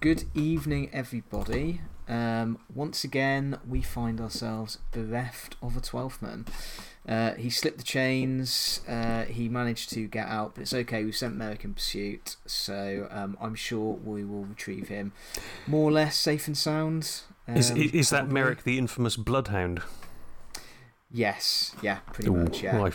good evening, everybody. Um, once again, we find ourselves bereft of a 12th man. Uh, he slipped the chains, uh, he managed to get out, but it's okay. We've sent Merrick in pursuit, so um, I'm sure we will retrieve him more or less safe and sound. Is, um, is that. Merrick the infamous bloodhound? Yes, yeah, pretty Ooh, much, yeah. I,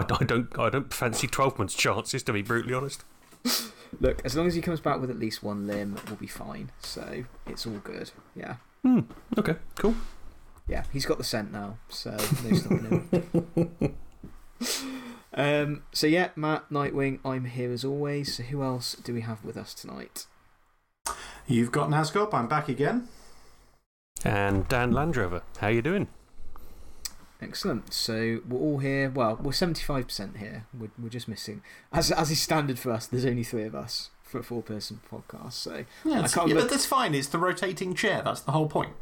I don't, I don't fancy 12 man's chances, to be brutally honest. Look, as long as he comes back with at least one limb, we'll be fine. So it's all good, yeah. Hmm, okay, cool. Yeah, he's got the scent now, so no stopping him. um, so, yeah, Matt, Nightwing, I'm here as always. So, who else do we have with us tonight? You've got Nazgob, I'm back again. And Dan Landrover, how you doing? Excellent. So, we're all here. Well, we're 75% here. We're, we're just missing. As, as is standard for us, there's only three of us for a four person podcast. So, Yeah, I it's- can't yeah, look- but that's fine. It's the rotating chair. That's the whole point.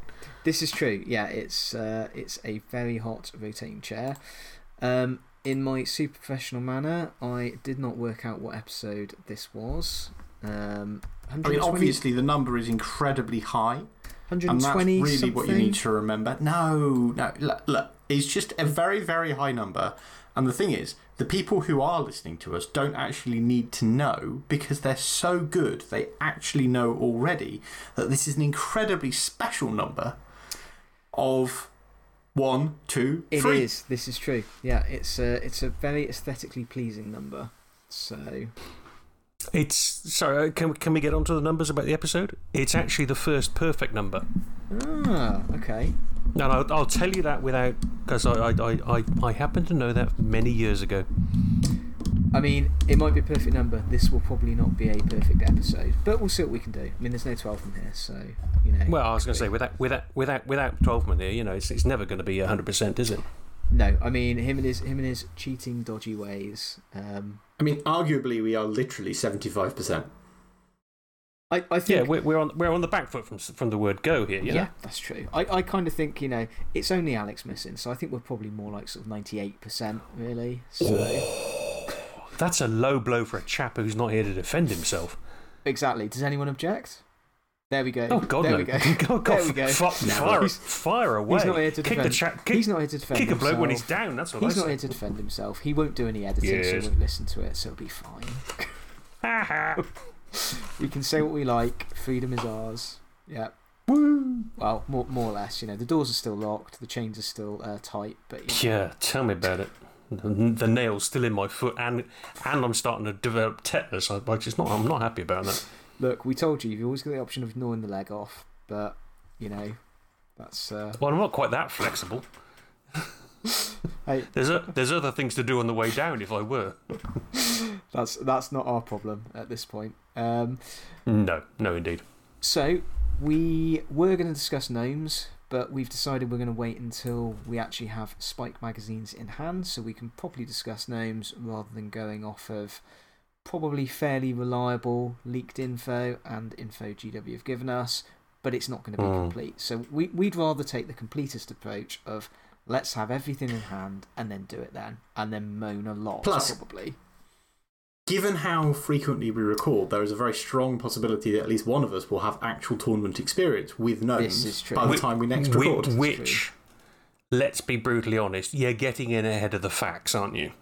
This is true. Yeah, it's, uh, it's a very hot rotating chair. Um, in my super professional manner, I did not work out what episode this was. Um, I mean, obviously, the number is incredibly high. And that's 120 really something? what you need to remember. No, no. Look, look, it's just a very, very high number. And the thing is, the people who are listening to us don't actually need to know because they're so good, they actually know already that this is an incredibly special number of one, two, It three. is. This is true. Yeah, it's a, it's a very aesthetically pleasing number. So, It's. Sorry, uh, can, can we get onto the numbers about the episode? It's actually the first perfect number. ah, okay. And I'll, I'll tell you that without. Because I, I, I, I, I happen to know that many years ago. I mean, it might be a perfect number. This will probably not be a perfect episode, but we'll see what we can do. I mean, there's no 12 in here, so, you know. Well, I was going to say, without, without, without, without 12 man here, you know, it's, it's never going to be 100%, is it? No, I mean, him and his, him and his cheating, dodgy ways. Um, I mean, arguably, we are literally 75%. I, I think. Yeah, we're, we're, on, we're on the back foot from, from the word go here, you know? Yeah, that's true. I, I kind of think, you know, it's only Alex missing, so I think we're probably more like sort of 98%, really. So, That's a low blow for a chap who's not here to defend himself. exactly. Does anyone object? There we go. Oh, God, there no. we go. Oh God, there we go. Fi- fire, He's- fire away. He's not here to kick defend. the chap, kick, he's not here to defend kick a bloke when he's himself. down, that's what He's I not say. here to defend himself. He won't do any editing, so he won't listen to it, so it'll be fine. we can say what we like. Freedom is ours. Yeah. Woo! Well, more, more or less. You know, the doors are still locked, the chains are still uh, tight, but you know, Yeah, tell me about it. The, the nail's still in my foot, and, and I'm starting to develop tetanus. I, I just not, I'm not happy about that. Look, we told you, you've always got the option of gnawing the leg off, but, you know, that's. Uh, Well, I'm not quite that flexible. hey, There's, a, there's other things to do on the way down if I were. that's, that's not our problem at this point. Um, No, no, indeed. So, we were going to discuss gnomes, but we've decided we're going to wait until we actually have Spike magazines in hand so we can properly discuss gnomes rather than going off of probably fairly reliable leaked info and info GW have given us, but it's not going to be Hmm. complete. So, we, we'd rather take the completest approach of let's have everything in hand and then do it then, and then moan a lot, Plus- probably. Given how frequently we record, there is a very strong possibility that at least one of us will have actual tournament experience with gnomes This is true. by the time we next Whi- record. Which, let's be brutally honest, you're getting in ahead of the facts, aren't you?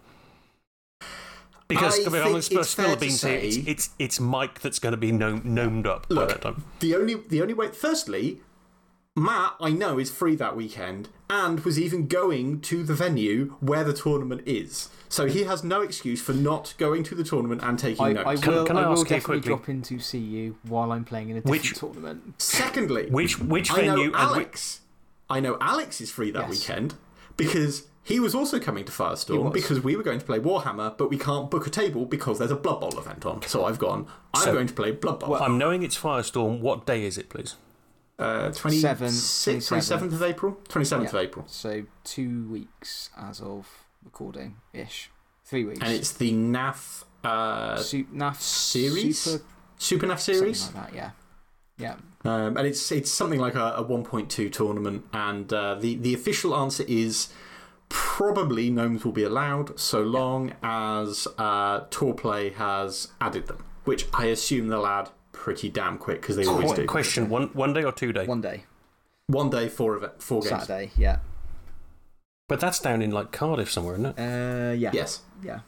Because I I mean, I'm think going to it's fair to beans here. It's, say- it's, it's Mike that's going to be gnome, gnomed up by that time. The only, the only way, firstly, Matt, I know, is free that weekend and was even going to the venue where the tournament is. So he has no excuse for not going to the tournament and taking I, notes. I Can- will, can I I will ask definitely quickly- drop in to see you while I'm playing in a different Which- tournament. Secondly, Which, which I know venue and which, Alex. I know Alex is free that Yes. weekend because he was also coming to Firestorm because we were going to play Warhammer, but we can't book a table because there's a Blood Bowl event on. So I've gone, I'm So- going to play Blood Bowl. I'm knowing it's Firestorm. What day is it, please? uh, 27th, 27th. 27th of April? 27th of April. So, two weeks as of recording ish. Three weeks. And it's the NAF uh, Su- NAF series? Super, Super NAF series. Something like that, yeah. Yeah. Um, and it's, it's something like a, a 1.2 tournament. And uh, the, the official answer is probably gnomes will be allowed so long as uh, Tour Play has added them, which I assume they'll add pretty damn quick because they always Qu- do. question: one one day or two day? One day. One day, four, of it, four games. Saturday, yeah. But that's down in like Cardiff somewhere, isn't it? Uh, yeah. Yes. Yeah.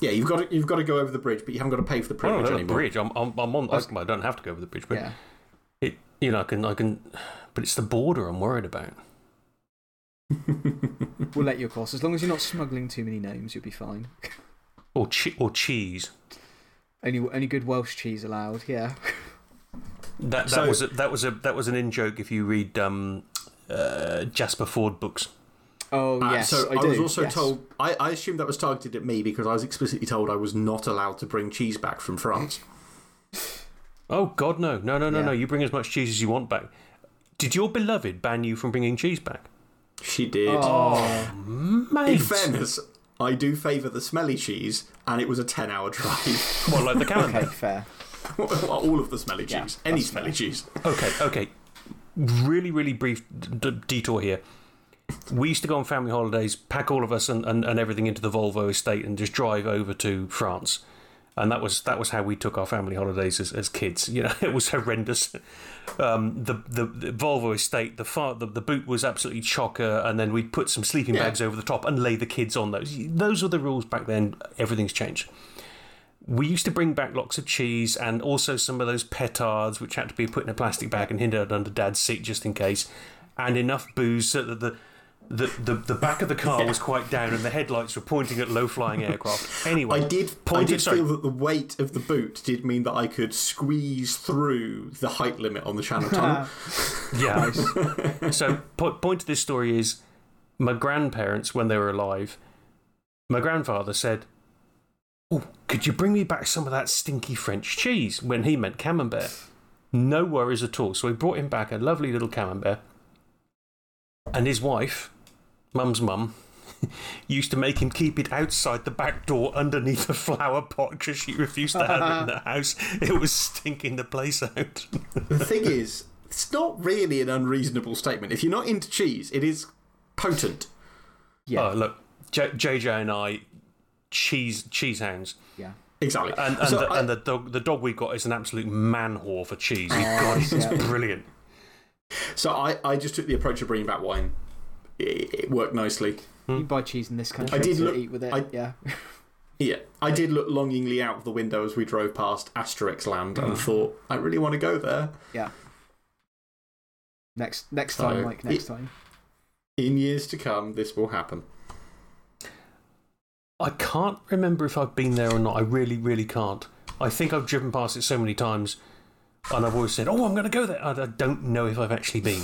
Yeah, you've got, to, you've got to go over the bridge, but you haven't got to pay for the I privilege don't know anymore. bridge. I'm, I'm, I'm on. I, I don't have to go over the bridge, but Yeah. it, you know, I can, I can. But it's the border I'm worried about. We'll let you across. As long as you're not smuggling too many names, you'll be fine. Or che- or cheese. Only, only good Welsh cheese allowed, yeah. That that So- was a, that was a that was an in joke. If you read um, uh, Jasper Fforde books. Oh, Uh, yes. so I, I, was also yes. told, I, I assumed that was targeted at me because I was explicitly told I was not allowed to bring cheese back from France. Oh God, no, no, no, no, Yeah. no! You bring as much cheese as you want back. Did your beloved ban you from bringing cheese back? She did. Oh, Mate, In fairness, I do favour the smelly cheese, and it was a 10 hour drive. well, like the camembert. okay, fair. All of the smelly Yeah, cheese. Any smelly fair. cheese. Okay, okay. Really, really brief d- d- detour here. We used to go on family holidays, pack all of us and, and, and everything into the Volvo estate, and just drive over to France. And that was that was how we took our family holidays as, as kids. You know, it was horrendous. Um, the, the the Volvo estate, the, far, the the boot was absolutely chocker, and then we'd put some sleeping Yeah. bags over the top and lay the kids on those. Those were the rules back then. Everything's changed. We used to bring back lots of cheese and also some of those petards, which had to be put in a plastic bag and hidden under Dad's seat just in case, and enough booze so that the the, the, the back of the car was quite down and the headlights were pointing at low flying aircraft. Anyway, I did, I did sorry. feel that the weight of the boot did mean that I could squeeze through the height limit on the Channel Tunnel. Yeah. so, po- point of this story is my grandparents, when they were alive, my grandfather said, Oh, could you bring me back some of that stinky French cheese? When he meant camembert. No worries at all. So, he brought him back a lovely little camembert. And his wife, mum's mum, used to make him keep it outside the back door underneath a flower pot because she refused to have it in the house. It was stinking the place out. the thing is, it's not really an unreasonable statement. If you're not into cheese, it is potent. Yeah. Oh, look, J- JJ and I, cheese cheese hounds, yeah. Exactly. and and, So the, I- and the dog the dog we got is an absolute man whore for cheese. Oh, God, it's yeah. brilliant. So I, I just took the approach of bringing back wine. It, it worked nicely. Hmm. You buy cheese in this country I did to look- eat with it. I- yeah. Yeah, I did look longingly out of the window as we drove past Asterix Land and hmm. thought, I really want to go there. Yeah. Next, next So, time, like next it- time. In years to come, this will happen. I can't remember if I've been there or not. I really, really can't. I think I've driven past it so many times, and I've always said, "Oh, I'm going to go there." I I don't know if I've actually been.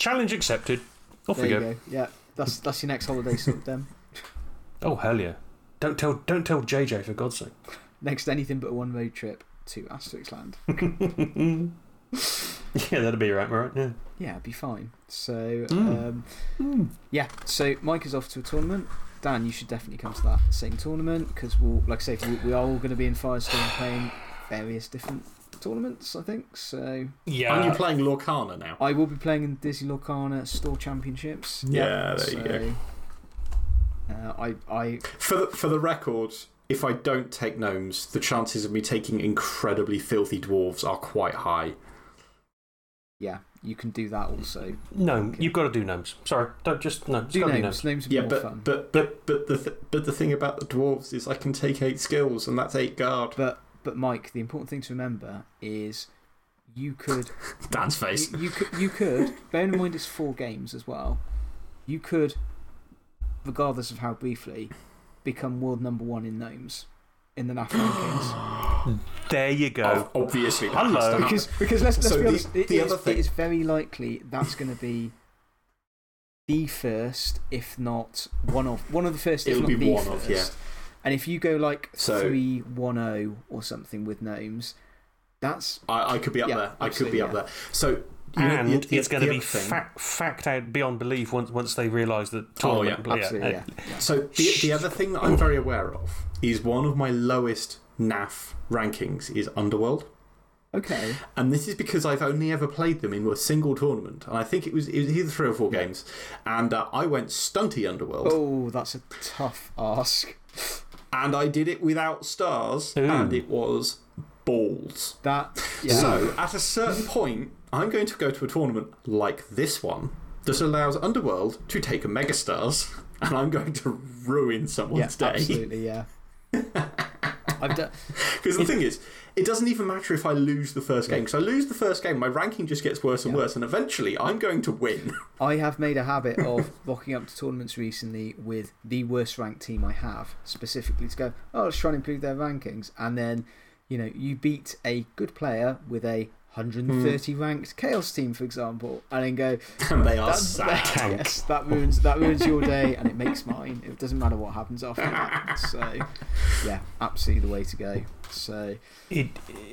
Challenge accepted. Off There we you go. go. Yeah. That's, that's your next holiday sorted then. Oh hell yeah! Don't tell, don't tell JJ for God's sake. Next, anything but a one road trip to Asterix Land. yeah, that'd be right, right? Yeah. Yeah, it'd be fine. So, Mm. um, yeah. So, Mike is off to a tournament. Dan, you should definitely come to that same tournament because we'll, like I say, we, we are all going to be in Firestorm playing various different tournaments, I think. So, Yeah. Aren't you playing Lorcana now? I will be playing in Disney Lorcana Store Championships. Yeah, there so, you go. Uh, I, I, For the, for the record, if I don't take gnomes, the chances of me taking incredibly filthy dwarves are quite high. yeah, you can do that also. No, Okay. you've got to do gnomes. Sorry, don't just no. It's Do got to be names. gnomes. Names would be Yeah, more but, fun. but, but, but, the th but the thing about the dwarves is I can take eight skills, and that's eight guard. But, but Mike, the important thing to remember is you could Dan's face. You, you could, you could, bearing in mind it's four games as well, you could, regardless of how briefly, become world number one in gnomes in the NAF rankings. There you go. Ob- Obviously, Hello. has to happen. because because let's, let's So be the- honest, it the is- other thing- it is very likely that's going to be the first, if not one of one of the first, if It'll not be the one first. of, yeah. And if you go like So- three one zero or something with gnomes, that's I, I could be up Yeah, there. I could be absolutely, up yeah. there. So, you know, and the- the- it's going to be other fact, fact out beyond belief once once they realise that Oh, yeah. tournament. yeah, absolutely uh, yeah. So the, the other thing that I'm very aware of is one of my lowest NAF rankings is Underworld. Okay, And this is because I've only ever played them in a single tournament. And I think it was, it was either three or four games. And uh, I went stunty Underworld. oh, that's a tough ask. And I did it without stars, Ooh. and it was balls. That, yeah. So, at a certain point, I'm going to go to a tournament like this one that allows Underworld to take a Megastars, and I'm going to ruin yeah, someone's day. absolutely, yeah. Because the thing is, it doesn't even matter if I lose the first game. Because I lose the first game, my ranking just gets worse and worse, and eventually I'm going to win. I have made a habit of rocking up to tournaments recently with the worst ranked team I have, specifically to go, oh, let's try and improve their rankings. And then, you know, you beat a good player with a 130 hmm. ranked Chaos team, for example, and then go, and they are That's, sad. yes, that ruins, that ruins your day and it makes mine. It doesn't matter what happens after that. So, yeah, absolutely the way to go. So, It,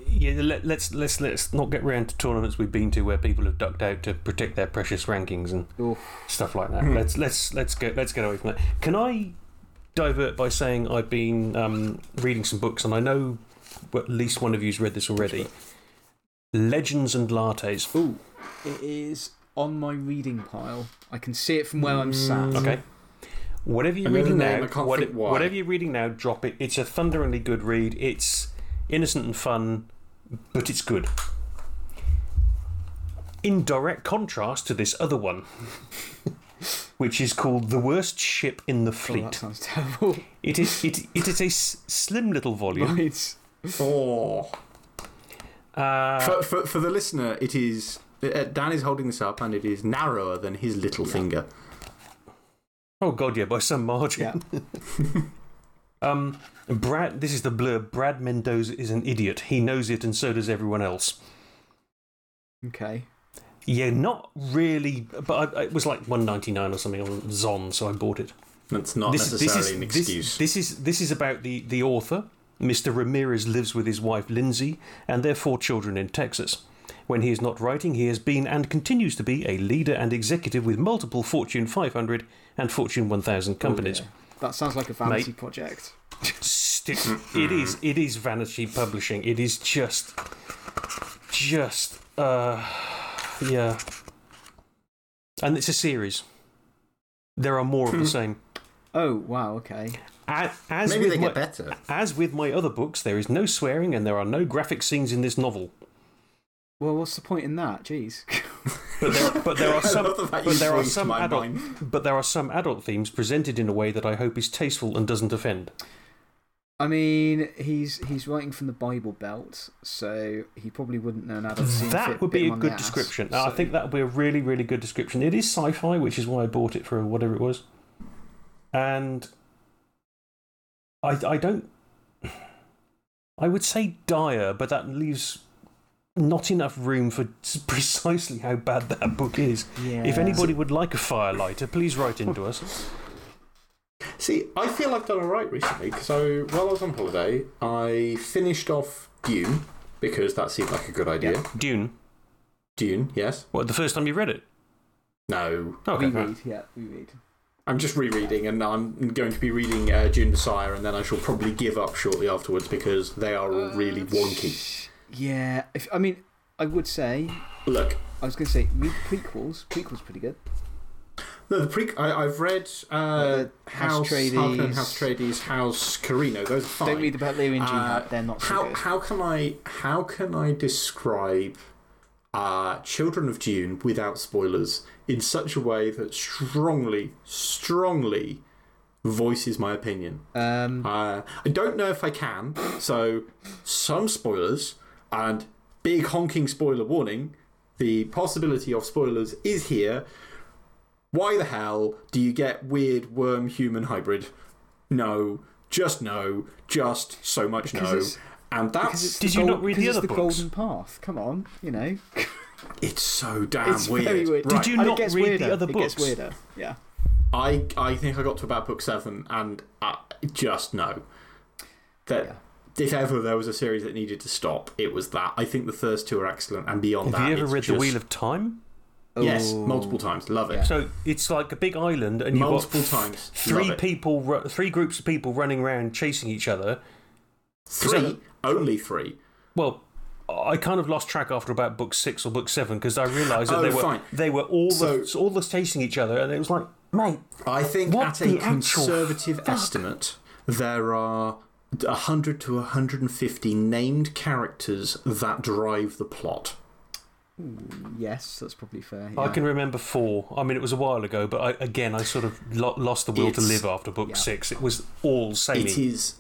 yeah, let, let's, let's, let's not get round to tournaments we've been to where people have ducked out to protect their precious rankings and oof. stuff like that. Let's, let's, let's, get, let's get away from that. Can I divert by saying I've been um, reading some books and I know at least one of you's read this already Legends and Lattes. Ooh, it is on my reading pile. I can see it from where I'm sat. Okay. Whatever you're reading name, now, what- whatever you're reading now, drop it. It's a thunderingly good read. It's innocent and fun, but it's good. In direct contrast to this other one, which is called The Worst Ship in the Oh, that Fleet. sounds terrible. It is, it, it is a s- slim little volume. Right. Oh. Uh, For, for, for the listener, it is. Uh, Dan is holding this up, and it is narrower than his little finger. Oh, God, yeah, by some margin. Yeah. Um, Brad, this is the blurb. Brad Mendoza is an idiot. He knows it, and so does everyone else. Okay. Yeah, not really, but I, it was like one ninety nine or something on Zon, so I bought it. That's not necessarily an this, excuse. This, is this is about the the author. Mr. Ramirez lives with his wife Lindsay and their four children in Texas. When he is not writing, he has been and continues to be a leader and executive with multiple Fortune 500 and Fortune 1000 companies. Oh, yeah. That sounds like a vanity project. Stick, it is it is vanity publishing. It is just just uh yeah. And it's a series. There are more of the same. Oh, wow, okay. A- As Maybe with they my, get better. As with my other books, there is no swearing and there are no graphic scenes in this novel. Well, what's the point in that? Jeez. But there, but there are some, love the fact but there are some adult, mind. but there are some adult themes presented in a way that I hope is tasteful and doesn't offend. I mean, he's he's writing from the Bible Belt, so he probably wouldn't know an adult scene That would be a on the good ass, description. I think that would be a really, really good description. It is sci fi, which is why I bought it for whatever it was. And I, I don't. I would say dire, but that leaves not enough room for precisely how bad that book is. Yeah. If anybody would like a firelighter, please write into us. See, I feel I've done alright recently. So, while I was on holiday, I finished off Dune because that seemed like a good idea. Dune. Dune, yes. What, the first time you read it? No. Okay. we read, yeah, we read. I'm just rereading, and I'm going to be reading uh, Dune Messiah, and then I shall probably give up shortly afterwards because they are all really wonky. Yeah, if, I mean, I would say, Look, I was going to say, read the prequels. Prequels pretty good. no, the pre- I, I've read uh, Uh, House House Atreides. House Atreides, House Corrino. Those are fine. Don't read Butlerian Jihad. Uh, they're not so how good. how can I how can I describe uh, Children of Dune without spoilers in such a way that strongly strongly voices my opinion? Um, Uh, I don't know if I can. So some spoilers and big honking spoiler warning. The possibility of spoilers is here. Why the hell do you get weird worm human hybrid? No, just no, just so much Because no. And that's Did you gold- not read the it's other the books? Golden Path. Come on, you know. it's so damn It's weird. very weird. Right. Did you not read weirder. the other books? It gets weirder. Yeah. I I think I got to about book seven and I just no. That Yeah. If ever there was a series that needed to stop, it was that. I think the first two are excellent, and beyond that, Have you ever it's read The Wheel of Time? Yes, Oh. multiple times. Love it. Yeah. So it's like a big island, and you've Multiple got times. three Love people, ru- three groups of people running around chasing each other. Three, only three. Well, I kind of lost track after about book six or book seven because I realised that Oh, they were fine. they were all the, So- all the chasing each other, and it was like, mate, I think What at a the actual conservative fuck? estimate, there are 100 to 150 named characters that drive the plot. Ooh, yes, that's probably fair. I can remember four. I mean, it was a while ago, but I, again, I sort of lo lost the will to live after book yeah. six. It was all samey. It is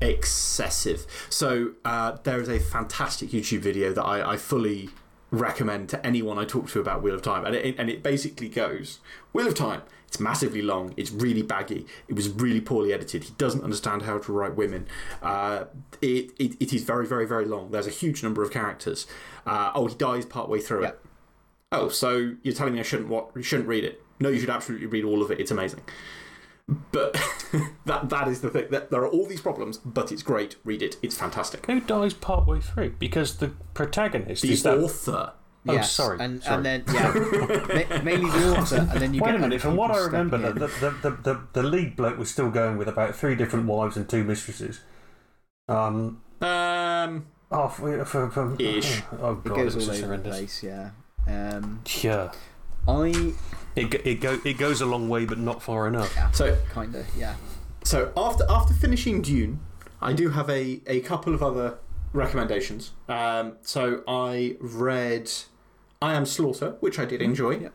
excessive. So, uh, there is a fantastic YouTube video that I, I fully recommend to anyone I talk to about Wheel of Time. And it, and it basically goes Wheel of Time, it's massively long, it's really baggy, it was really poorly edited, he doesn't understand how to write women. Uh, it, it, it is very, very, very long. There's a huge number of characters. Uh, oh, he dies partway through it. Oh, so you're telling me I shouldn't, what, shouldn't read it? No, you should absolutely read all of it. It's amazing. But that, that is the thing. That there are all these problems, but it's great. Read it. It's fantastic. Who dies partway through? Because the protagonist The is that. author. Oh, Yes, sorry, And, sorry. and then, yeah, ma- mainly the author, and then you Wait get a minute, from what I remember, the, the, the, the, the lead bloke was still going with about three different wives and two mistresses. Um, Um, oh, for, for, for, Ish. Oh, God, goes it was all over the horrendous. place, yeah. Um, Yeah. I, It, it, go, it goes a long way, but not far enough. so kind of, yeah. so after after finishing Dune, I do have a, a couple of other recommendations. Um, so I read I Am Slaughter, which I did enjoy. Yep.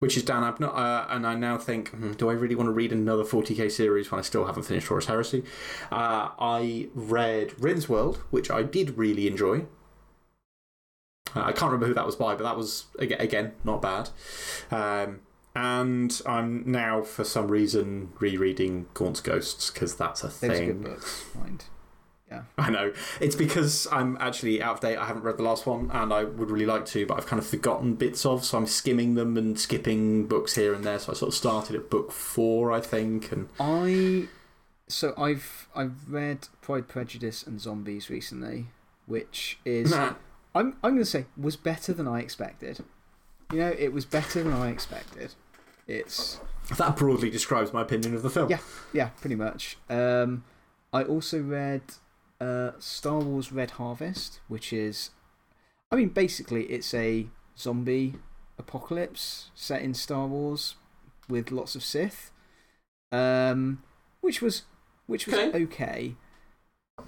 Which is Dan Abnett, uh, and I now think, hmm, do I really want to read another 40k series when I still haven't finished Horus Heresy? Uh, I read Rynn's World, which I did really enjoy. Uh, I can't remember who that was by, but that was, again, not bad. Um, and I'm now, for some reason, rereading Gaunt's Ghosts because that's a Those thing. good books, mind. I know. It's because I'm actually out of date. I haven't read the last one and I would really like to, but I've kind of forgotten bits of, so I'm skimming them and skipping books here and there. So I sort of started at book four, I think. And I, so I've, I've read Pride, Prejudice, and Zombies recently, which is, Nah. I'm, I'm going to say, was better than I expected. You know, it was better than I expected. It's, that broadly describes my opinion of the film. Yeah. yeah, pretty much. Um, I also read uh, Star Wars Red Harvest, which is, I mean, basically, it's a zombie apocalypse set in Star Wars with lots of Sith, um, which was, which was Okay. okay.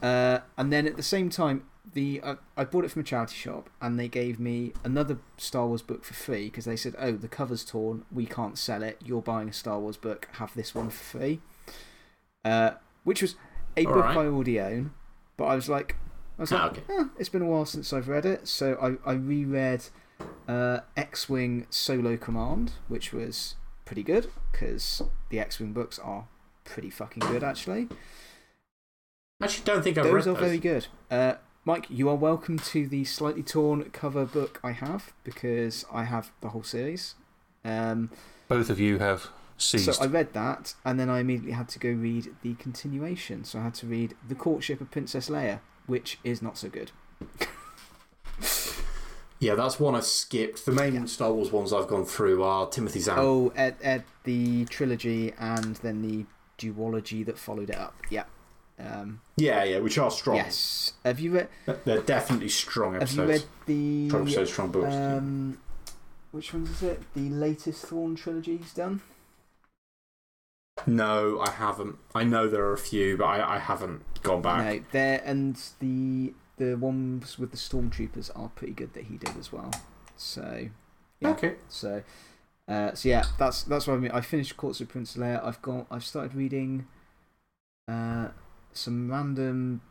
Uh, and then at the same time, the uh, I bought it from a charity shop and they gave me another Star Wars book for free because they said, Oh, the cover's torn, we can't sell it. You're buying a Star Wars book, have this one for free. Uh, which was a book. I already own, but I was like, I was Ah, like, okay. "Eh, it's been a while since I've read it. So I, I reread uh, X Wing Solo Command, which was pretty good because the X Wing books are pretty fucking good, actually. Actually don't think I've Those read are those. very good. Uh, Mike, you are welcome to the slightly torn cover book I have because I have the whole series. Um, Both of you have seized. so I read that and then I immediately had to go read the continuation. So I had to read The Courtship of Princess Leia, which is not so good. Yeah, that's one I skipped. The main Star Wars ones I've gone through are Timothy Zahn. Oh, Ed, Ed, the trilogy and then the duology that followed it up. Yeah. Um, Yeah, yeah, which are strong. yes. Have you read, They're definitely strong have episodes. you read the. Strong episodes, strong books. Um, which one is it? The latest Thrawn trilogy he's done? No, I haven't. I know there are a few, but I, I haven't gone back. No, there and the the ones with the stormtroopers are pretty good that he did as well. So, yeah. Okay. So, uh, so yeah, that's that's what I mean. I finished Courts of Prince Leia. I've got I've started reading uh, some random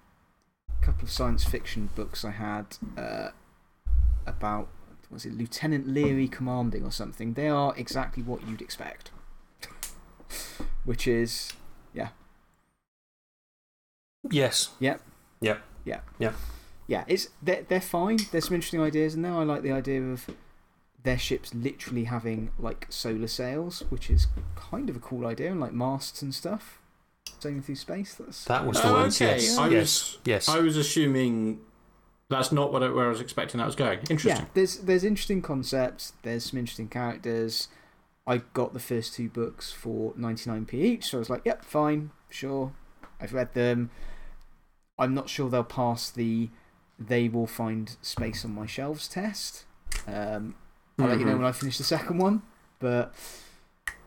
couple of science fiction books I had uh, about was it Lieutenant Leary commanding or something. They are exactly what you'd expect, which is yeah. yes. Yep. Yep. Yeah. Yeah. Yeah, it's they're they're fine. There's some interesting ideas in there. I like the idea of their ships literally having like solar sails, which is kind of a cool idea, and like masts and stuff. Sailing through space. That's That was oh, the Oh, one. okay. Yes. I yes. was- yes. I was assuming that's not what I, where I was expecting that was going. Interesting. yeah. There's there's interesting concepts. There's some interesting characters. I got the first two books for 99p each, so I was like, yep, fine, sure. I've read them. I'm not sure they'll pass the they will find space on my shelves test. Um, I'll let you know Mhm. when I finish the second one. But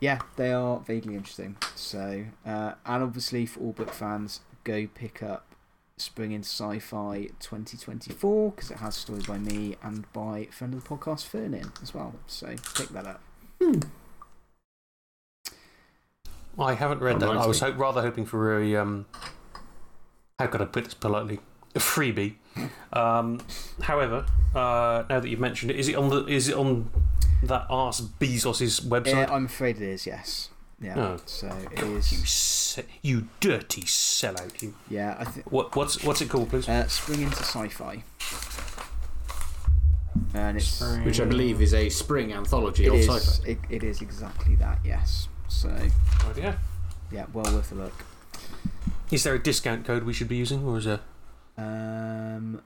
yeah, they are vaguely interesting. So, uh, and obviously for all book fans, go pick up Spring in Sci Fi 2024 because it has stories by me and by friend of the podcast, Fernin, as well. So, pick that up. I haven't read that. Reminds I was me. ho rather hoping for a. Um, how could I put this politely? A freebie. Um, however, uh, now that you've mentioned it, is it on, the, is it on that arse Bezos's website? Yeah, I'm afraid it is, yes. Yeah. Oh. So, it You, is. se you dirty sellout. You. Yeah, I think. What, what's, what's it called, please? Uh, Spring into Sci Fi. And it's. Which I believe is a spring anthology It of sci fi. it, it is exactly that, yes. So, Oh, yeah. yeah, well worth a look. Is there a discount code we should be using, or is there? Um,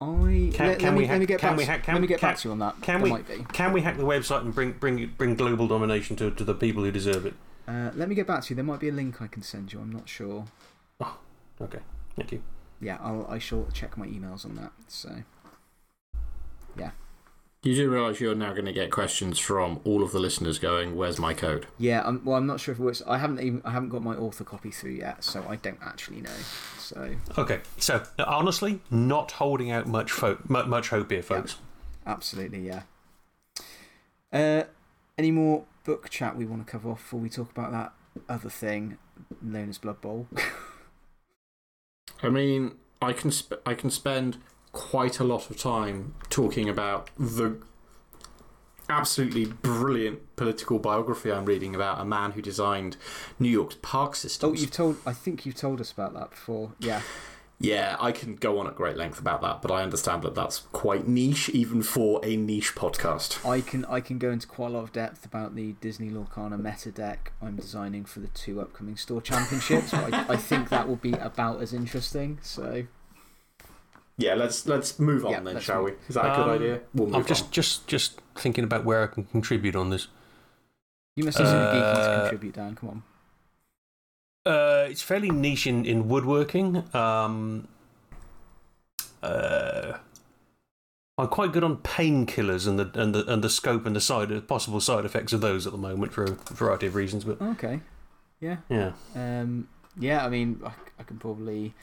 I Can- let, can let we me, hack- let me get can back. we hack- can- let me get can- back to you on that. can there we- might be. Can we hack the website and bring bring bring global domination to, to the people who deserve it? Uh, let me get back to you. There might be a link I can send you. I'm not sure. Oh, Okay, thank you. Yeah, I'll, I shall check my emails on that. So, You do realise you're now going to get questions from all of the listeners going, Where's my code? yeah, I'm, well, I'm not sure if it works. I haven't even I haven't got my author copy through yet, so I don't actually know. So, Okay, so honestly, not holding out much fo- much hope here, folks. absolutely, yeah. Uh, any more book chat we want to cover off before we talk about that other thing known as Blood Bowl? I mean, I can, sp- I can spend quite a lot of time talking about the absolutely brilliant political biography I'm reading about a man who designed New York's park system. Oh, you've told. I think you've told us about that before. Yeah. Yeah, I can go on at great length about that, but I understand that that's quite niche, even for a niche podcast. I can I can go into quite a lot of depth about the Disney Lorcana meta deck I'm designing for the two upcoming store championships. I, I think that will be about as interesting. So Yeah, let's let's move on Yeah, then, shall move- we? Is that a good Um, idea? We'll move I'm just on. just just thinking about where I can contribute on this. you must have something geeky to Uh, contribute, Dan. Come on. Uh, it's fairly niche in, in woodworking. Um, uh, I'm quite good on painkillers and the and the and the scope and the side possible side effects of those at the moment for a variety of reasons. But Okay. Yeah. yeah, Um. Yeah. I mean, I, I can probably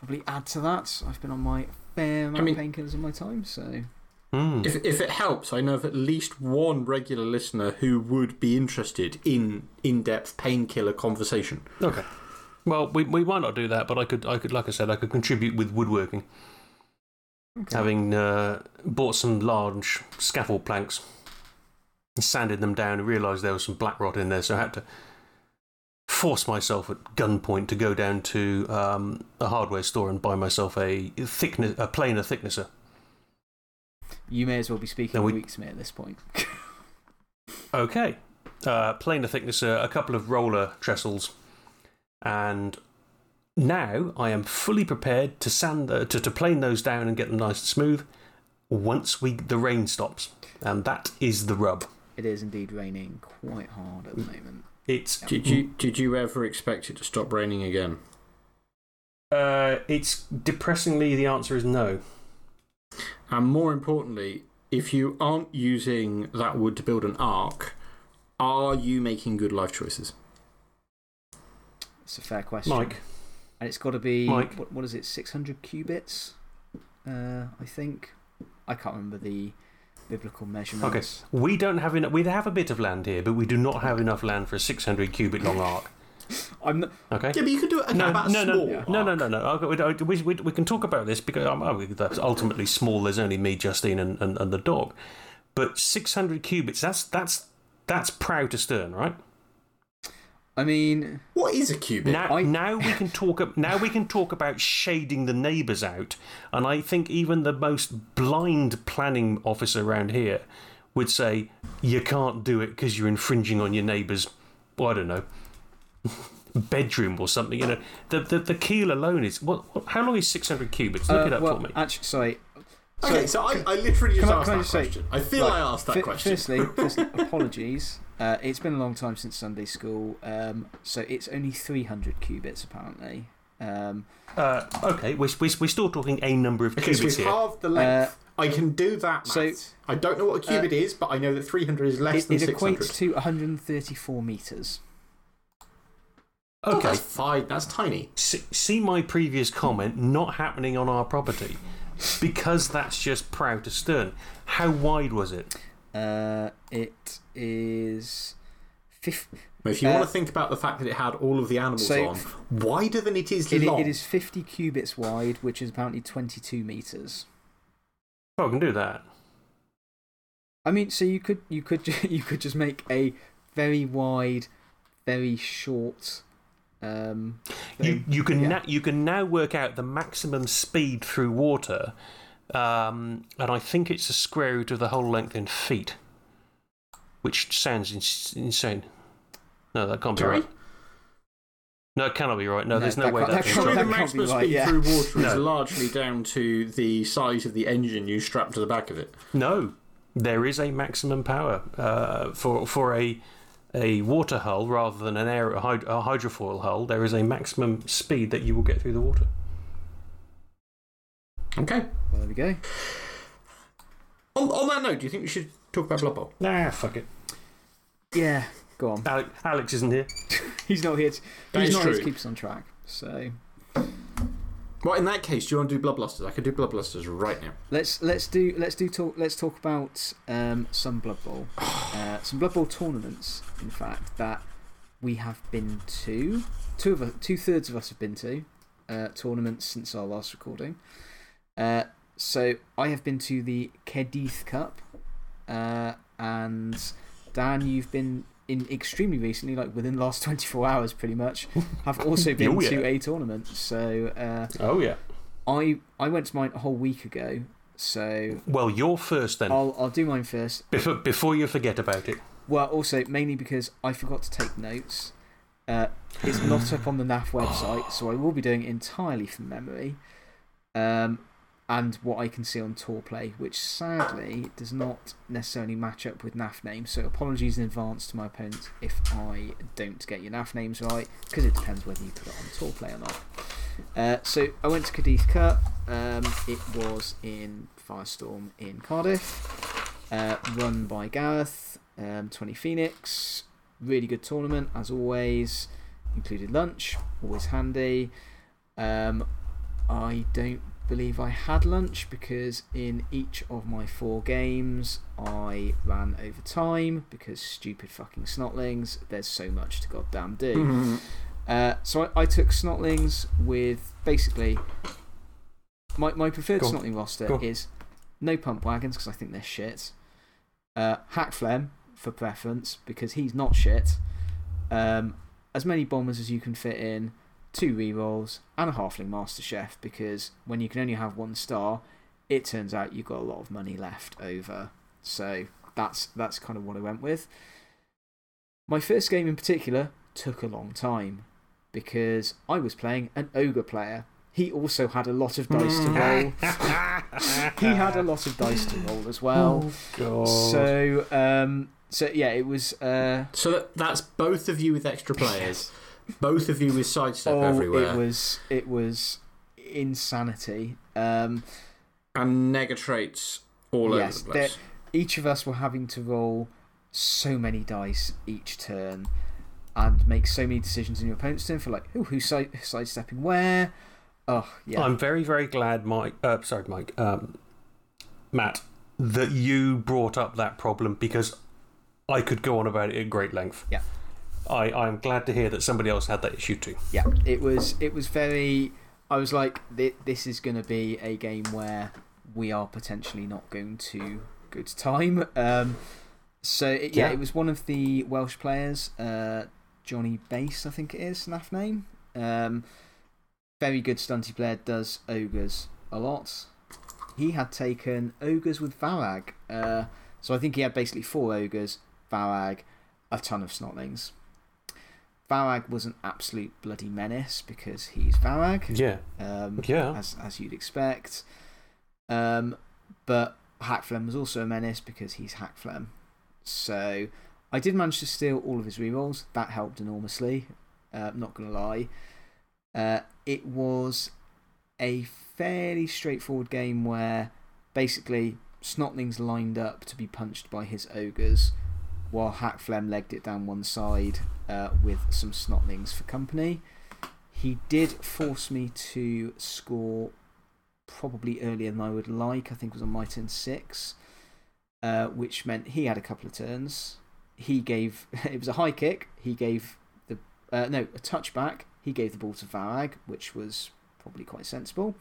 probably add to that. I've been on my fair amount mean- of painkillers in my time, so Hmm. If, if it helps, I know of at least one regular listener who would be interested in in depth painkiller conversation. okay. Well, we we might not do that, but I could I could like I said I could contribute with woodworking. okay. having uh, bought some large scaffold planks, and sanded them down, and realised there was some black rot in there, so I had to force myself at gunpoint to go down to um, a hardware store and buy myself a thickness, a planer thicknesser. you may as well be speaking we- weeks me at this point. Okay, uh, planer thicknesser, a couple of roller trestles, and now I am fully prepared to sand uh, to to plane those down and get them nice and smooth. Once we the rain stops, and that is the rub. it is indeed raining quite hard at the moment. It's Did you did you ever expect it to stop raining again? Uh, it's depressingly the answer is no. And more importantly, if you aren't using that wood to build an ark, are you making good life choices? It's a fair question. Mike, And it's got to be, Mike. what, what is it, 600 cubits? Uh, I think. I can't remember the biblical measurements. Okay, we don't have enough. We have a bit of land here, but we do not have enough land for a 600 cubit long ark. I'm not, Okay. Yeah, but you can do it No, about a no, no, small Yeah. no, no, no, no. We, we, we can talk about this because um, oh, that's ultimately small. There's only me, Justine, and, and, and the dog. But 600 cubits, that's, that's, that's prow to stern, right? I mean, What is a cubit? Now, I- now we can talk. Now we can talk about shading the neighbours out, and I think even the most blind planning officer around here would say you can't do it because you're infringing on your neighbour's. Well, I don't know. Bedroom or something, you know. The, the the keel alone is what? what how long is six hundred cubits? Look uh, it up well, for me. Actually, sorry. okay, so I, I literally just I- asked can I that just say- question. I feel Right, I asked that fi- question. Firstly, firstly apologies. Uh, it's been a long time since Sunday school, um, so it's only 300 cubits apparently. Um, Uh, okay, we're, we're, we're still talking a number of Because cubits we've here. halved the length. I can do that. so- I don't know what a cubit is, but I know that 300 is less it, than it 600. equates to 134 metres. Oh, Okay, that's fine. That's tiny. see, see my previous comment not happening on our property because that's just prow to stern. How wide was it? Uh, it is. Fif- If you Uh, want to think about the fact that it had all of the animals so- on, wider than it is it, long. it is 50 cubits wide, which is apparently 22 metres. Oh, I can do that. I mean, so you could, you, could, you could just make a very wide, very short. Um, You, you, can Yeah. na- you can now work out the maximum speed through water, um, and I think it's the square root of the whole length in feet, which sounds ins- insane. No, that can't be Sorry? right. No, it cannot be right. No, No, there's no that way can't- that's that right. can't- the maximum be right, speed yeah. through water is largely down to the size of the engine you strap to the back of it. No, there is a maximum power uh, for for a a water hull rather than an air a, hyd- a hydrofoil hull. There is a maximum speed that you will get through the water. Okay. Well, there we go. On, on that note, do you think we should talk about Blood Bowl? Nah, fuck it. Yeah, go on. Alex, Alex isn't here. He's not here to, That he's is not here to true. keep us on track. So Well, in that case, do you want to do Bloodblusters? I could do Bloodblusters right now. let's let's do let's do talk let's talk about um, some Blood Bowl, uh, some Blood Bowl tournaments. In fact, that we have been to. Two of us, two thirds of us have been to uh, tournaments since our last recording. Uh, so I have been to the Caerdydd Cup, uh, and Dan, you've been in extremely recently, like within the last twenty four hours, pretty much. Have also been Oh, yeah. to a tournament. So uh, Oh yeah. I I went to mine a whole week ago. So Well, you're first then. I'll I'll do mine first. Before, before you forget about it. Well, also mainly because I forgot to take notes. Uh, it's not up on the NAF website, so I will be doing it entirely from memory. Um, and what I can see on tour play, which sadly does not necessarily match up with NAF names. So apologies in advance to my opponents if I don't get your NAF names right, because it depends whether you put it on tour play or not. Uh, so I went to Caerdydd Cup. Um, it was in Firestorm in Cardiff, uh, run by Gareth, um, 20 Phoenix. Really good tournament, as always. Included lunch, always handy. Um, I don't believe I had lunch because in each of my four games I ran over time because stupid fucking snotlings. There's so much to goddamn do. Uh, so I, I took Snotlings with basically my, my preferred. Snotling roster is no pump wagons because I think they're shit. Uh, Hakflem for preference because he's not shit. Um, as many bombers as you can fit in, two rerolls, and a Halfling Master Chef because when you can only have one star, it turns out you've got a lot of money left over. So that's, that's kind of what I went with. My first game in particular took a long time because I was playing an ogre player. He also had a lot of dice to roll. he had a lot of dice to roll as well. God. So, um, so yeah, it was. Uh, So that's both of you with extra players, both of you with sidestep oh, everywhere, it was it was insanity. Um, and nega traits all yes, over the place. each of us were having to roll so many dice each turn and make so many decisions in your opponent's turn for like, oh, who's side, sidestepping where? Oh, yeah. I'm very, very glad, Mike. Uh, sorry, Mike. Um, Matt, that you brought up that problem because I could go on about it at great length. Yeah. I, I'm glad to hear that somebody else had that issue too. Yeah, it was, it was very. I was like, thi- this is going to be a game where we are potentially not going to good time. Um, so, it, yeah, Yeah. it was one of the Welsh players, uh, Johnny Bass, I think it is, NAF name. Um, very good stunty player, does ogres a lot. He had taken ogres with Varag. Uh, so I think he had basically four ogres, Varag, a ton of snotlings. Varag was an absolute bloody menace because he's Varag, Yeah. um, Yeah. as, as you'd expect. Um, but Hakflem was also a menace because he's Hakflem. So I did manage to steal all of his rerolls. That helped enormously. Uh, not going to lie. Uh, it was a fairly straightforward game where basically Snotlings lined up to be punched by his ogres, while Hakflem legged it down one side uh, with some Snotlings for company. He did force me to score probably earlier than I would like. I think it was on my turn six, uh, which meant he had a couple of turns. He gave, it was a high kick. He gave the, uh, no, a touchback. He gave the ball to Varag, which was probably quite sensible.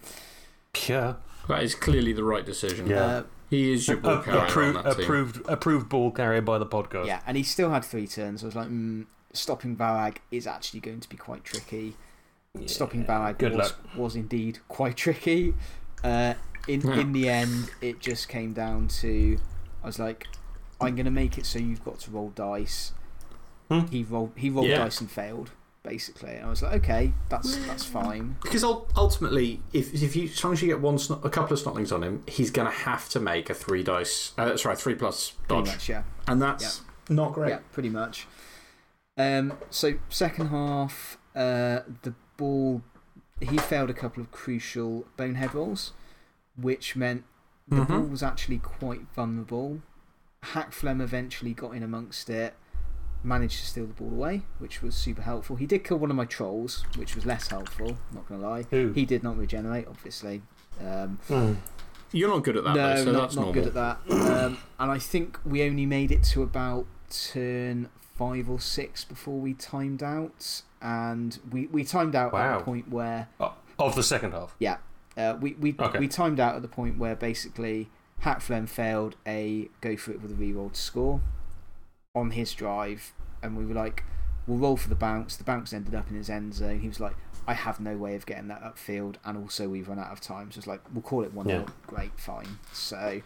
Yeah. That is clearly the right decision. Yeah. Uh, He is your ball carrier. approved, on that team. approved, approved ball carrier by the podcast. yeah, and he still had three turns. I was like, mm, stopping Varag is actually going to be quite tricky. Stopping Varag Good was, luck. was indeed quite tricky. Uh, in, Yeah. in the end, it just came down to I was like, I'm going to make it so you've got to roll dice. Hmm. He rolled, he rolled Yeah. dice and failed, basically. And I was like, okay, that's, that's fine. Because ultimately, if, if you, as long as you get one a couple of snotlings on him, he's going to have to make a three dice. Uh, sorry, three plus Pretty dodge. much, yeah. And that's not great. Yeah, pretty much. Um, so, second half, uh, the ball, he failed a couple of crucial bonehead rolls, which meant the Mhm. ball was actually quite vulnerable. Hakflem eventually got in amongst it, managed to steal the ball away, which was super helpful. He did kill one of my trolls, which was less helpful, not going to lie. Who? He did not regenerate, obviously. Um, Hmm. You're not good at that, no, though, so not, that's not normal. good at that. Um, and I think we only made it to about turn five or six before we timed out. And we, we timed out at Wow. the point where, Oh, Of the second half. yeah, uh, we, we, Okay. we timed out at the point where basically Hakflem failed a go for it with a reroll to score on his drive. And we were like, we'll roll for the bounce. The bounce ended up in his end zone. He was like, I have no way of getting that upfield. And also, we've run out of time. So it's like, we'll call it 1 0. Yeah. Great, fine. So I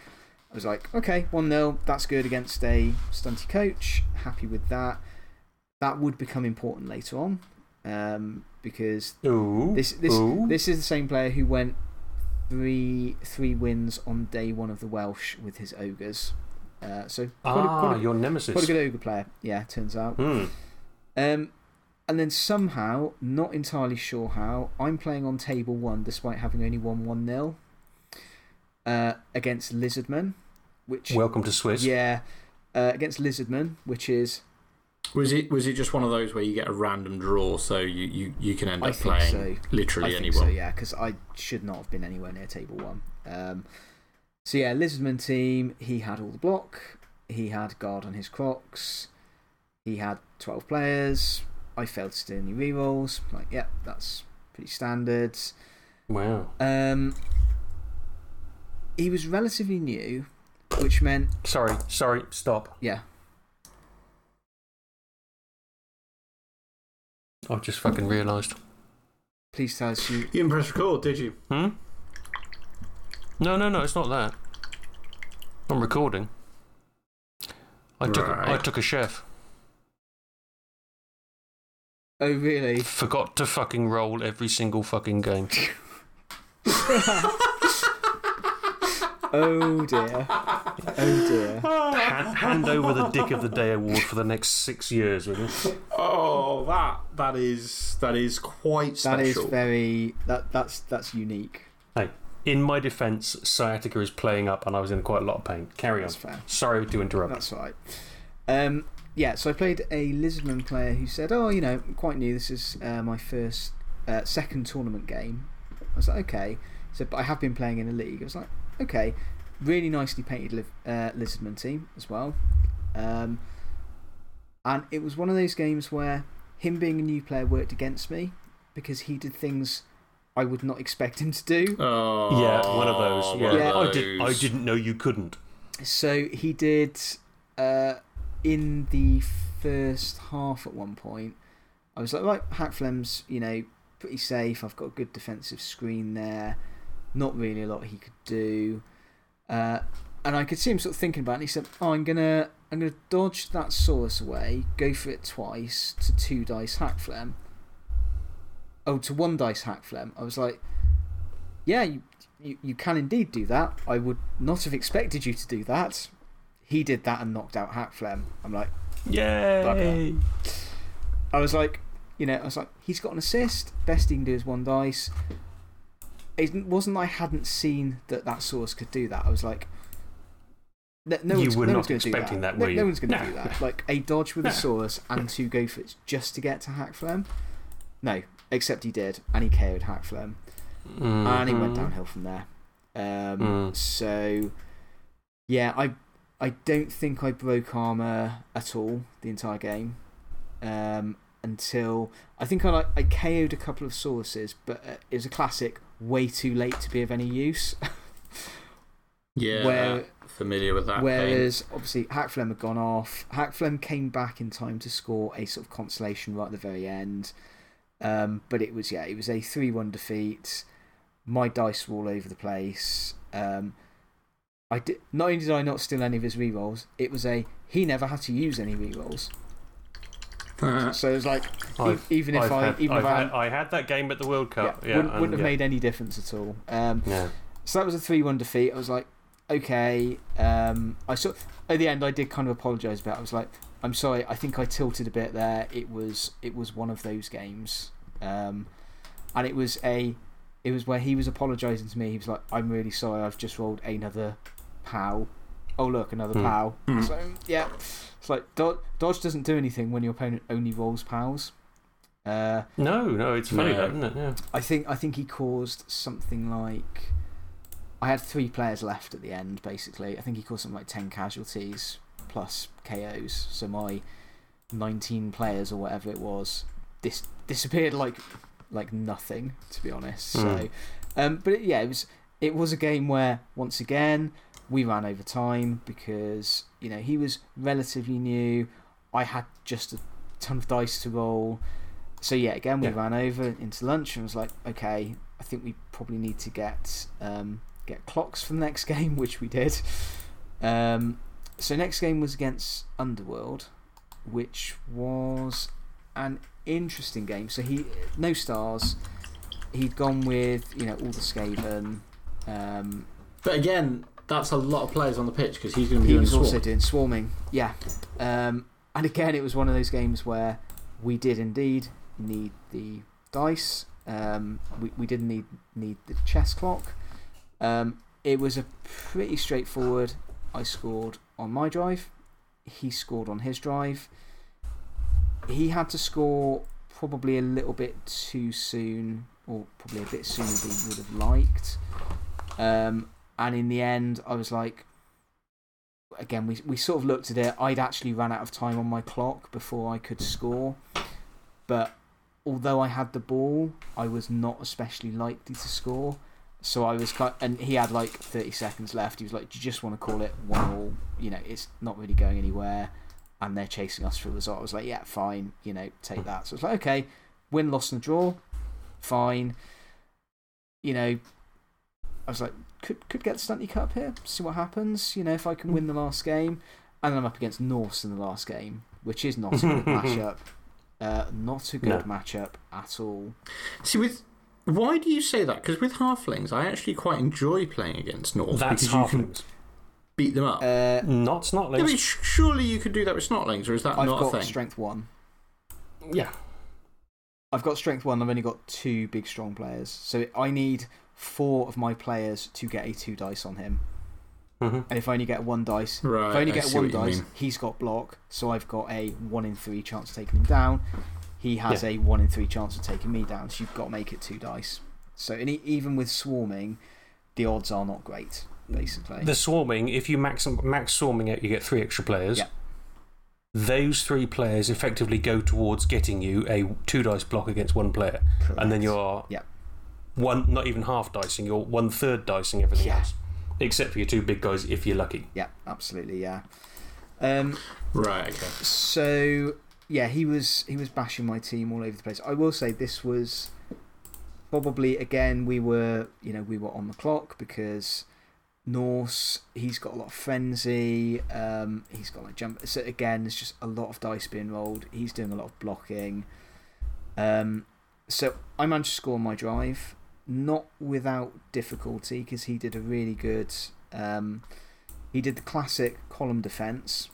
was like, okay, 1 0. That's good against a stunty coach. Happy with that. That would become important later on. Um, because Ooh. this, this, Ooh. this is the same player who went three, three wins on day one of the Welsh with his ogres. Uh, so, quite, a, ah, quite, a, your nemesis. quite a good ogre player. Yeah, turns out. Hmm. Um, and then somehow, not entirely sure how, I'm playing on table one despite having only won 1 0 uh, against Lizardman, which. Welcome to Swiss. Yeah, uh, against Lizardman, which is. Was it, was it just one of those where you get a random draw so you, you, you can end I up think playing so. literally I think anyone? so, yeah, because I should not have been anywhere near table one. Um, so, yeah, Lizardman team, he had all the block, he had guard on his crocs, he had 12 players. I failed to do any rerolls. Like, yeah, that's pretty standard. Wow. Um, he was relatively new, which meant, Sorry, sorry, stop. yeah, I've just fucking realised. please tell us you. You didn't press record, did you? Hmm? No, no, no, it's not that. I'm recording. I took, I took a chef. Oh, really? Forgot to fucking roll every single fucking game. Oh, dear. Oh, dear. hand, hand over the Dick of the Day award for the next six years, will you? Oh, that, that, is, that is quite special. That is very. That, that's, that's unique. Hey, in my defence, sciatica is playing up and I was in quite a lot of pain. Carry on. That's fair. Sorry to interrupt. That's right. Um, yeah, so I played a Lizardman player who said, Oh, you know, I'm quite new. This is uh, my first, uh, second tournament game. I was like, Okay. Said, But I have been playing in a league. I was like, Okay. Really nicely painted uh, Lizardman team as well. Um, and it was one of those games where him being a new player worked against me because he did things I would not expect him to do. Oh, Yeah, one of those. Yeah, one Yeah. of I, did, I didn't know you couldn't. So he did uh, in the first half at one point. I was like, right, Hakflem's, you know, pretty safe. I've got a good defensive screen there. Not really a lot he could do. Uh, and I could see him sort of thinking about it. And he said, oh, I'm going to I'm gonna dodge that Saurus away, go for it twice to two dice Hakflem. Oh, to one dice hack Hakflem. I was like, yeah, you, you, you can indeed do that. I would not have expected you to do that. He did that and knocked out hack Hakflem. I'm like, Yay! I was like, You know, I was like, he's got an assist. Best he can do is one dice. It wasn't I hadn't seen that that Saurus could do that. I was like, no, no You one's, were no not one's gonna do expecting that, no, were no you? one's going to No. do that. Like a dodge with a Saurus and two go for it just to get to hack Hakflem. No, except he did, and he KO'd Hakflem. And he went Mhm. downhill from there. Um, Mm. So, yeah, I, I don't think I broke armor at all the entire game um, until I think I, like, I KO'd a couple of sources, but uh, it was a classic way too late to be of any use. Yeah, Where- familiar with that. pain. Whereas, obviously, Hakflem had gone off. Hakflem came back in time to score a sort of consolation right at the very end. Um, but it was, yeah, it was a 3 1 defeat. My dice were all over the place. Um, I did, not only did I not steal any of his rerolls, it was a he never had to use any rerolls. So it was like, I've- even if I've I had, even if I, had, I had that game at the World Cup. Yeah, wouldn't, and wouldn't have yeah. made any difference at all. Um, Yeah. so that was a 3 1 defeat. I was like, okay. Um, I saw, at the end, I did kind of apologise about it. I was like, I'm sorry, I think I tilted a bit there. It was, it was one of those games. Um, and it was a, it was where he was apologising to me. He was like, I'm really sorry, I've just rolled another POW. Oh, look, another Hmm. POW. Hmm. So, yeah. It's like, dodge, dodge doesn't do anything when your opponent only rolls POWs. Uh, No, no, it's funny, No. that, isn't it? Yeah. I think I think he caused something like I had three players left at the end. Basically, I think he caused something like ten casualties plus KOs. So my nineteen players or whatever it was dis disappeared like like nothing. To be honest, so Hmm. um, but it, yeah, it was it was a game where once again we ran over time because you know he was relatively new. I had just a ton of dice to roll. So yeah, again we Yeah. ran over into lunch and was like, okay, I think we probably need to get um, get clocks for the next game, which we did. Um, so next game was against Underworld, which was an interesting game. So he no stars. He'd gone with you know all the Skaven. Um, But again, that's a lot of players on the pitch because he's going to be he doing was also doing swarming, yeah. Um, and again, it was one of those games where we did indeed need the dice. Um, we, we didn't need, need the chess clock. Um, it was a pretty straightforward. I scored on my drive, he scored on his drive. He had to score probably a little bit too soon, or probably a bit sooner than he would have liked. Um, and in the end, I was like, again, we, we sort of looked at it. I'd actually ran out of time on my clock before I could score. But although I had the ball, I was not especially likely to score. So I was kind and he had like 30 seconds left. He was like, Do you just want to call it one all? You know, it's not really going anywhere. And they're chasing us for the result. I was like, Yeah, fine. You know, take that. So it's like, Okay, win, loss, and draw. Fine. You know, I was like, could could get the Stunty Cup here, see what happens. You know, if I can win the last game, and then I'm up against Norse in the last game, which is not a good matchup. Uh, not a good No. matchup at all. See, with why do you say that? Because with halflings, I actually quite enjoy playing against Norse That's because you can beat them up. Uh, Not yeah, snotlings. but sh- surely you could do that with snotlings, or is that I've not a got thing? strength one. yeah. I've got strength one. I've only got two big strong players, so I need four of my players to get a two dice on him. hmm And if I only get one dice, Right. if I only get see one dice, he's got block, so I've got a one in three chance of taking him down. He has Yeah. a one in three chance of taking me down, so you've got to make it two dice. So and even with swarming, the odds are not great, basically. The swarming, if you max, max swarming it, you get three extra players. Yeah. Those three players effectively go towards getting you a two dice block against one player. And then you're Yeah. one, not even half dicing, you're one third dicing everything Yeah. else. Except for your two big guys if you're lucky. Yeah, absolutely, yeah. Um, Right. Okay. So yeah, he was he was bashing my team all over the place. I will say this was probably again we were you know we were on the clock because Norse he's got a lot of frenzy. Um, he's got like jump. So again, there's just a lot of dice being rolled. He's doing a lot of blocking. Um, so I managed to score my drive, not without difficulty because he did a really good. Um, he did the classic column defense.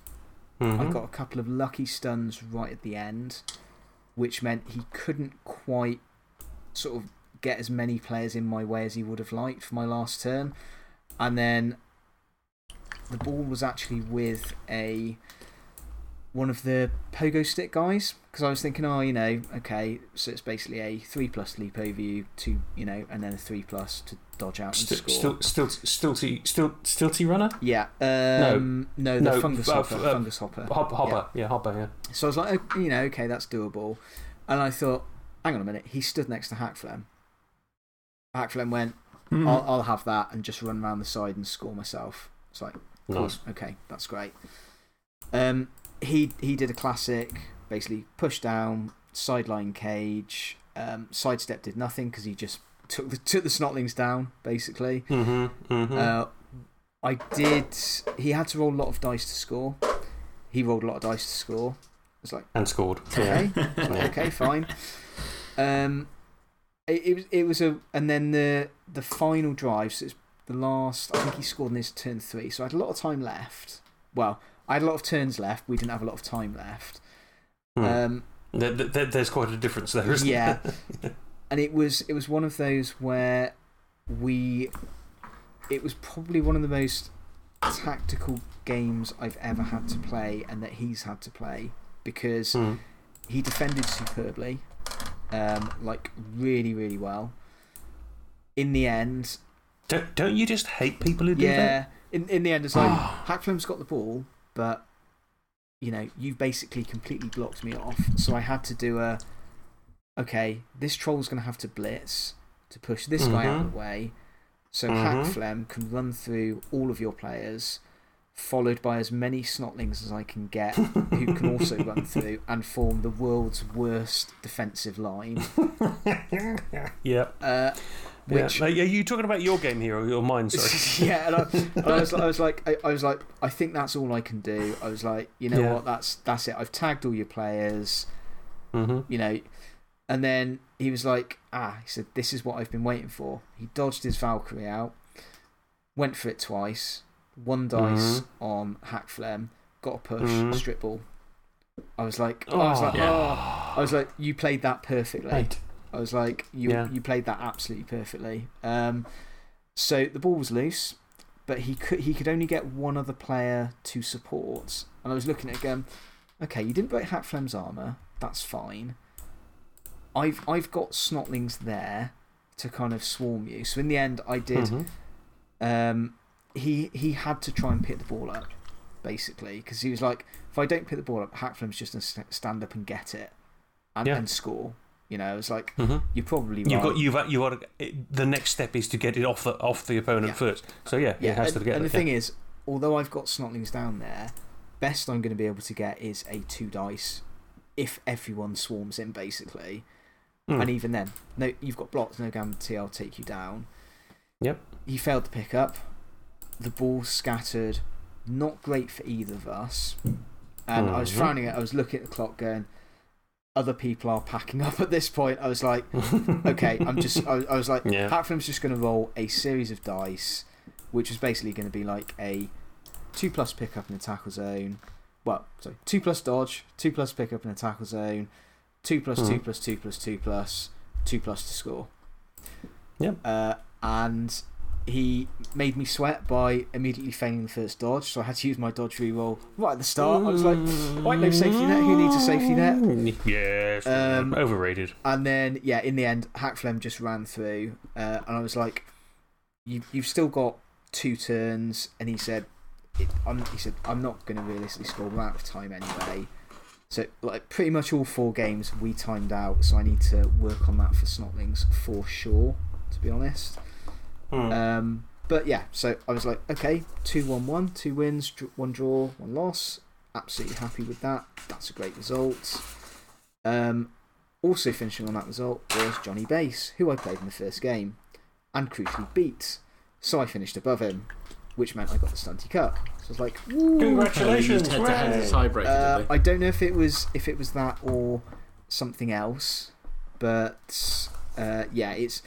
I Mhm. got a couple of lucky stuns right at the end, which meant he couldn't quite sort of get as many players in my way as he would have liked for my last turn. And then the ball was actually with a one of the pogo stick guys because I was thinking, oh, you know, okay, so it's basically a 3 plus leap over you, two, you know, and then a 3 plus to dodge out and Still, score. still, still, still, still, still T runner? yeah. Um, no, the no, fungus, uh, hopper, uh, fungus hopper. Hopper, hopper. Yeah. hopper, yeah. So I was like, oh, you know, okay, that's doable. And I thought, hang on a minute, he stood next to Hakflem. Hakflem went, Hmm. I'll, I'll have that and just run around the side and score myself. It's like, cool, Nice. okay, that's great. Um, he, he did a classic, basically push down, sideline cage, um, sidestep did nothing because he just took the, took the snotlings down, basically. Mm-hmm, mm-hmm. Uh, I did. He had to roll a lot of dice to score. He rolled a lot of dice to score. It's like, and scored. okay, Yeah. okay, fine. Um, it, it was it was a and then the the final drive. So it's the last. I think he scored in his turn three. So I had a lot of time left. Well, I had a lot of turns left. We didn't have a lot of time left. Hmm. Um, There- there- there's quite a difference there, isn't yeah, there? and it was it was one of those where we. It was probably one of the most tactical games I've ever had to play, and that he's had to play because Hmm. he defended superbly, um, like really, really well. In the end, Don't, don't you just hate people who do that? yeah, in, in the end, it's like Hakflem's got the ball, but you know, you've basically completely blocked me off. So I had to do a okay, this troll's going to have to blitz to push this guy out of the way. So. Hakflem can run through all of your players, followed by as many snotlings as I can get, who can also run through and form the world's worst defensive line. Yeah. Uh, which yeah. Are you talking about your game here or your mind? Sorry. yeah, and I, and I, was, I was like, I, I was like, I think that's all I can do. I was like, you know Yeah. what, that's that's it. I've tagged all your players, mm-hmm. you know, and then he was like, ah, he said, this is what I've been waiting for. He dodged his Valkyrie out, went for it twice, one dice on Hakflem, got a push, Mhm. strip ball. I was like, I was Oh. like, Yeah. oh, I was like, you played that perfectly. Right. I was like, you, Yeah. you played that absolutely perfectly. Um, so the ball was loose, but he could, he could only get one other player to support. And I was looking at it going, okay, you didn't break Hakflem's armour, that's fine. I've, I've got snotlings there to kind of swarm you. So in the end, I did. Mhm. Um, he, he had to try and pick the ball up, basically, because he was like, if I don't pick the ball up, Hakflem's just going to stand up and get it and, Yeah. and score. You know, it's like, Mhm. you're probably right. You've got, you've, you it, the next step is to get it off the, off the opponent Yeah. first. So, yeah, yeah, it has and, to get and it. the thing is, although I've got snotlings down there, best I'm going to be able to get is a two dice if everyone swarms in, basically. Mm. And even then, no, you've got blocks, no guarantee I'll take you down. Yep. He failed to pick up. The ball scattered. Not great for either of us. And I was Mhm. frowning at I was looking at the clock going, other people are packing up at this point. I was like, okay, I'm just, I, I was like, Yeah. Hakflem's just going to roll a series of dice, which was basically going to be like a 2 plus pickup in the tackle zone. Well, sorry, 2 plus dodge, 2 plus pickup in the tackle zone, 2 plus 2 Mhm. plus 2 plus 2 plus 2 plus to score. Yep. Uh, and he made me sweat by immediately failing the first dodge, so I had to use my dodge reroll right at the start. I was like, right, no safety net. Who needs a safety net? Yes. Um, overrated. And then, yeah, in the end, Hakflem just ran through, uh, and I was like, you, You've still got two turns. And he said, it, I'm, he said, I'm not going to realistically score. We're out of time anyway. So, like, pretty much all four games we timed out, so I need to work on that for Snotlings for sure, to be honest. Hmm. Um, but yeah, so I was like, okay, 2 1 1, two wins, one draw, one loss. Absolutely happy with that. That's a great result. Um, also finishing on that result was Johnny Bass, who I played in the first game and crucially beat. So I finished above him, which meant I got the Stunty Cup. So I was like. Congratulations. Head to head Hooray. tiebreaker, Uh. I don't know if it was if it was that or something else, but uh, yeah, it's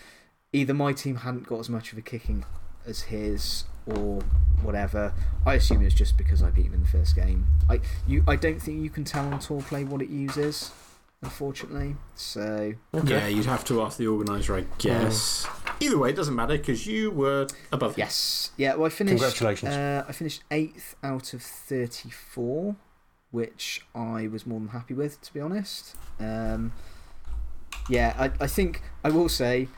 either my team hadn't got as much of a kicking as his or whatever. I assume it's just because I beat him in the first game. I you I don't think you can tell on Tourplay what it uses. unfortunately. So, Okay. Yeah, you'd have to ask the organiser, I guess. Either way, it doesn't matter because you were above. yes. Yeah, well, I finished. Congratulations. Uh, I finished eighth out of 34, which I was more than happy with, to be honest. Um, yeah, I, I think I will say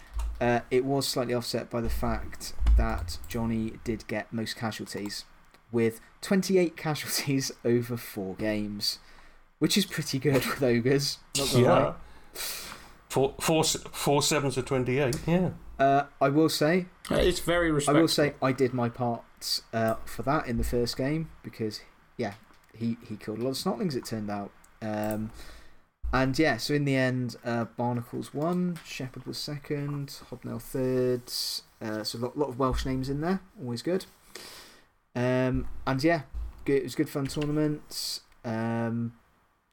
uh, it was slightly offset by the fact that Johnny did get most casualties, with 28 casualties over four games, which is pretty good with Ogres. Not lie. Yeah. Four, four, four sevens of 28, yeah. Uh, I will say, It's very I will say I did my part uh, for that in the first game because, yeah, he, he killed a lot of snotlings, it turned out. Um, and yeah, so in the end, uh, Barnacles won, Shepherd was second, Hobnail third. Uh, so a lot, lot of Welsh names in there, always good. Um, and yeah, good, it was a good fun tournament. Um,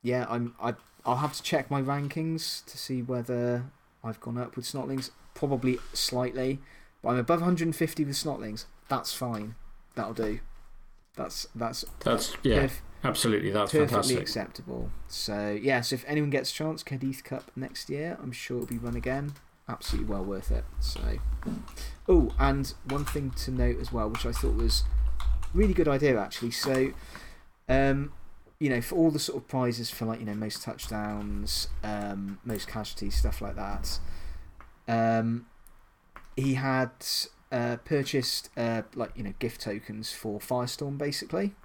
yeah, I'm, I, I'll have to check my rankings to see whether I've gone up with snotlings. Probably slightly. But I'm above 150 with snotlings. That's fine. That'll do. That's, that's That's, yeah, perf- absolutely. That's perfectly fantastic. acceptable. So, yeah, so if anyone gets a chance, Caerdydd Cup next year, I'm sure it'll be run again. Absolutely well worth it. So, oh, and one thing to note as well, which I thought was really good idea actually. So, um, you know, for all the sort of prizes for like, you know, most touchdowns, um, most casualties, stuff like that, um, he had uh, purchased uh, like, you know, gift tokens for Firestorm basically.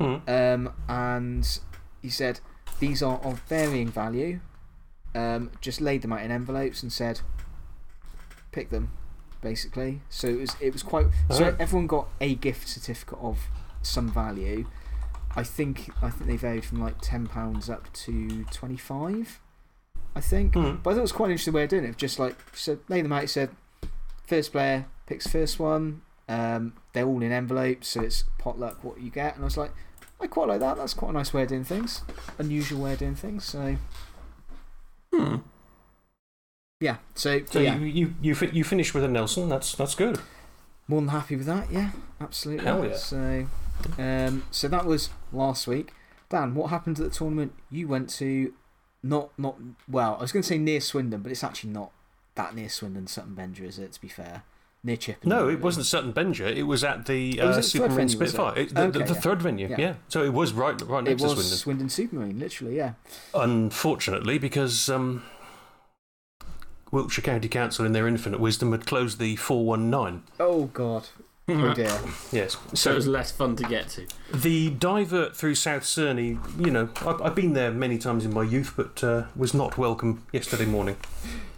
Mm. Um, and he said these are of varying value. Um, just laid them out in envelopes and said, pick them, basically. So it was, it was quite. So everyone got a gift certificate of some value. I think, I think they varied from like £10 up to 25 I think. Mm. But I thought it was quite an interesting way of doing it. Just like, so lay them out, he said, first player picks first one. Um, they're all in envelopes, so it's potluck what you get. And I was like, I quite like that. That's quite a nice way of doing things. Unusual way of doing things. So, Hmm. yeah. So, So yeah, you, you, you, you finished with a Nelson, that's, that's good. more than happy with that. Yeah, absolutely. Hell yeah. So, um, so that was last week. Dan, what happened at the tournament you went to? Not, not, well, I was going to say near Swindon, but it's actually not that near Swindon, Sutton Benger, is it, to be fair? Near Chippenham. No, it wasn't Sutton Benger, it was at the uh, the Supermarine was it? It- the, the, Okay, the yeah. third venue, Yeah. yeah. So it was right, right next to was Swindon. Swindon Supermarine, literally, yeah. Unfortunately, because um, Wiltshire County Council, in their infinite wisdom, had closed the 419. Oh, God. Oh, dear. Yes. So it was less fun to get to. The divert through South Cerney, you know, I've, I've been there many times in my youth, but uh, was not welcome yesterday morning.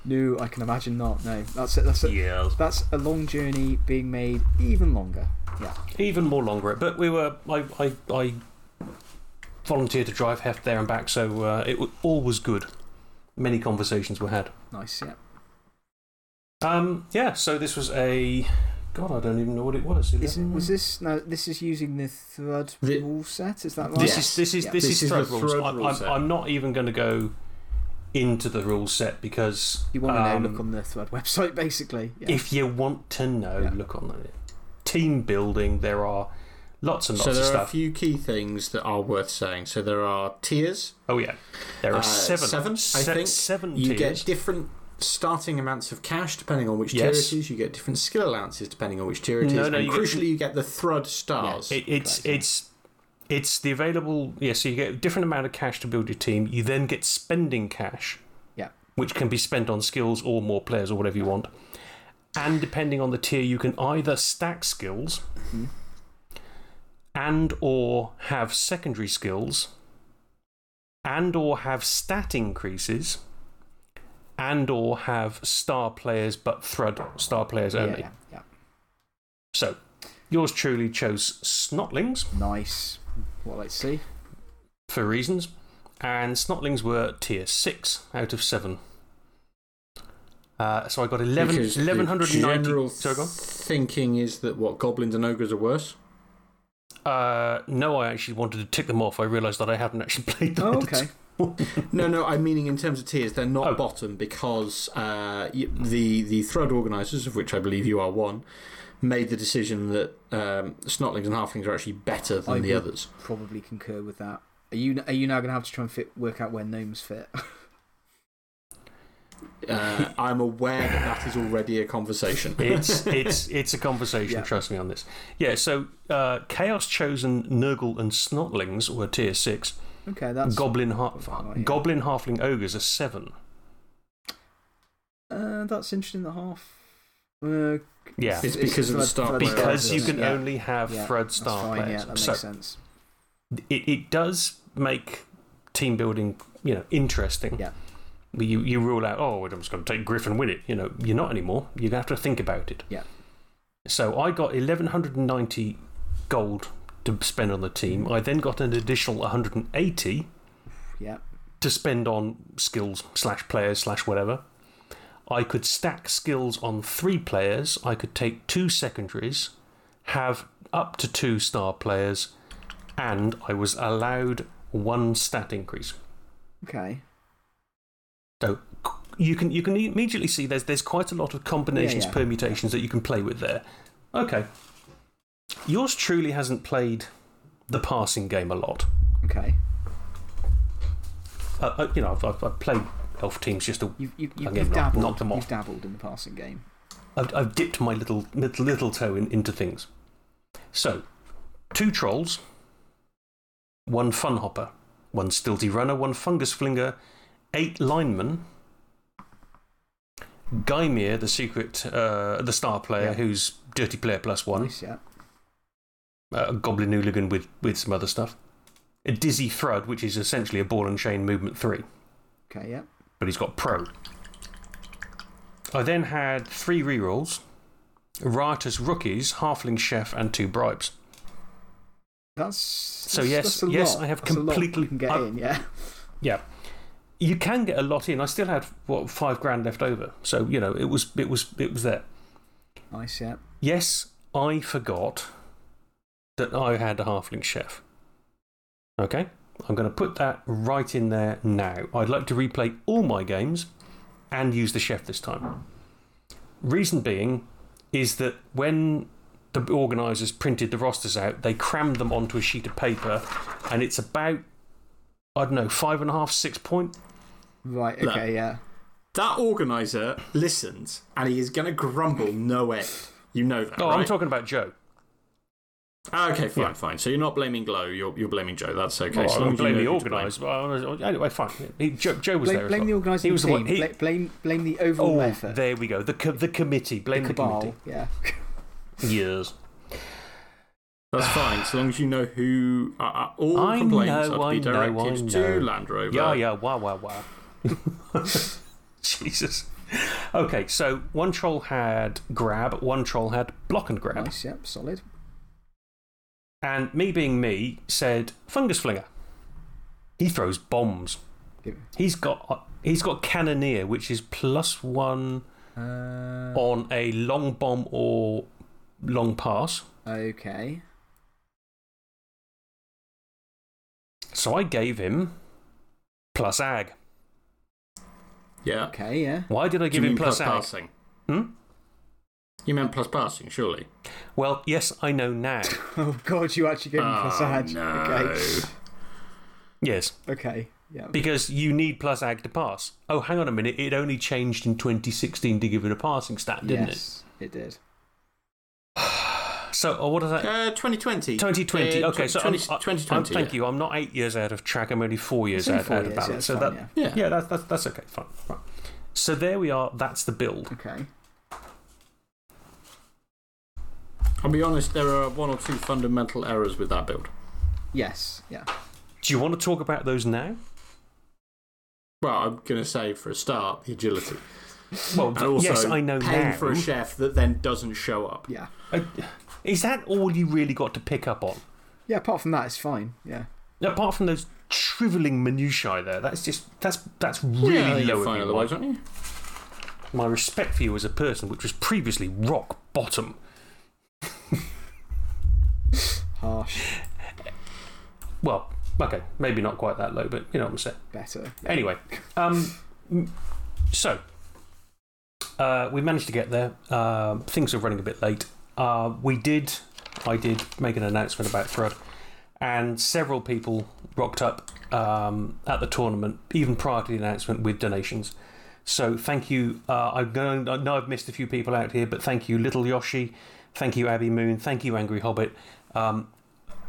No, I can imagine not. No, that's it. That's, it. Yeah. that's a long journey being made even longer. Yeah. Even more longer. But we were, I, I, I volunteered to drive Heft there and back, so uh, it all was good. Many conversations were had. Nice, yeah. Um, yeah, so this was a. God, I don't even know what it was. Is, Eleven- was this. No, this is using the Thrud The- rule set, is that right? This Yes. is this is Yeah. this, This is, is Thrud the rules. Thrud I'm, rule I'm, set. I'm not even going to go into the rule set because You want to know, um, look on the Thrud website, basically. Yeah. if you want to know, Yeah. look on the team building. There are lots and lots So of there are a few key things that are worth saying. So there are tiers. oh yeah, there are Uh, seven. seven, I se- think. seven You tiers. get different starting amounts of cash depending on which tier it Yes. is. You get different skill allowances depending on which tier it is. No, no, and you get- crucially, you get the Thrud stars. It, it's it's it's the available. Yeah, so you get a different amount of cash to build your team. You then get spending cash. Yeah. Which can be spent on skills or more players or whatever you want. And depending on the tier, you can either stack skills Mhm. and or have secondary skills and or have stat increases and or have star players but thrud star players only. yeah, yeah. So yours truly chose snotlings Nice. What let's see. for reasons, and Snotlings were tier 6 out of 7. Uh, so I got 11, Because the 1190. general Sorry, go on. thinking is that what goblins and ogres are worse. Uh, no, I actually wanted to tick them off. I realised that I hadn't actually played them. Oh, at okay. All. No, no, I'm meaning in terms of tiers, they're not Oh. bottom because uh, the the Thrud organisers, of which I believe you are one, made the decision that um, Snotlings and Halflings are actually better than I the would- others. Probably concur with that. Are you, are you now going to have to try and fit, work out where gnomes fit? uh, I'm aware that that is already a conversation. It's, it's, it's a conversation, Yeah. trust me on this. Yeah, so uh, Chaos Chosen, Nurgle, and Snotlings were tier 6. Okay, that's. Goblin, ha- right, yeah. Goblin Halfling Ogres are 7. Uh, that's interesting. The half. Uh, Yeah. It's because of the star players, Because you can? Yeah. only have Yeah, Thrud that's star fine, players. Yeah, that so makes sense. it, it does make team building you know, interesting. Yeah. But you, you rule out, oh, I'm just going to take Griffin with it. You know, you're not anymore. You have to think about it. Yeah. So I got 1190 gold to spend on the team. I then got an additional 180 Yeah. to spend on skills slash players slash whatever. I could stack skills on three players. I could take two secondaries, have up to two star players, and I was allowed one stat increase. Okay. So you can you can immediately see there's there's quite a lot of combinations, yeah. permutations that you can play with there. Okay. Yours truly hasn't played the passing game a lot. Okay. Uh, uh, you know, I've, I've, I've played elf teams just to You've, you've, you've, you've dabbled. knock them off. You've dabbled in the passing game. I've, I've dipped my little, little, little toe in, into things. So, two trolls, one fun hopper, one stilty runner, one fungus flinger, eight linemen, Gymir, the secret, uh, the star player Yeah. who's dirty player plus one, Nice, yeah. Uh, a goblin hooligan with, with some other stuff, a dizzy thrud, which is essentially a ball and chain movement three. Okay, yeah. but he's got pro. I then had three rerolls riotous rookies, halfling chef, and two bribes. That's. So, yes, that's yes, lot. I have That's completely- You can get I- in, yeah. Yeah. You can get a lot in. I still had, what, five grand left over. So, you know, it was, it was, it was there. Nice, yeah. Yes, I forgot that I had a halfling chef. Okay? I'm going to put that right in there now. I'd like to replay all my games and use the chef this time. Reason being is that when the organisers printed the rosters out, they crammed them onto a sheet of paper, and it's about, I don't know, five and a half, six point. Right, Look. okay, yeah. That organiser listens and he is going to grumble no end. You know that. Oh, right? I'm talking about Joe. Ah, okay, fine, Yeah. fine. So you're not blaming Glow, you're, you're blaming Joe. That's okay. Well, so I long don't as you blame the who to Well, anyway, fine. He, Joe, Joe was Blame, there. as blame well. the organising He was the one- he- Bla- blame, blame the overall Oh, effort. there we go. The, co the committee. Blame the the, committee. yeah. Yes. That's fine, so long as you know who. Uh, uh, all I complaints know, are to be I know, directed I know. to Land Rover. Yeah, yeah. Wow, wow, wow. Jesus. Okay, so one troll had grab, one troll had block and grab. Nice, yep, solid. And me being me said fungus flinger. He throws bombs. He's got, he's got cannoneer, which is plus one Uh, on a long bomb or long pass. okay. So I gave him plus ag. Yeah. Okay, yeah. Why did I Do you give him plus plus ag? passing? Hmm? You meant plus passing, surely. Well, yes, I know now. Oh, God, you actually gave him plus Oh, ad. no. Okay. yes, Okay, yeah. because you need plus ag to pass. Oh, hang on a minute. It only changed in 2016 to give it a passing stat, didn't it? yes, it did. it? So, oh, what is that? Uh, 2020. 2020. Uh, okay, so 20, I'm, I'm- 2020. thank you. I'm not eight years out of track. I'm only four years only out, four out of years, yeah, balance. it's so fine, that, yeah. yeah, that's, that's, that's okay. Fine, fine. So there we are. That's the build. Okay. I'll be honest, there are one or two fundamental errors with that build. Yes, yeah. Do you want to talk about those now? Well, I'm going to say for a start, the agility. Well, And also, yes, I know paying now. for a chef that then doesn't show up. Yeah. Uh, is that all you really got to pick up on? Yeah, apart from that, it's fine. Yeah. Apart from those shriveling minutiae there, that's just that's that's really yeah, low. you're of fine otherwise, My, aren't you? my respect for you as a person, which was previously rock bottom. Harsh. Well, okay, maybe not quite that low, but you know what I'm saying. Better. Yeah. Anyway, um, so uh, we managed to get there. Uh, things are running a bit late. Uh, we did, I did make an announcement about Thrud, and several people rocked up um, at the tournament, even prior to the announcement, with donations. So thank you. Uh, I'm going, I know I've missed a few people out here, but thank you, Little Yoshi. Thank you, Abby Moon. Thank you, Angry Hobbit. Um,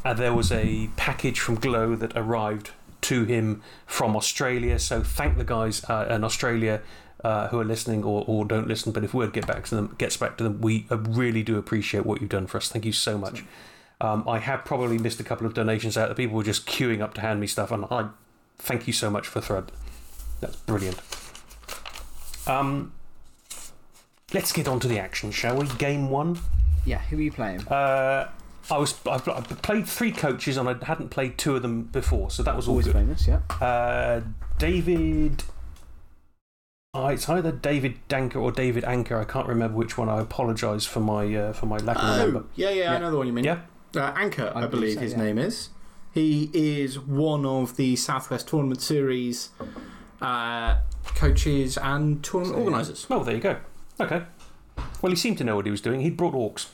and there was a package from Glow that arrived to him from Australia. So thank the guys uh, in Australia uh, who are listening or, or don't listen. But if word get back to them, gets back to them, we uh, really do appreciate what you've done for us. Thank you so much. Um, I have probably missed a couple of donations out. The people were just queuing up to hand me stuff, and I thank you so much for Thrud. That's brilliant. Um, let's get on to the action, shall we? Game one. Yeah, who are you playing? Uh, I was I've, I've played three coaches and I hadn't played two of them before, so that was all Always good. playing this, yeah. Uh, David. Uh, it's either David Danker or David Anker. I can't remember which one. I apologise for my uh, for my lack of remember. Oh, yeah, yeah, I know the one you mean. Yeah. Uh, Anchor, I, I believe believe so, his yeah. name is. He is one of the Southwest Tournament Series uh, coaches and tournament So, organisers. Oh, there you go. Okay. Well, he seemed to know what he was doing. He'd brought orcs.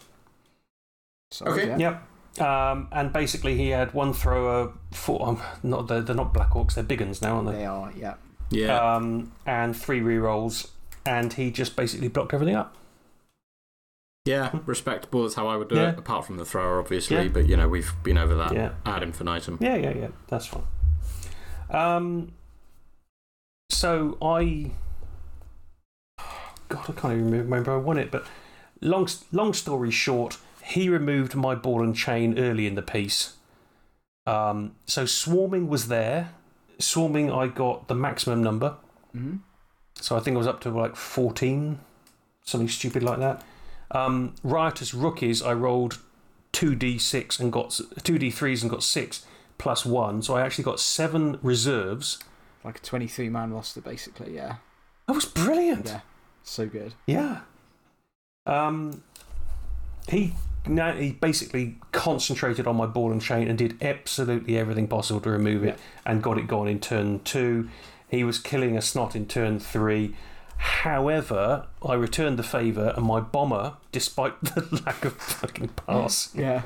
Solid, Okay. Yeah. Yep. Um, and basically, he had one thrower for. Um, not they're, they're not black orcs. They're big uns now, aren't they? They are, yeah. Yeah. Um, and three rerolls, and he just basically blocked everything up. yeah, respectable. That's how I would do Yeah. it, apart from the thrower, obviously. Yeah. But, you know, we've been over that Yeah. ad infinitum. Yeah, yeah, yeah. That's fine. Um, so I. God, I can't even remember I won it, but long, long story short, he removed my ball and chain early in the piece. Um, so swarming was there. Swarming, I got the maximum number. hmm So I think I was up to like 14, something stupid like that. Um, Riotous Rookies, I rolled 2d6 and got 2d3s and got 6 plus 1. So I actually got 7 reserves. Like a 23 man roster, basically, yeah. That was brilliant. Yeah. So good. Yeah. Um, he now he basically concentrated on my ball and chain and did absolutely everything possible to remove it and got it gone in turn two. He was killing a snot in turn three. However, I returned the favour and my bomber, despite the lack of fucking pass, Yeah.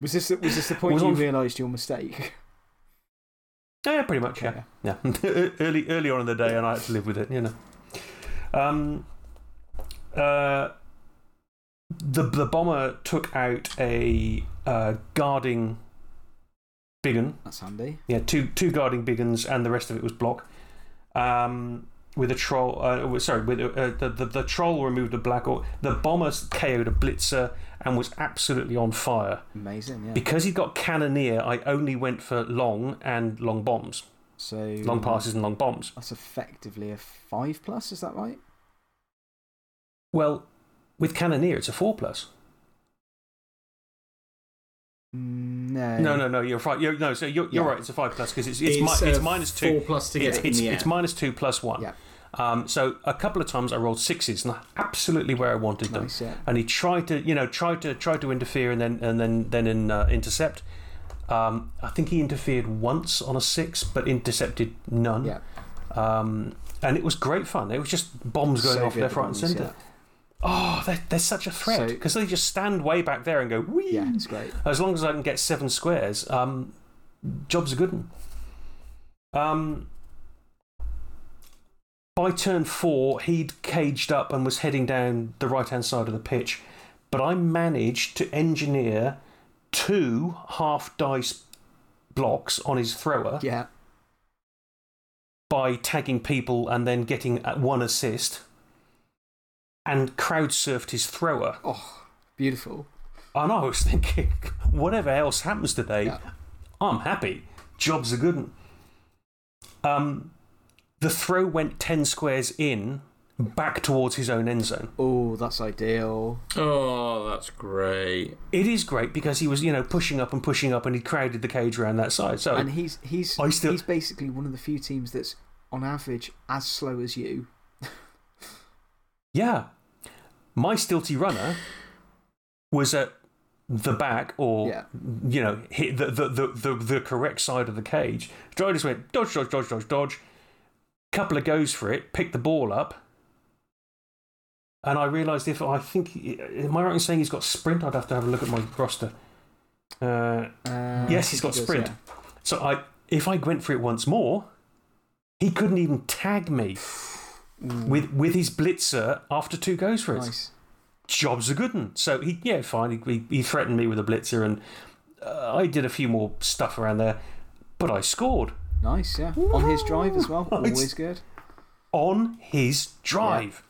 Was this, was this the point Was you realised your mistake? Yeah, pretty much. Yeah, yeah. early, early on in the day, and I had to live with it. You know. Um. Uh. The the bomber took out a uh, guarding biggin. That's handy. Yeah, two two guarding biggins, and the rest of it was block. Um. With a troll, uh, sorry, with uh, the, the the troll removed a black orc. The bomber KO'd a blitzer and was absolutely on fire. Amazing, yeah. Because he got cannoneer, I only went for long and long bombs, so long passes and long bombs. That's effectively a 5 plus, is that right? Well, with cannoneer, it's a four plus. Mm, No. No, no, no, you're right. You're, no, so you're, you're Yeah. right. It's a five plus because it's it's, mi- uh, it's minus two. Four plus to get It's, it in it's, it's minus two plus one. Yeah. Um, so a couple of times I rolled sixes, and absolutely where I wanted them. Nice, yeah. And he tried to, you know, tried to tried to interfere and then and then then in uh, intercept. Um, I think he interfered once on a six, but intercepted none. Yeah. Um, and it was great fun. It was just bombs going So off left, right, and centre. Oh, they're, they're such a threat So- because they just stand way back there and go wee. Yeah, it's great. As long as I can get seven squares, um, job's a good one. Um, by turn four, he'd caged up and was heading down the right hand side of the pitch, but I managed to engineer two half dice blocks on his thrower Yeah. by tagging people and then getting one assist and crowd surfed his thrower. Oh, beautiful. And I was thinking, whatever else happens today, Yeah. I'm happy. Job's a good one. Um, the throw went 10 squares in, back towards his own end zone. Oh, that's ideal. Oh, that's great. It is great because he was, you know, pushing up and pushing up and he crowded the cage around that side. So, And he's he's I still- he's basically one of the few teams that's on average as slow as you. yeah. My stilty runner was at the back or, Yeah. you know, hit the, the, the, the, the correct side of the cage. So I just went dodge, dodge, dodge, dodge, dodge. Couple of goes for it, picked the ball up. And I realised if I think, am I right in saying he's got sprint? I'd have to have a look at my roster. Uh, Uh, Yes, he's got he does, sprint. yeah. so I, if I went for it once more, he couldn't even tag me. With, with his blitzer after two goes for it. Nice. Job's a good one. So, he, yeah, fine. He, he threatened me with a blitzer, and uh, I did a few more stuff around there, but I scored Nice, yeah. On his drive as well. Nice. Always good. on his drive.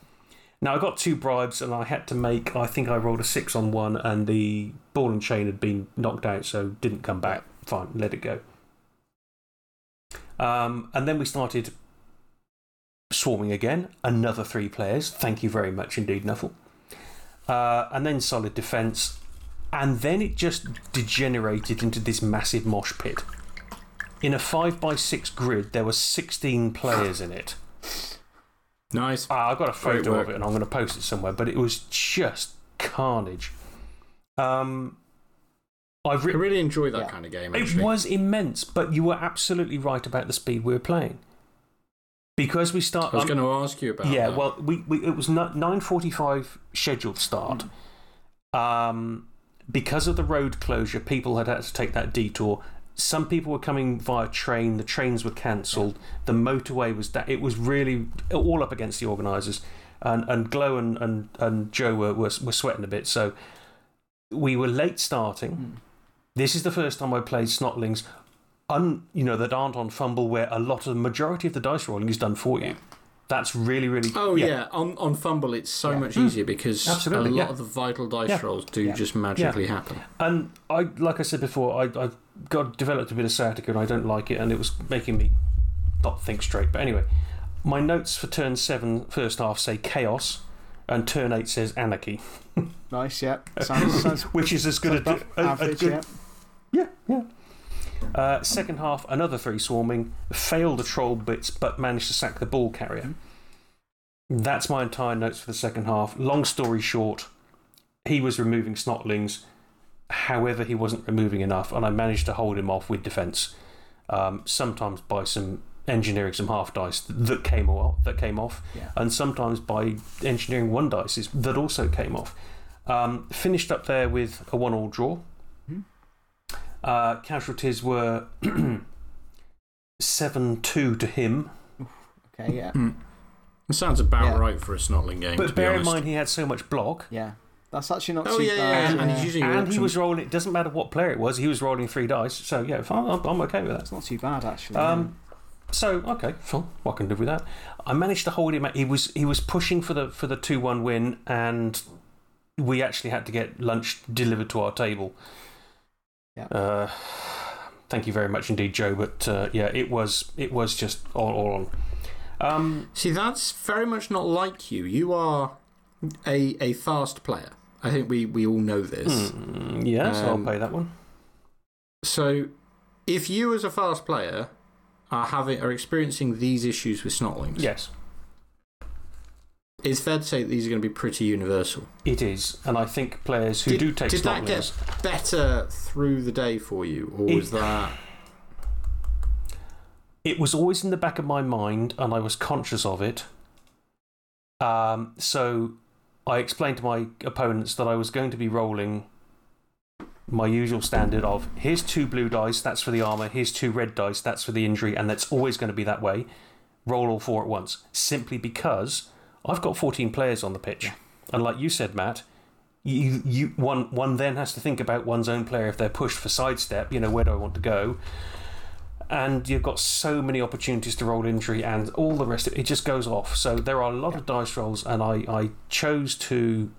Now, I got two bribes, and I had to make, I think I rolled a six on one, and the ball and chain had been knocked out, so didn't come back. Fine, let it go. Um, and then we started swarming again. Another three players. Thank you very much indeed, Nuffle. Uh, and then solid defence. And then it just degenerated into this massive mosh pit. In a 5 by 6 grid, there were 16 players in it. Nice. Ah, I've got a photo of it and I'm going to post it somewhere, but it was just carnage. Um, I've I really enjoy that Yeah. kind of game. It was immense, but you were absolutely right about the speed we were playing. Because we start. I was um, going to ask you about yeah, that. well, we, we, it was nine forty-five scheduled start. Um, because of the road closure, people had had to take that detour. Some people were coming via train. The trains were cancelled. The motorway was that. It was really all up against the organisers. And and Glow and and, and Joe were, were were sweating a bit. So we were late starting. This is the first time I played Snotlings, un, you know, that aren't on FUMBBL, where a lot of the majority of the dice rolling is done for you. That's really, really. Oh yeah, on on FUMBBL it's so much easier because Hmm. Absolutely, a lot yeah. of the vital dice Yeah. rolls do Yeah. just magically happen. And I, like I said before, I, I've got developed a bit of sciatica and I don't like it, and it was making me not think straight. But anyway, my notes for turn seven, first half, say chaos, and turn eight says anarchy, Nice, yeah. Sounds, sounds which is as good sounds a, a, a average, good yeah. Yeah, yeah. Uh, second half, another three swarming, failed the troll bits, but managed to sack the ball carrier. That's my entire notes for the second half. Long story short, he was removing snotlings. However, he wasn't removing enough, and I managed to hold him off with defence. Um, sometimes by some engineering some half dice that came off, that came off, Yeah. and sometimes by engineering one dice that also came off. Um, finished up there with a one-all draw. Uh, casualties were 7 2 to him. Okay, yeah. It sounds about Yeah. right for a Snotling game. to But be bear in mind, he had so much block. Yeah. That's actually not Oh too yeah, yeah, bad. yeah, and yeah. he's using And he was rolling, it doesn't matter what player it was, he was rolling three dice. So, yeah, fine, I'm, I'm okay with that. It's not too bad, actually. Um, so okay, fine. What can I do with that? I managed to hold him. At, he was he was pushing for the for the two one win, and we actually had to get lunch delivered to our table. Yeah. Uh, thank you very much indeed, Joe. But uh, yeah, it was it was just all, all on. Um, See, that's very much not like you. You are a a fast player. I think we, we all know this. mm, yes, I'll Um, pay that one. So, if you as a fast player are having are experiencing these issues with Snotlings, Yes, it's fair to say that these are going to be pretty universal. it is, and I think players who Did- do take did that get better through the day for you, or It- was that it was always in the back of my mind and I was conscious of it. Um, so I explained to my opponents that I was going to be rolling my usual standard of here's two blue dice, that's for the armour, here's two red dice, that's for the injury, and that's always going to be that way. Roll all four at once. Simply because I've got 14 players on the pitch. And like you said, Matt, you, you, one, one then has to think about one's own player if they're pushed for sidestep, you know, where do I want to go? and you've got so many opportunities to roll injury and all the rest of it, it just goes off. So there are a lot of dice rolls, and I, I chose to.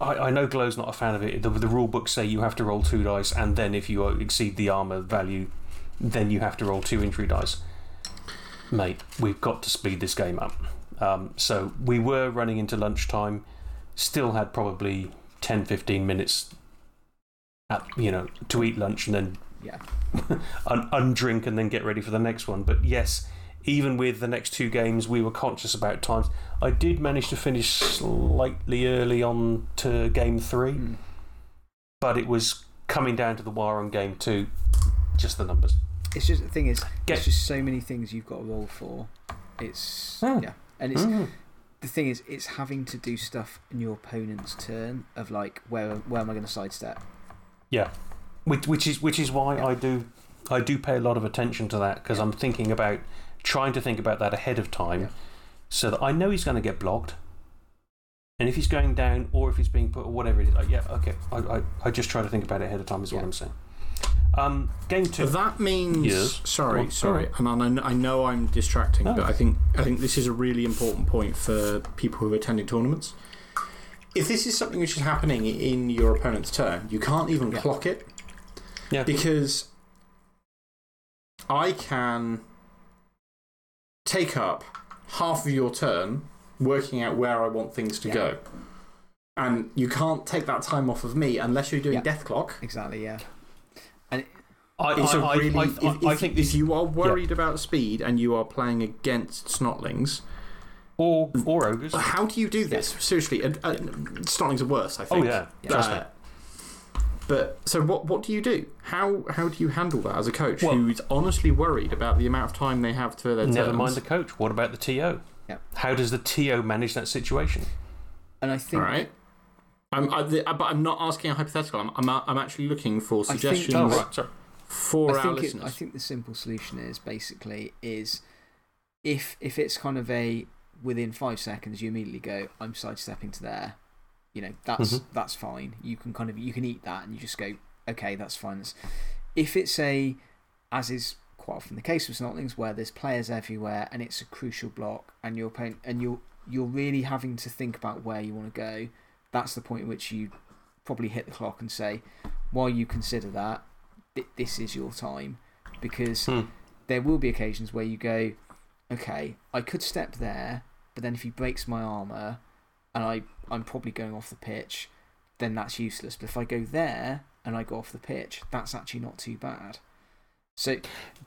I, I know Glow's not a fan of it. The, the rule books say you have to roll two dice, and then if you exceed the armour value, then you have to roll two injury dice. Mate, we've got to speed this game up. Um, so we were running into lunchtime, still had probably 10 15 minutes at, you know, to eat lunch and then yeah. un- undrink and then get ready for the next one. But yes, even with the next two games, we were conscious about times. I did manage to finish slightly early on to game three, Mm. but it was coming down to the wire on game two. Just the numbers. It's just the thing is, Get- there's just so many things you've got to roll for. It's Hmm. yeah, and it's Mm. the thing is, it's having to do stuff in your opponent's turn of like where where am I going to sidestep? Yeah, which, which is which is why Yeah. I do I do pay a lot of attention to that because I'm thinking about trying to think about that ahead of time, Yeah. so that I know he's going to get blocked. And if he's going down or if he's being put or whatever it is, like, yeah, okay. I, I, I just try to think about it ahead of time, is what I'm saying. Um, game two. That means. Yes. Sorry, on. sorry. And I know, I know I'm distracting, No. but I think, I think this is a really important point for people who are attending tournaments. If this is something which is happening in your opponent's turn, you can't even Yeah. clock it Yeah. because I can take up half of your turn working out where I want things to Yeah. go. And you can't take that time off of me unless you're doing Yeah. death clock. Exactly, yeah. I, It's I, a I- really. I, if, I if- think if this. you are worried about speed and you are playing against Snotlings, Or, or ogres. how do you do this? Seriously, and, uh, Snotlings are worse, I Oh, think. yeah. Yeah. Trust me. Uh, but so what, what do you do? How, how do you handle that as a coach Well- who's honestly worried about the amount of time they have to their Never turns? mind the coach. What about the TO? Yeah. How does the TO manage that situation? And I think. All right. I'm, I, the, but I'm not asking a hypothetical. I'm, I'm, I'm actually looking for I think- suggestions Oh, right. Sorry. For I our it, listeners. I think the simple solution is basically is if if it's kind of a within five seconds you immediately go I'm sidestepping to there, you know that's Mhm. that's fine. You can kind of you can eat that and you just go okay that's fine. That's- If it's a as is quite often the case with Snotlings where there's players everywhere and it's a crucial block and your opponent and you're you're really having to think about where you want to go. That's the point at which you probably hit the clock and say, while you consider that, this is your time. Because Hmm. there will be occasions where you go, okay, I could step there, but then if he breaks my armour and I, I'm probably going off the pitch, then that's useless. But if I go there and I go off the pitch, that's actually not too bad. So,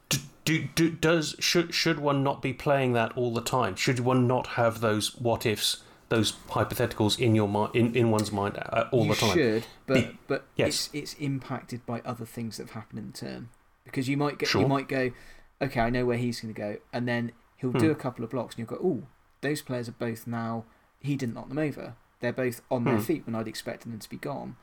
Do, do, do, does, should, should one not be playing that all the time? Should one not have those what ifs, those hypotheticals in, your mi- in, in one's mind uh, all you the time? should, but, but yes. it's, it's impacted by other things that have happened in the turn. Because you might, get, Sure. you might go, okay, I know where he's going to go, and then he'll Hmm. do a couple of blocks, and you'll go, oh, those players are both now, he didn't knock them over. They're both on their Hmm. feet when I'd expected them to be gone.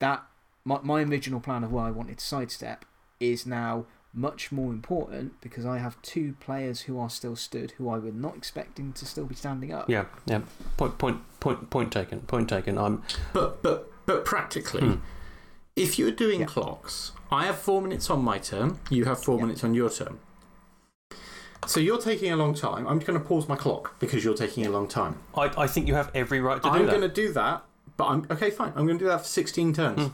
That, my, my original plan of where I wanted to sidestep is now much more important because I have two players who are still stood who I were not expecting to still be standing up. Yeah, yeah. Point, point, point, point taken. Point taken. I'm. But but but practically, Hmm. if you're doing Yeah. clocks, I have four minutes on my turn. You have four Yeah. minutes on your turn. So you're taking a long time. I'm going to pause my clock because you're taking a long time. I, I think you have every right to do I'm going to do that, but I'm okay. Fine. I'm going to do that for 16 turns.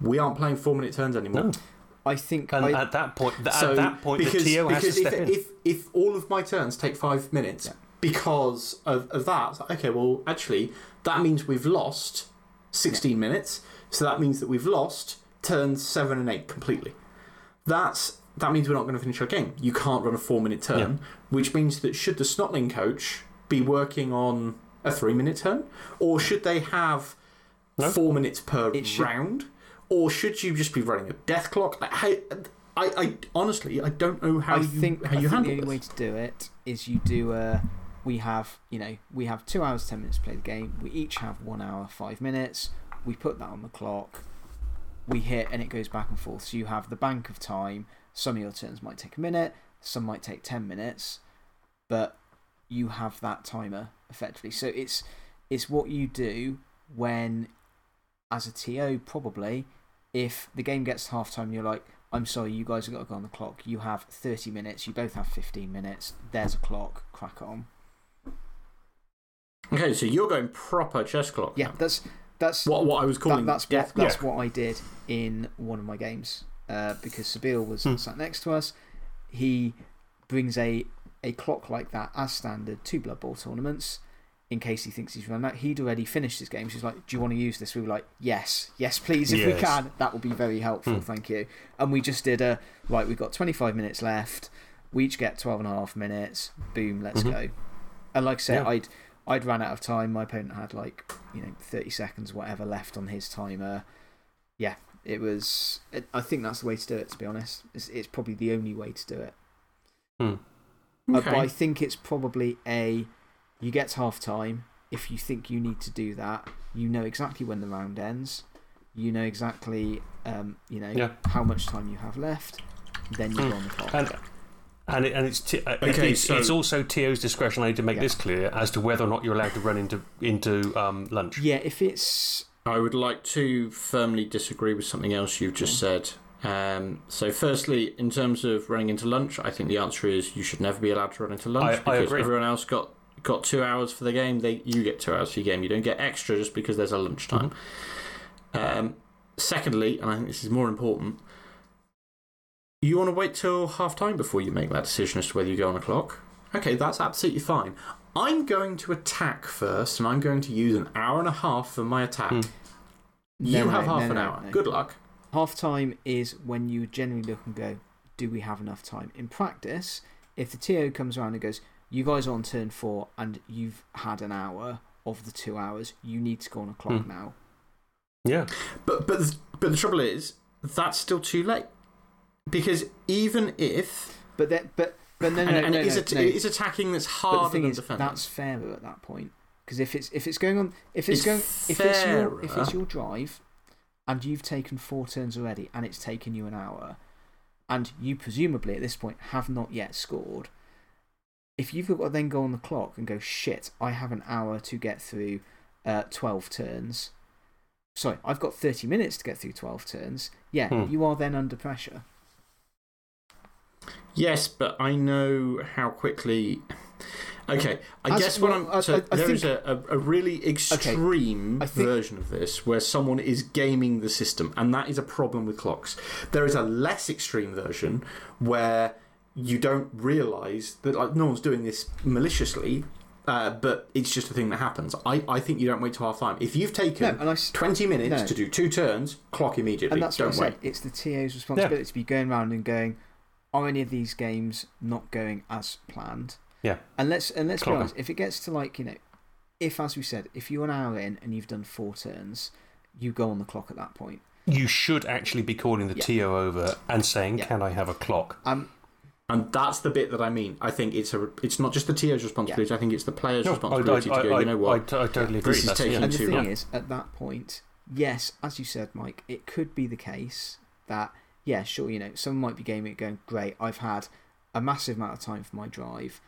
We aren't playing four minute turns anymore. Hmm. No. I think And I, at that point, th- So, at that point, because, the TO has to step if, in. If, if all of my turns take five minutes Yeah. because of, of that, like, okay, well, actually, that means we've lost 16 minutes. So that means that we've lost turns seven and eight completely. That's, that means we're not going to finish our game. You can't run a four minute turn, which means that should the Snotling coach be working on a three minute turn? Or should they have No. four minutes per It should- round? Or should you just be running a death clock? Like, how, I, I honestly, I don't know how I you, think, how I you think the handle only this. way to do it is you do a. We have, you know, we have two hours, ten minutes to play the game. We each have one hour, five minutes. We put that on the clock. We hit and it goes back and forth. So you have the bank of time. Some of your turns might take a minute, some might take 10 minutes, but you have that timer effectively. So it's, it's what you do when, as a TO, probably, if the game gets to half time, you're like, I'm sorry, you guys have got to go on the clock. You have 30 minutes, you both have 15 minutes. There's a clock, crack on. Okay, so you're going proper chess clock. Yeah, now. that's. That's What, what I was calling that, that's death what, that's what I did in one of my games uh, because Sabine was Hmm. sat next to us. He brings a, a clock like that as standard to Blood Bowl tournaments in case he thinks he's run out. He'd already finished his game. So he's like, Do you want to use this? We were like, Yes, yes, please, if we can. That would be very helpful. Hmm. Thank you. And we just did a right, we've got 25 minutes left. We each get 12 and a half minutes. Boom, let's Mhm. go. And like I said, Yeah. I'd, I'd ran out of time. My opponent had like, you know, 30 seconds, whatever, left on his timer. Yeah, it was. It, I think that's the way to do it, to be honest. It's, it's probably the only way to do it. Hmm. Uh, but I think it's probably a. You get to half time. If you think you need to do that, you know exactly when the round ends. You know exactly um, you know, Yeah. how much time you have left. Then you Hmm. go on the clock. And And, it, and it's, uh, Okay, it's, so- it's also TO's discretion, I need to make Yeah. this clear, as to whether or not you're allowed to run into, into um, lunch. Yeah, if it's. I would like to firmly disagree with something else you've just said. Um, so, firstly, in terms of running into lunch, I think the answer is you should never be allowed to run into lunch I- I because agree. everyone else got got two hours for the game. They you get two hours for your game. You don't get extra just because there's a lunchtime. Um, secondly, and I think this is more important, you want to wait till half time before you make that decision as to whether you go on a clock. Okay, that's absolutely fine. I'm going to attack first, and I'm going to use an hour and a half for my attack. Hmm. You No, have no, half no, an hour. Good luck. Half time is when you generally look and go, do we have enough time? In practice, if the TO comes around and goes, you guys are on turn four and you've had an hour of the two hours, you need to go on a clock Hmm. now. Yeah. But but the, but the trouble is that's still too late because even if But that, but but no, no, and, and no, it, is no, no. it is attacking that's But harder than is, defending. that's fairer at that point because if it's if it's going on, if it's, It's going, if it's your if it's your drive, and you've taken four turns already, and it's taken you an hour, and you presumably at this point have not yet scored. If you've got to then go on the clock and go shit, I have an hour to get through uh, twelve turns. Sorry, I've got thirty minutes to get through twelve turns. Yeah, Hmm. you are then under pressure. Yes, but I know how quickly. Okay, I As- guess what well, I'm. So I- I there think- is a, a, really extreme I think- version of this where someone is gaming the system, and that is a problem with clocks. There is a less extreme version where you don't realise that like no one's doing this maliciously, uh, but it's just a thing that happens. I, I think you don't wait till half time. If you've taken No, and I s- 20 minutes no. to do two turns, clock immediately. And that's don't what I wait. said. It's the TO's responsibility to be going around and going, are any of these games not going as planned? Yeah. And let's, and let's be Clock 'em. honest, if it gets to like, you know, if, as we said, if you're an hour in and you've done four turns, you go on the clock at that point. You should actually be calling the Yeah. TO over and saying, Yeah. Can I have a clock? Um, And that's the bit that I mean. I think it's a it's not just the TO's responsibility. I think it's the player's No, I, I, responsibility to go. I, you know what? I, I totally agree. This is That's, taking yeah. and the too thing long. is, at that point, yes, as you said, Mike, it could be the case that, yeah, sure, you know, someone might be gaming it going, great, I've had a massive amount of time for my drive.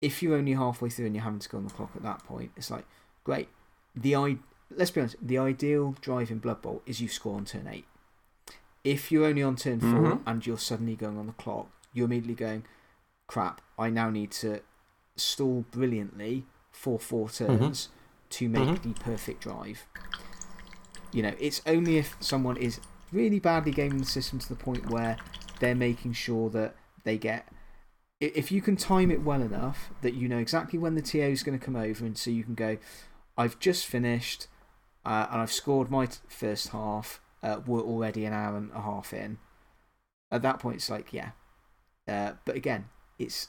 If you're only halfway through and you're having to go on the clock at that point, it's like, great. The I, let's be honest, the ideal drive in Blood Bowl is you score on turn 8. If you're only on turn 4 Mhm. and you're suddenly going on the clock, you're immediately going, crap, I now need to stall brilliantly for four turns to make Mhm. the perfect drive. You know, it's only if someone is really badly gaming the system to the point where they're making sure that they get. If you can time it well enough that you know exactly when the TO is going to come over, and so you can go, I've just finished uh, and I've scored my first half, uh, we're already an hour and a half in. At that point, it's like, yeah. Uh, but again, it's.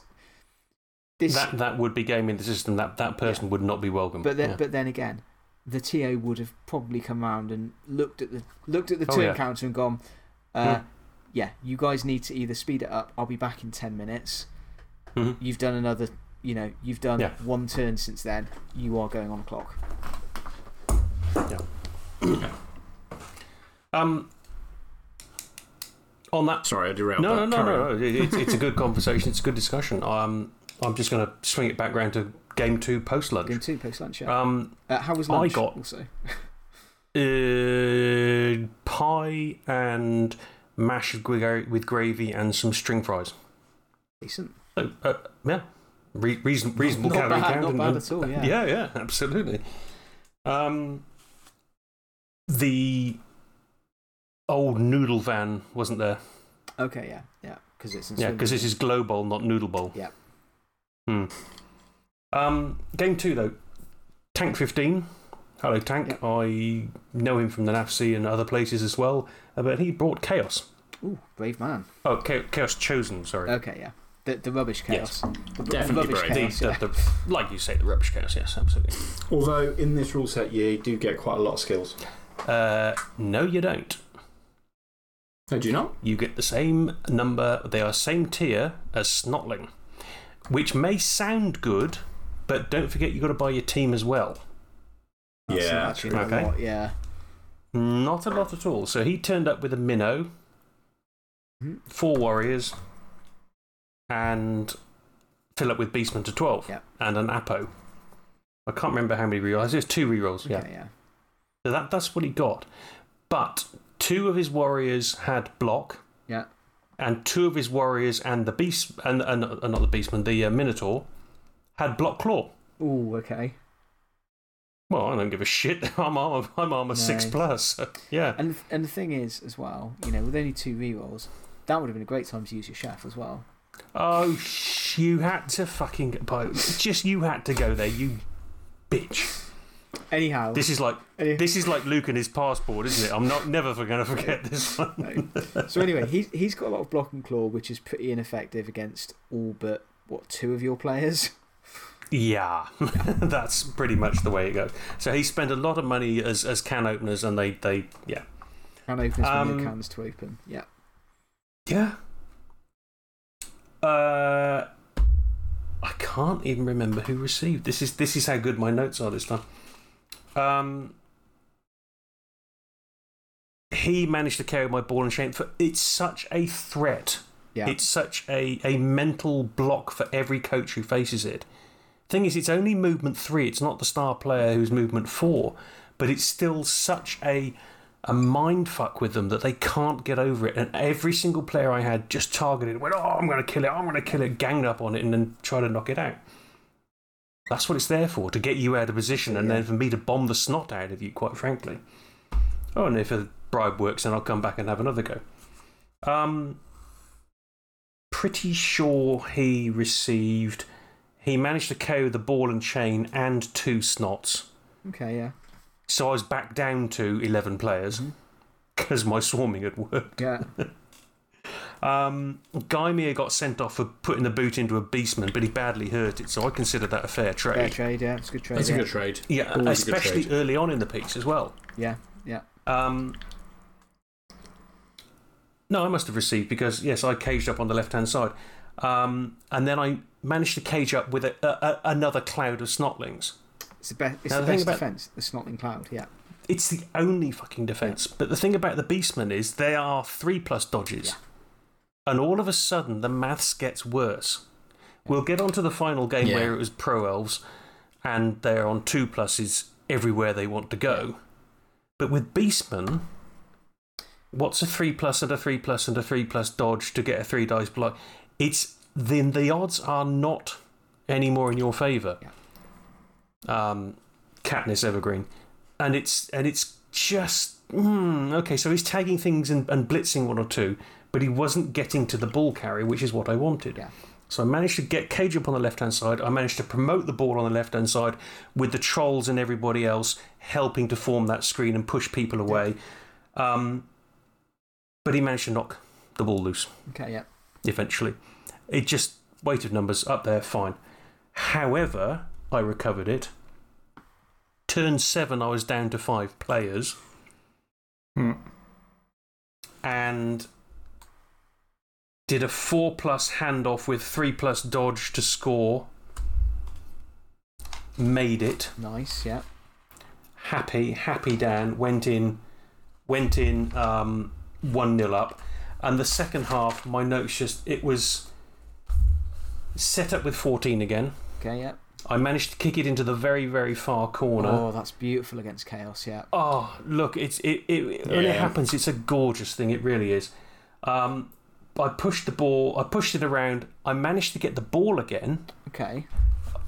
This, That, that would be gaming the system. That, that person would not be welcome. but then,、yeah. But then again, the TO would have probably come around and looked at the looked at the Oh, turn yeah. counter and gone, uh, Hmm. "Yeah, you guys need to either speed it up. I'll be back in ten minutes. Mhm. You've done another, you know, you've done Yeah. one turn since then. You are going on the clock." Yeah. um, on that. Sorry, I derailed. No, no, that. no, Carry no. no. It, it's- it's a good conversation. It's a good discussion. Um, I'm just going to swing it back round to game two post lunch. Game two post lunch. Yeah. Um, uh, how was I got- also. uh, pie and mash with gra- with gravy and some string fries. decent. So, uh, yeah, Re- reason, reasonable not calorie bad, count. not and- bad and- at all. Yeah. yeah, yeah, absolutely. Um, the old noodle van wasn't there. Okay. Yeah. Yeah. Because it's in Yeah, because this is Glow Bowl, not Noodle Bowl. Yeah. Hmm. Um, game two, though. Tank 15. Hello, Tank. I know him from the NAFC and other places as well, uh, but he brought Chaos. Ooh, brave man. Oh, Chaos Chosen, sorry. Okay. Yeah. The the rubbish Yes. chaos. The, the Definitely rubbish brave. Chaos. the, yeah. the, like you say, the rubbish chaos, yes, absolutely. Although in this rule set, you do get quite a lot of skills. Uh, no, you don't. Oh, do you not? You get the same number, they are same tier as Snotling, which may sound good, but don't forget you've got to buy your team as well. That's Yeah, actually not Okay. a lot, yeah. Not a lot at all. So he turned up with a minnow, Mhm. four warriors, and fill up with Beastman to 12 Yeah. and an Apo. I can't remember how many rerolls. It was two rerolls, yeah. Yeah. So that, that's what he got. But two of his warriors had block, Yeah. and two of his warriors and the beast and, and uh, not the beastman, the uh, minotaur, had block claw. Ooh, okay. Well, I don't give a shit. I'm armor, I'm armor six plus. so, yeah. And and the thing is, as well, you know, with only two rerolls, that would have been a great time to use your chef as well. Oh, sh- you had to fucking. Just you had to go there, you bitch. Anyhow, This is like any- this is like Luke and his passport, isn't it? I'm not never going to forget this one. no. so anyway, he's he's got a lot of block and claw, which is pretty ineffective against all but what two of your players. Yeah, that's pretty much the way it goes. So he spent a lot of money as as can openers, and they they yeah Can openers Um, cans to open. Yeah. yeah. Uh, I can't even remember who received. This is this is how good my notes are this time. Um, he managed to carry my ball and chain. For it's such a threat. Yeah. It's such a, a mental block for every coach who faces it. Thing is, it's only movement three. It's not the star player who's movement four, but it's still such a a mind fuck with them that they can't get over it. And every single player I had just targeted, went, "Oh, I'm going to kill it! I'm going to kill it!" Ganged up on it and then try to knock it out. That's what it's there for to get you out of position, and Yeah. then for me to bomb the snot out of you. Quite frankly. Oh, and if a bribe works, then I'll come back and have another go. Um, pretty sure he received. He managed to KO the ball and chain and two snots. Okay. Yeah. So I was back down to 11 players because my swarming had worked. Yeah. Um, Guymere got sent off for putting the boot into a beastman, but he badly hurt it, so I consider that a fair trade. Fair trade. Yeah. It's a good trade. That's a good trade. Yeah, Always especially trade. early on in the piece as well. Yeah. Yeah. Um, no, I must have received because, yes, I caged up on the left hand side. Um, and then I managed to cage up with a, a, a, another cloud of snotlings. It's the best. It's Now, the the thing best about- defense. The Snotling Cloud. Yeah. It's the only fucking defense. But the thing about the Beastmen is they are three plus dodges. And all of a sudden, the maths gets worse. We'll get on to the final game Yeah. where it was Pro Elves and they're on two pluses everywhere they want to go. But with Beastmen, what's a three plus and a three plus and a three plus dodge to get a three dice block? It's then the odds are not any more in your favour. Um, Katniss Evergreen, and it's and it's just mm, okay. So he's tagging things and, and blitzing one or two, but he wasn't getting to the ball carry, which is what I wanted. Yeah. So I managed to get Cage up on the left hand side. I managed to promote the ball on the left hand side with the trolls and everybody else helping to form that screen and push people away. Yeah. Um, but he managed to knock the ball loose Okay. Yeah. eventually. It just weight of numbers up there, fine. However, I recovered it. Turn seven, I was down to five players. Hmm. And did a four plus handoff with three plus dodge to score. Made it. Nice. Yeah. Happy, happy Dan went in, went in um, one 0 up, and the second half, my notes just it was set up with fourteen again. Okay. Yeah. I managed to kick it into the very, very far corner. Oh, that's beautiful against chaos. Yeah. Oh, look, it's it, it when it happens, it's a gorgeous thing. It really is. Um, I pushed the ball. I pushed it around. I managed to get the ball again, Okay.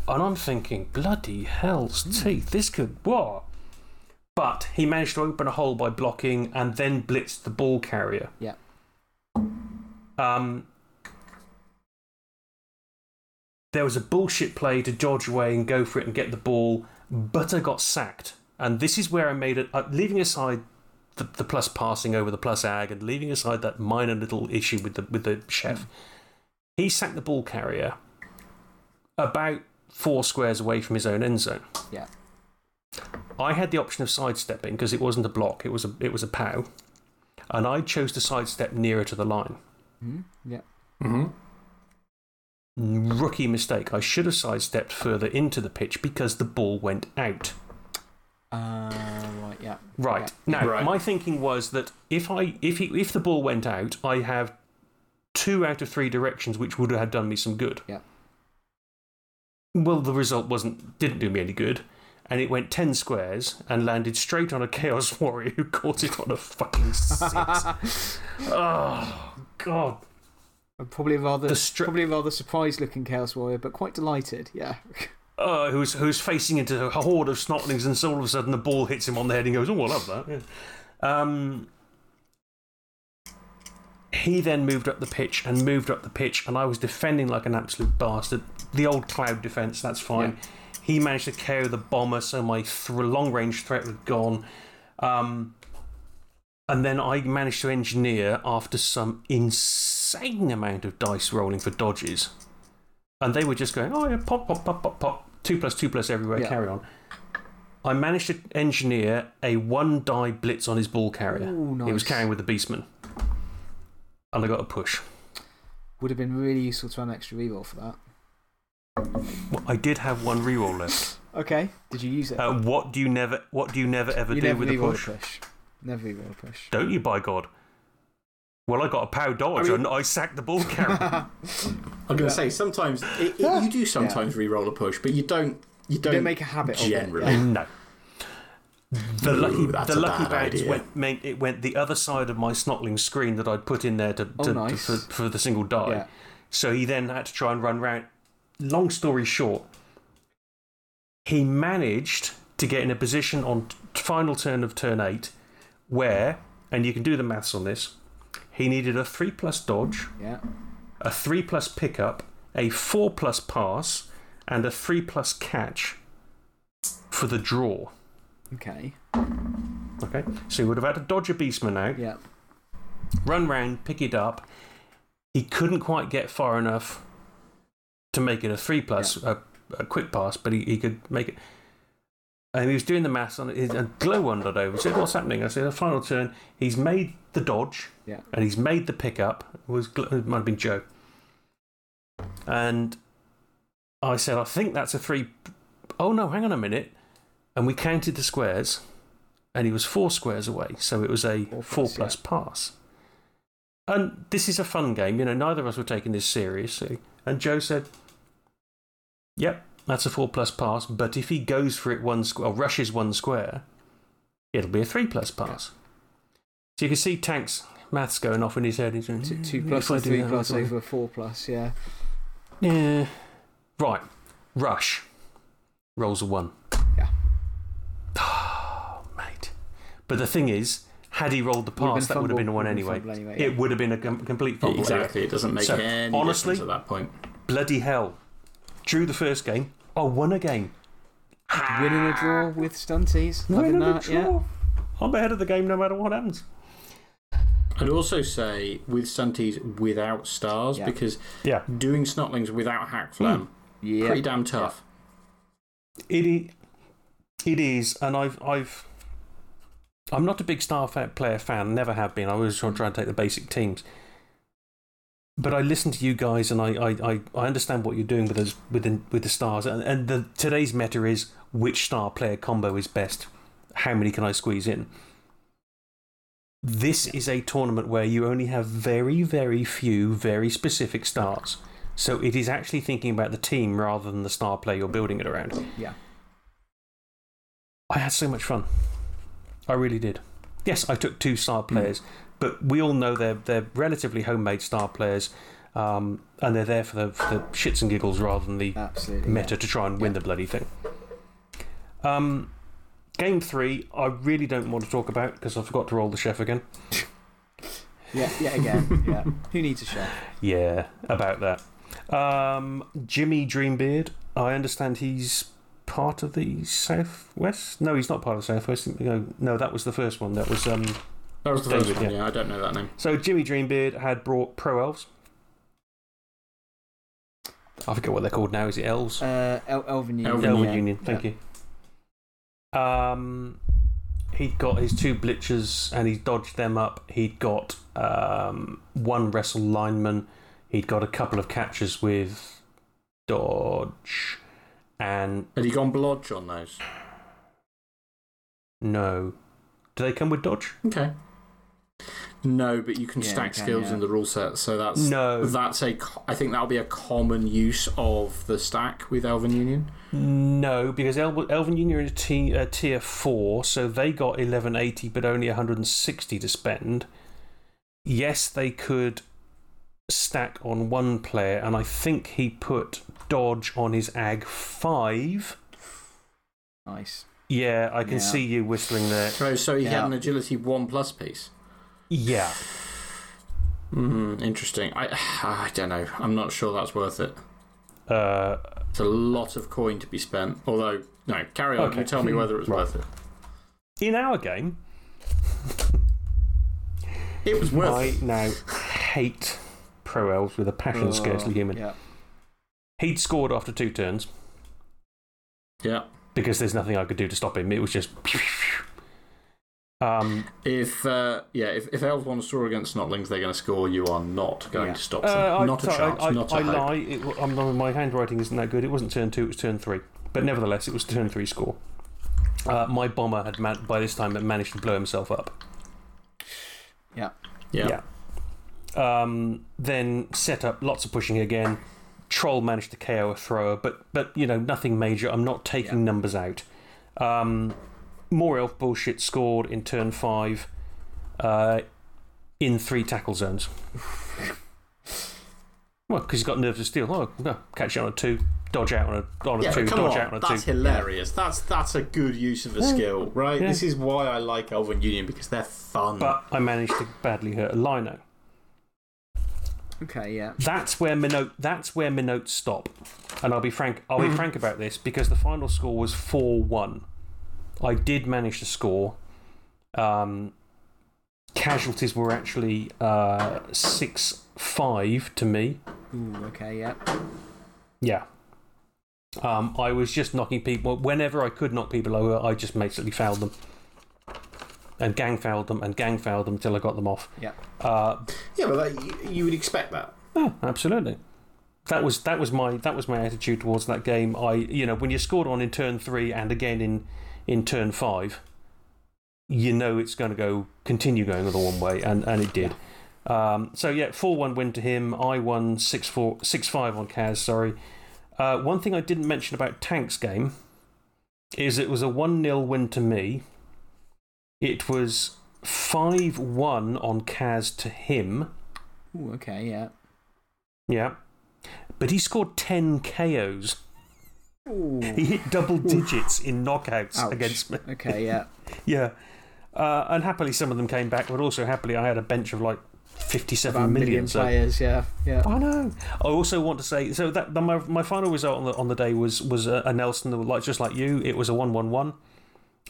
and I'm thinking, bloody hell's teeth! This could what? But he managed to open a hole by blocking and then blitzed the ball carrier. Yeah. Um, there was a bullshit play to dodge away and go for it and get the ball. but I got sacked. And this is where I made it, uh, leaving aside the, the plus passing over the plus ag and leaving aside that minor little issue with the, with the chef. He sacked the ball carrier about four squares away from his own end zone. Yeah. I had the option of sidestepping because it wasn't a block, it was a, it was a POW. And I chose to sidestep nearer to the line. Hmm. Yeah. Mm-hmm. Rookie mistake. I should have sidestepped further into the pitch because the ball went out. Uh, right. Yeah. Right. Yeah. Now, Right. my thinking was that if, I, if, he, if the ball went out, I have two out of three directions, which would have done me some good. Yeah. Well, the result wasn't didn't do me any good, and it went ten squares and landed straight on a Chaos Warrior who caught it on a fucking six. oh God! probably a rather, The stri- probably a rather surprised looking Chaos Warrior, but quite delighted. Yeah. Uh, who's who's facing into a horde of snotlings, and so all of a sudden the ball hits him on the head, and goes, "Oh, I love that." Yeah. Um, he then moved up the pitch and moved up the pitch, and I was defending like an absolute bastard. The old cloud defence, that's fine. He managed to KO the bomber, so my th- long range threat was gone. Um, and then I managed to engineer after some insane amount of dice rolling for dodges. And they were just going, oh, yeah, pop, pop, pop, pop, pop. Two plus two plus everywhere, Yeah. carry on. I managed to engineer a one die blitz on his ball carrier. Ooh, He was carrying with the Beastman. And I got a push. Would have been really useful to have an extra reroll for that. Well, I did have one reroll left. Okay. Did you use it? Uh, what do you never? What do you never ever you do never with a push? a push. Never reroll a push. Don't you, by God? Well, I got a pow dodge I mean- and I sacked the ball carrier. I'm going to say sometimes it, it, you do sometimes re-roll a push, but you don't. You don't, don't make a habit of it, generally. yeah. no. The lucky, that's the lucky bad bounce went, meant it went the other side of my snotling screen that I'd put in there to, Oh, nice. to- for, for the single die. Yeah. So he then had to try and run round. Long story short, he managed to get in a position on final turn of turn eight where, and you can do the maths on this, he needed a three plus dodge, Yeah. a three plus pickup, a four plus pass, and a three plus catch for the draw. Okay. Okay, so he would have had to dodge a beastman out, Yeah. run round, pick it up. He couldn't quite get far enough to make it a three plus, a, a quick pass, but he, he could make it. And he was doing the maths on it, and Glow wandered over. He said, What's happening? I said, The final turn, he's made the dodge, Yeah. and he's made the pickup. It, was, it might have been Joe. And I said, I think that's a three. Oh, no, hang on a minute. And we counted the squares, and he was four squares away. So it was a Four four plus, plus pass. And this is a fun game. You know, neither of us were taking this seriously. And Joe said, Yep, that's a four plus pass. But if he goes for it one square, or rushes one square, it'll be a three plus pass. So you can see Tank's maths going off in his head. He's going, Two, two "Mm, plus if I do three plus I'll do it." over four plus. Yeah. Yeah. Right. Rush. Rolls a one. Yeah. Oh, mate. But the thing is, had he rolled the pass, been that would have been fumble, one would have anyway. been fumble anyway, It would have been a com- complete fumble. anyway. Exactly. It doesn't make So, any honestly- difference at that point. Bloody hell. Drew the first game. I won a game. Winning a draw with stunties. Winning a that. Yeah. draw. I'm ahead of the game no matter what happens. I'd also say with Stunties without stars, Yeah. because Yeah. doing Snotlings without Hakflem, hmm. Yeah. pretty damn tough. It, it is, and I've, I've, I'm not a big star player fan, never have been. I always try try and take the basic teams. But I listen to you guys, and I, I, I, I understand what you're doing with us with the, with the stars. And, and the, today's meta is which star player combo is best. How many can I squeeze in? This is a tournament where you only have very, very few, very specific stars. So it is actually thinking about the team rather than the star player you're building it around. Yeah. I had so much fun. I really did. Yes, I took two star players, but we all know they're, they're relatively homemade star players, um, and they're there for the, for the shits and giggles rather than the Absolutely. meta to try and win the bloody thing. Um, game three, I really don't want to talk about because I forgot to roll the chef again. Yeah. Yeah. Again. yeah. Who needs a chef? Yeah, about that. Um, Jimmy Dreambeard, I understand he's part of the Southwest. No, he's not part of the Southwest. No, no that was the first one. That was. Um, That was the David, first one, yeah. yeah. I don't know that name. So Jimmy Dreambeard had brought Pro Elves. I forget what they're called now. Is it Elves? Uh, El- Elven Union. Elven Elven yeah. Union. Thank you. Um, he'd got his two blitzers and he dodged them up. He'd got um, one wrestle lineman. He'd got a couple of catches with dodge, and Had he gone blodge on those? no. Do they come with dodge? Okay. No, but you can Yeah, stack you can, skills yeah. in the rule set, so that's. No. That's a. I think that'll be a common use of the stack with Elven Union. No, because El- Elven Union is a t- uh, tier 4, so they got 1180 but only 160 to spend. Yes, they could stack on one player, and I think he put dodge on his Ag 5. Nice. Yeah, I can Yeah. see you whistling there. So, so he Yeah. had an agility 1 plus piece. Yeah. Hmm, interesting. I, I don't know. I'm not sure that's worth it. Uh, It's a lot of coin to be spent. Although, no, carry on. Okay. You tell me whether it's Right. worth it. in our game, It was worth I it. now hate Pro Elves with a passion Oh, scarcely human. Yeah. He'd scored after two turns. Yeah. because there's nothing I could do to stop him. It was just. Um, If, uh, yeah, if, if elves want to score against snotlings, they're going to score. You are not going Yeah. to stop uh, them. I, not a sorry, chance. I, not a I, I hope. lie. It, wa- I'm, my handwriting isn't that good. It wasn't turn two, it was turn three. But nevertheless, it was turn three score. Uh, my bomber had man- by this time had managed to blow himself up. Yeah. Yeah. Um, then set up lots of pushing again. Troll managed to KO a thrower, but but you know nothing major. I'm not taking Yeah. numbers out. Um, more elf bullshit scored in turn five, uh, in three tackle zones. well, because he's got nerves of steel. Oh, no, catch it on a two, dodge out on a on a Yeah, two, come dodge on. out on a That's two. hilarious. That's, that's a good use of a skill, right? Yeah. This is why I like Elven Union because they're fun. But I managed to badly hurt a lino. Okay, yeah. That's where my note, that's where my notes stop. And I'll be frank, I'll be frank about this because the final score was 4 1. I did manage to score. Um, casualties were actually uh, 6 5 to me. Ooh, okay, yeah. Yeah. Um, I was just knocking people. Whenever I could knock people over, I just basically fouled them. And gang fouled them and gang fouled them until I got them off. Yeah. Uh, yeah, but that, you, you would expect that. Oh, absolutely. That was that was my that was my attitude towards that game. I you know when you scored on in turn three and again in in turn five, you know it's going to go continue going the one way, and and it did. Um, so yeah, four one win to him. I won six four six five on Kaz. Sorry. Uh, one thing I didn't mention about Tank's game is it was a one 0 win to me. It was five one on Kaz to him. Ooh, okay, yeah. Yeah. But he scored 10 KOs. He hit double digits in knockouts Ouch. against me. Okay, yeah. Yeah. Uh, and happily, some of them came back, but also happily, I had a bench of like 57 About million. million so- players, yeah. Yeah. I know. I also want to say so that the, my, my final result on the, on the day was, was a, a Nelson, like, just like you. It was a 1 1 1.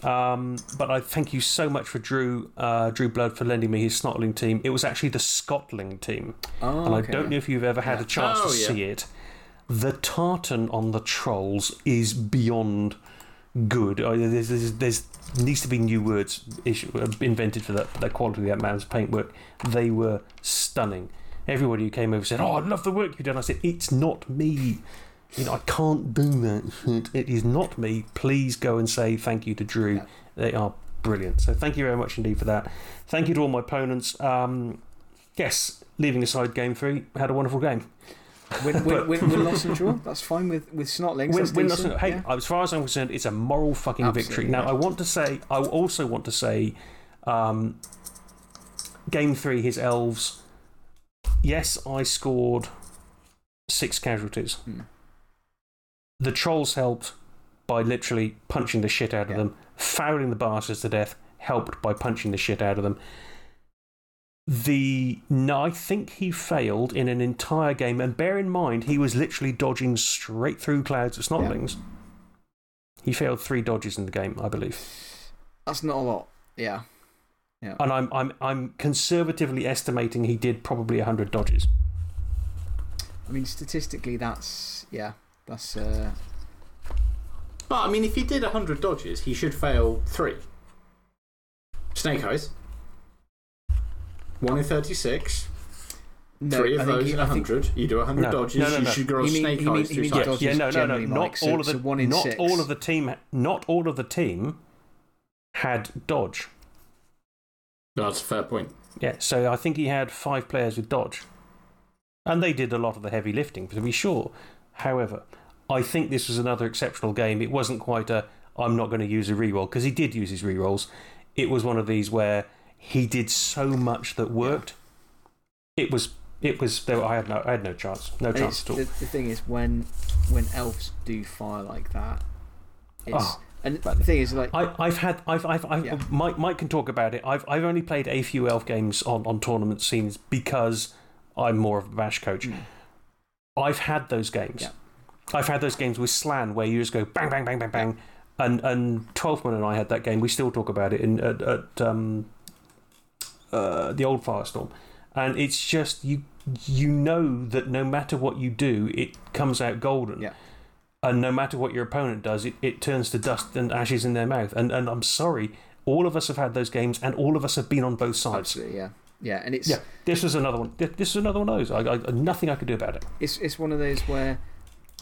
Um, but I thank you so much for Drew, uh, Drew Blood for lending me his Snotling team. It was actually the Scotling team. Oh, and okay. I don't know if you've ever had Yeah. a chance Oh, to yeah. see it. The tartan on the trolls is beyond good. Uh, There's, there's, there's needs to be new words issue, uh, invented for that, that quality of that man's paintwork. They were stunning. Everybody who came over said, Oh, I love the work you've done. I said, It's not me. You know, I can't do that shit. It is not me. Please go and say thank you to Drew. They are brilliant. So thank you very much indeed for that. Thank you to all my opponents. Um, yes, leaving aside game three, had a wonderful game. Win, win, win, win, loss, and draw. That's fine with, with Snotlings. Win, win, loss, decent, hey, yeah. as far as I'm concerned, it's a moral fucking victory. Now, yeah. I want to say, I also want to say, um, game three, his elves. Yes, I scored six casualties. Hmm. The trolls helped by literally punching the shit out of Yeah. them, fouling the bastards to death, helped by punching the shit out of them. The no, I think he failed in an entire game, and bear in mind he was literally dodging straight through clouds of snotlings. He failed three dodges in the game, I believe, That's not a lot. Yeah. and I'm I'm I'm conservatively estimating he did probably hundred dodges. I mean, statistically, that's. Yeah. That's. Uh, But, I mean, if he did 100 dodges, he should fail three. Snake Eyes. 1 in 36. no, three of I those he- in I think- 100. You do 100 No, dodges, no, no, you should grow You mean- Snake you mean- Eyes you two mean times. dodges yeah, no, no, no, not Mike, so- all of the so one in not six. all of the team not all of the team had dodge. That's a fair point. Yeah, so I think he had five players with dodge. And they did a lot of the heavy lifting, to be sure. However, I think this was another exceptional game. It wasn't quite a, I'm not going to use a reroll, because he did use his rerolls. It was one of these where he did so much that worked. It was, it was, there, I, had no, I had no chance. No And chance at all. The, the thing is, when, when elves do fire like that, it's. Oh, and the thing is, like. I, I've had, I've, I've, I've Yeah. Mike, Mike can talk about it. I've, I've only played a few elf games on, on tournament scenes because I'm more of a bash coach. Mm. I've had those games. Yeah. I've had those games with Slann where you just go bang, bang, bang, bang, bang. And, and Twelfthman and I had that game. We still talk about it in, at, at um, uh, the old Firestorm. And it's just, you, you know that no matter what you do, it comes out golden. Yeah. And no matter what your opponent does, it, it turns to dust and ashes in their mouth. And, and I'm sorry, all of us have had those games and all of us have been on both sides. Absolutely, yeah. Yeah, and it's. Yeah, this was another one. This is another one of those. I, I, nothing I could do about it. it's it's one of those where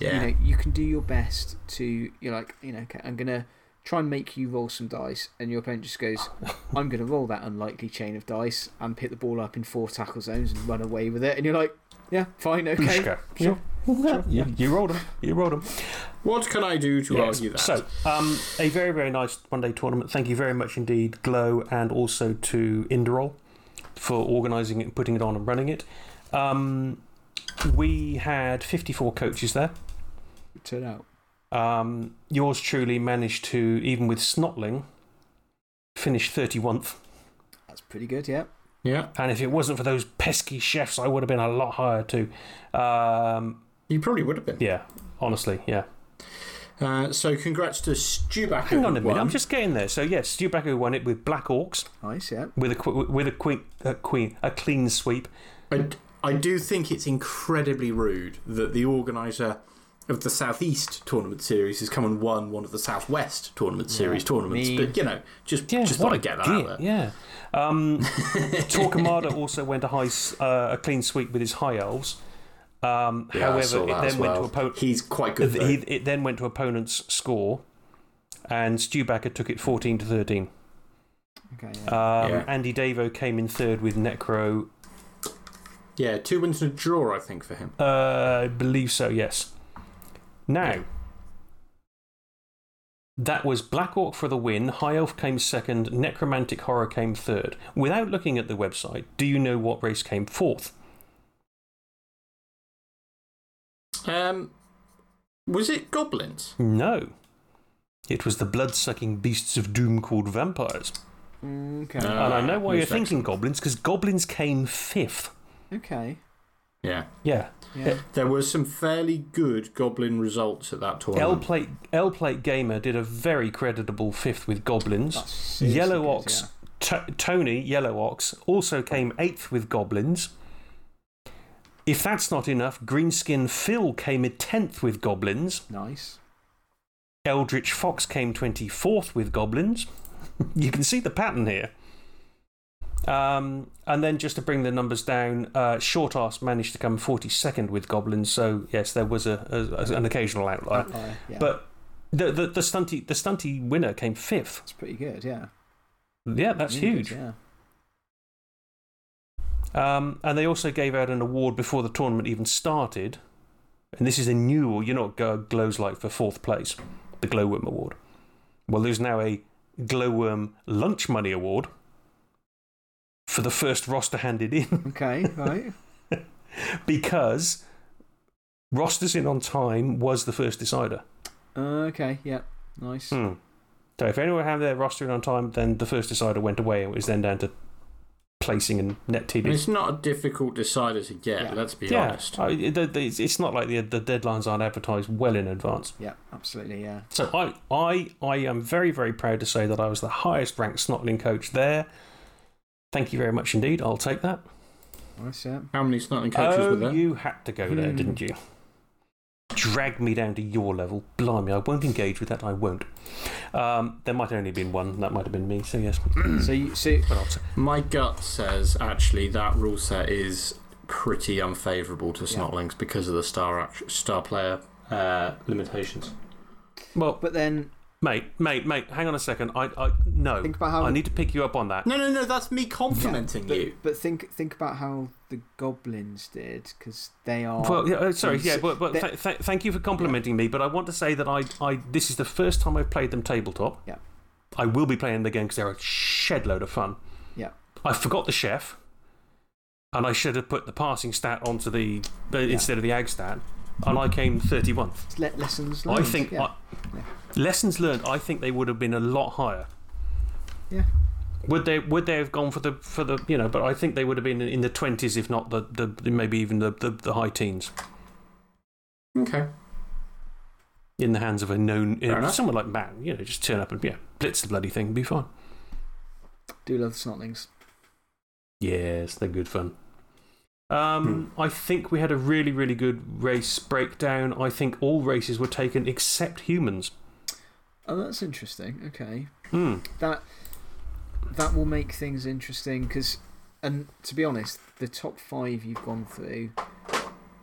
you know you can do your best to you're like you know okay I'm gonna try and make you roll some dice and your opponent just goes I'm gonna roll that unlikely chain of dice and pick the ball up in four tackle zones and run away with it and you're like yeah fine okay Pushka. sure Yeah. You, you rolled them. You rolled them. What can I do to argue that? So, um, a very, very nice one day tournament. Thank you very much indeed, Glow, and also to Inderol for organising it and putting it on and running it. Um, we had 54 coaches there. turn out Um, yours truly managed to, even with Snotling, finish 31st. that's pretty good yeah yeah, And if it wasn't for those pesky chefs, I would have been a lot higher too. Um, you probably would have been. yeah, honestly, yeah. Uh, so, congrats to Stubacker. Hang on a minute, won. I'm just getting there. So, yes, Stu Becker won it with Black Orcs. nice yeah with a with a queen, a queen, a clean sweep. I, I do think it's incredibly rude that the organiser of the Southeast Tournament Series has come and won one of the Southwest Tournament Series tournaments. mean- But, you know, just, Yeah, just what thought a I'd get that git, out there. Yeah. Um, Torquemada also went a high, uh, a clean sweep with his high elves. Um, Yeah, I however, saw it that then as went well. to opponent. He's quite good. He, it then went to opponent's score, and Stubacker took it 14 to 13. okay yeah. Um, Yeah. Andy Davo came in third with Necro. yeah, two wins and a draw, I think, for him. Uh, I believe so, yes. Now, that was Black Orc for the win. High Elf came second. Necromantic Horror came third. Without looking at the website, do you know what race came fourth? Um, was it Goblins? No. It was the blood sucking beasts of doom called vampires. Mm, okay Uh, and I know why you're most thinking goblins, because goblins came fifth. okay Yeah. Yeah. yeah There were some fairly good Goblin results at that L tournament. Plate, L Plate Gamer did a very creditable fifth with goblins. Yellow good, Ox, T- Tony Yellow Ox, also came eighth with goblins. If that's not enough, Greenskin Phil came in 10th with goblins. nice Eldritch Fox came 24th with goblins. you can see the pattern here. Um, and then just to bring the numbers down, uh, Short Arse managed to come 42nd with goblins. So, yes, there was a, a, an occasional outlier. Outlier, yeah But the, the, the, stunty, the stunty winner came fifth. that's pretty good yeah Yeah, that's Really huge. good, yeah Um, and they also gave out an award before the tournament even started. And this is a new. You know what Glow's like for fourth place? The Glowworm Award. Well, there's now a Glowworm Lunch Money Award for the first roster handed in okay right because rosters in on time was the first decider. uh, okay yeah nice Hmm. So if anyone had their roster in on time, then the first decider went away and it was then down to placing and net And TD. it's not a difficult decider to get, Yeah. let's be Yeah, honest. I, the, the, it's- it's not like the, the deadlines aren't advertised well in advance. yeah absolutely yeah So I, I, I am very, very proud to say that I was the highest ranked Snotling coach there. Thank you very much indeed. I'll take that. nice yeah How many Snotling coaches oh, were there? you had to go there, Hmm. didn't you? Drag me down to your level. Blimey, I won't engage with that. I won't. Um, there might have only been one. That might have been me. So yes. so you so But I'll t- My gut says actually that rule set is pretty unfavourable to Yeah. Because of the star star player uh, limitations. well, but then Mate, mate, mate, hang on a second. I, I, no. Think about how- I need to pick you up on that. No, no, no, that's me complimenting but, you. But think think about how the goblins did, because they are. Well, yeah, uh, sorry, yeah, but, but th th thank you for complimenting me. But I want to say that I, I, this is the first time I've played them tabletop. Yeah. I will be playing them again because they're a shed load of fun. Yeah. I forgot the chef, and I should have put the passing stat onto the uh, instead of the ag stat, and I came 31. Le- lessons learned. I think yeah. I- lessons learned. I think they would have been a lot higher. Yeah. Would they? Would they have gone for the for the you know? But I think they would have been in the twenties, if not the, the maybe even the, the, the high teens, Okay. in the hands of a known Fair uh, someone like Matt. You know, just turn up and yeah, blitz the bloody thing, and be fine. Do love the snotlings. Yes, they're good fun. Um, I think we had a really, really good race breakdown. I think all races were taken except humans. Oh, that's interesting. Okay. Hmm. That that will make things interesting because, and to be honest, the top five you've gone through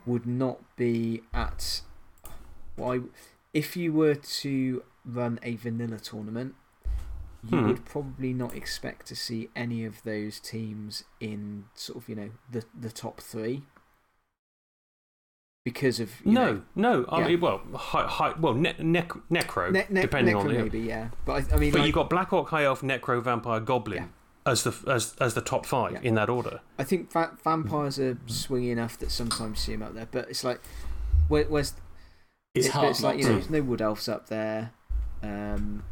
would not be at. Well, I, if you were to run a vanilla tournament, you Hmm. would probably not expect to see any of those teams in sort of, you know, the, the top three. Because of. No, know, no. I Yeah. mean, well, hi, hi, well, ne nec necro, ne- ne- depending Necro on the. maybe, yeah. But I, I mean, But like, you've got Black Orc, High Elf, Necro, Vampire, Goblin Yeah. as, the, as, as the top five Yeah. in that order. I think va vampires are swingy enough that sometimes you see them up there, but it's like, where, where's. It's it- hard it's like, you know, there's no wood elves up there. Um,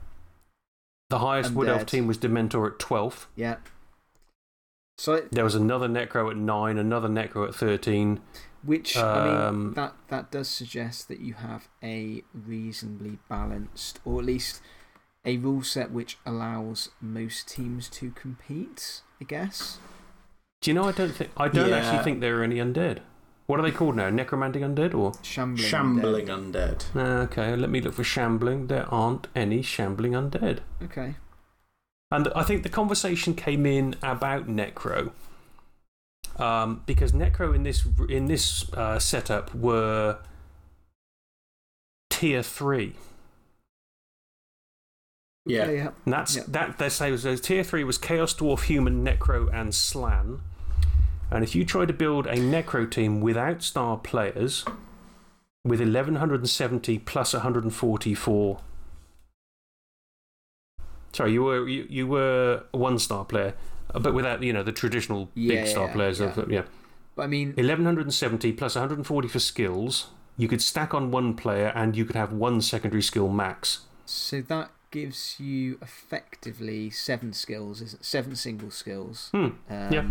The highest Wood Elf team was Dementor at 12th. yeah. So, it- There was another Necro at 9, another Necro at 13. which, I mean, Um, that, that does suggest that you have a reasonably balanced, or at least a rule set which allows most teams to compete, I guess. Do you know, I don't, think, I don't Yeah. actually think there are any undead. What are they called now? Necromantic undead or? Shambling. Shambling undead. undead. Okay, let me look for shambling. There aren't any shambling undead. Okay. And I think the conversation came in about Necro. Um, because Necro in this, in this uh, setup were tier 3. Yeah. Okay, yeah. And that's, Yeah. that, they say was, so tier 3 was Chaos Dwarf, Human, Necro, and Slann. And if you try to build a Necro team without star players, with 1170 plus 144. Sorry, you were, you, you were a one star player, but without you know the traditional Yeah, big star yeah, players. Of, yeah. yeah. But I mean, 1170 plus 140 for skills. You could stack on one player and you could have one secondary skill max. So that gives you effectively seven skills, isn't seven single skills, Hmm. um, yeah.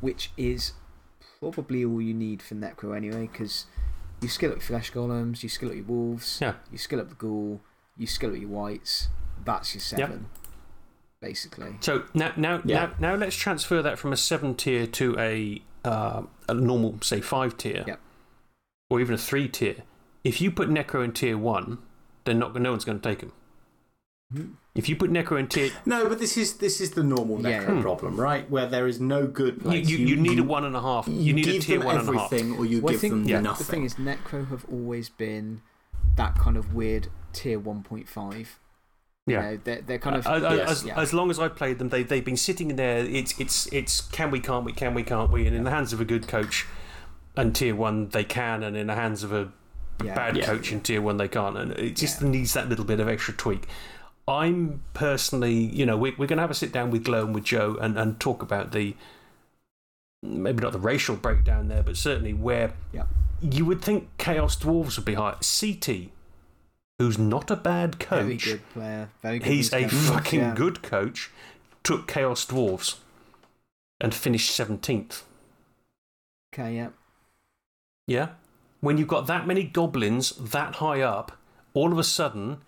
Which is probably all you need for Necro anyway, because you skill up your flesh golems, you skill up your wolves, Yeah. you skill up the ghoul, you skill up your wights. That's your seven, basically. So now, now, Yeah. now, now let's transfer that from a seven tier to a, uh, a normal, say, five tier, Yep. or even a three tier. If you put Necro in tier one, then not, no one's going to take him. Hmm. If you put Necro in tier, No, but this is this is the normal necro yeah. problem, right? Where there is no good you, place. you, you need a one and a half. You, You, need a give tier them one and a half. everything, or you Well, I give think them Yeah. nothing. the thing is, Necro have always been that kind of weird tier 1.5. You Yeah. know, they're, they're kind of. Uh, Yes. as, Yeah. as long as I've played them, they, they've been sitting in there. It's, it's, it's can we, can't we, can we, can't we. And in the hands of a good coach and tier one, they can. And in the hands of a yeah. bad Yeah. coach in tier one, they can't. And it just needs that little bit of extra tweak. I'm personally, you know, we, we're going to have a sit down with Glow and with Joe and, and talk about the maybe not the racial breakdown there, but certainly where Yeah. you would think Chaos Dwarves would be high. CT, who's not a bad coach. Very good player. Very good. He's a fucking yeah. good coach. Took Chaos Dwarves and finished 17th. Okay, yeah. Yeah? When you've got that many goblins that high up, all of a sudden,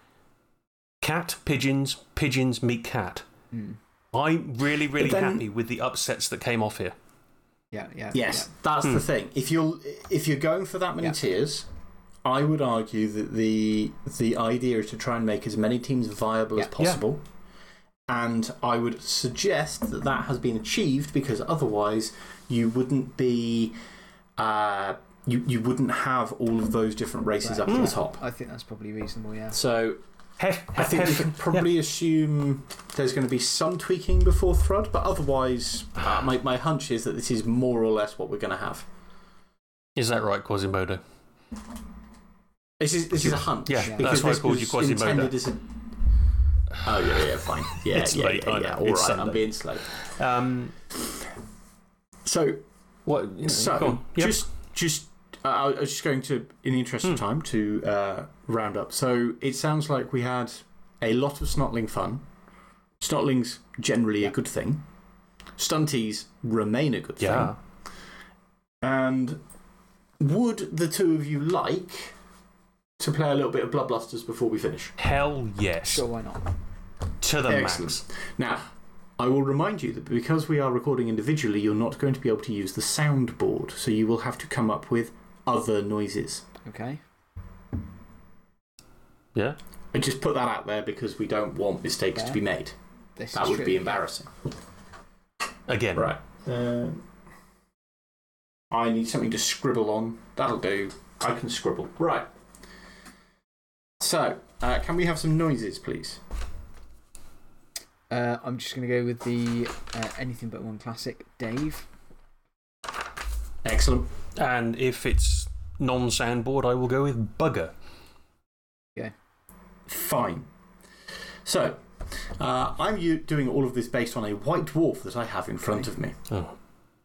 cat, pigeons, pigeons meet cat. Mm. I'm really, really then- happy with the upsets that came off here. Yeah, yeah. Yes, that's the thing. If you're if you're going for that many Yeah. tiers, I would argue that the the idea is to try and make as many teams viable as Yeah. possible. And I would suggest that that has been achieved because otherwise you wouldn't be. Uh, you, you wouldn't have all of those different races up to the top. I think that's probably reasonable, yeah. So Hef, I think we hef- can probably assume there's going to be some tweaking before Thrud, but otherwise, uh, my, my hunch is that this is more or less what we're going to have. Is that right, Quasimodo? This is, this is a hunch. Yeah, Yeah. that's why I called you Quasimodo. intended as a- Oh, yeah, yeah, fine. Yeah, It's yeah, late, yeah, I yeah. know, All it's right, I'm being slow. Um, So, what? so go on. Yep. just, just, uh, I was just going to, in the interest Hmm. of time, to uh, round up. So, it sounds like we had a lot of snotling fun. Snotling's generally a good thing. Stunties remain a good yeah. thing. And would the two of you like to play a little bit of Bloodbusters before we finish? Hell yes. Sure, why not? To the Excellent. max. Now, I will remind you that because we are recording individually, you're not going to be able to use the soundboard, so you will have to come up with other noises. Okay. Yeah. I just put that out there because we don't want mistakes to be made. This That is would true. be embarrassing. Again. Right. Um, I need something to scribble on. That'll do. I can scribble. Right. So, uh, can we have some noises, please? Uh, I'm just going to go with the uh, anything but one classic. Dave. Excellent. And if it's non soundboard, I will go with bugger. Okay. Fine. So, uh, I'm doing all of this based on a white dwarf that I have in front of me. Oh,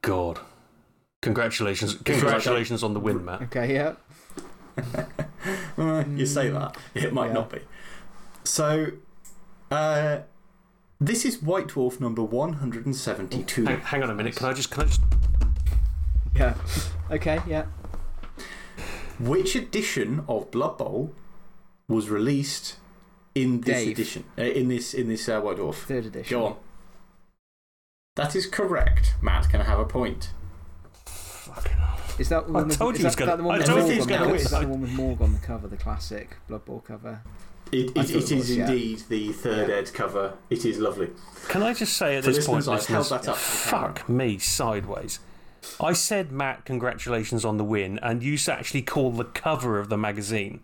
God. Congratulations. Congratulations on the win, Matt. Okay, yeah. You say that, it might Yeah. not be. So, uh, this is white dwarf number 172. Hang, hang on a minute. Can I just. Can I just Yeah. Okay, yeah. Which edition of Blood Bowl was released in this Dave. edition? Uh, in this, in this uh, white dwarf? Third edition. Go on. That is correct. Matt can have a point. Fucking hell. Is that the one with, told you he's that, gonna- that one I with told you Morg he's on the gonna cover? win. Is that the one with Morg on the cover, the classic Blood Bowl cover? It, it, it it is was, yeah. indeed the third Yeah. ed cover. It is lovely. Can I just say at For this point, listeners, I've held listeners, that up for the camera. fuck me sideways. I said, Matt, congratulations on the win, and you actually called the cover of the magazine.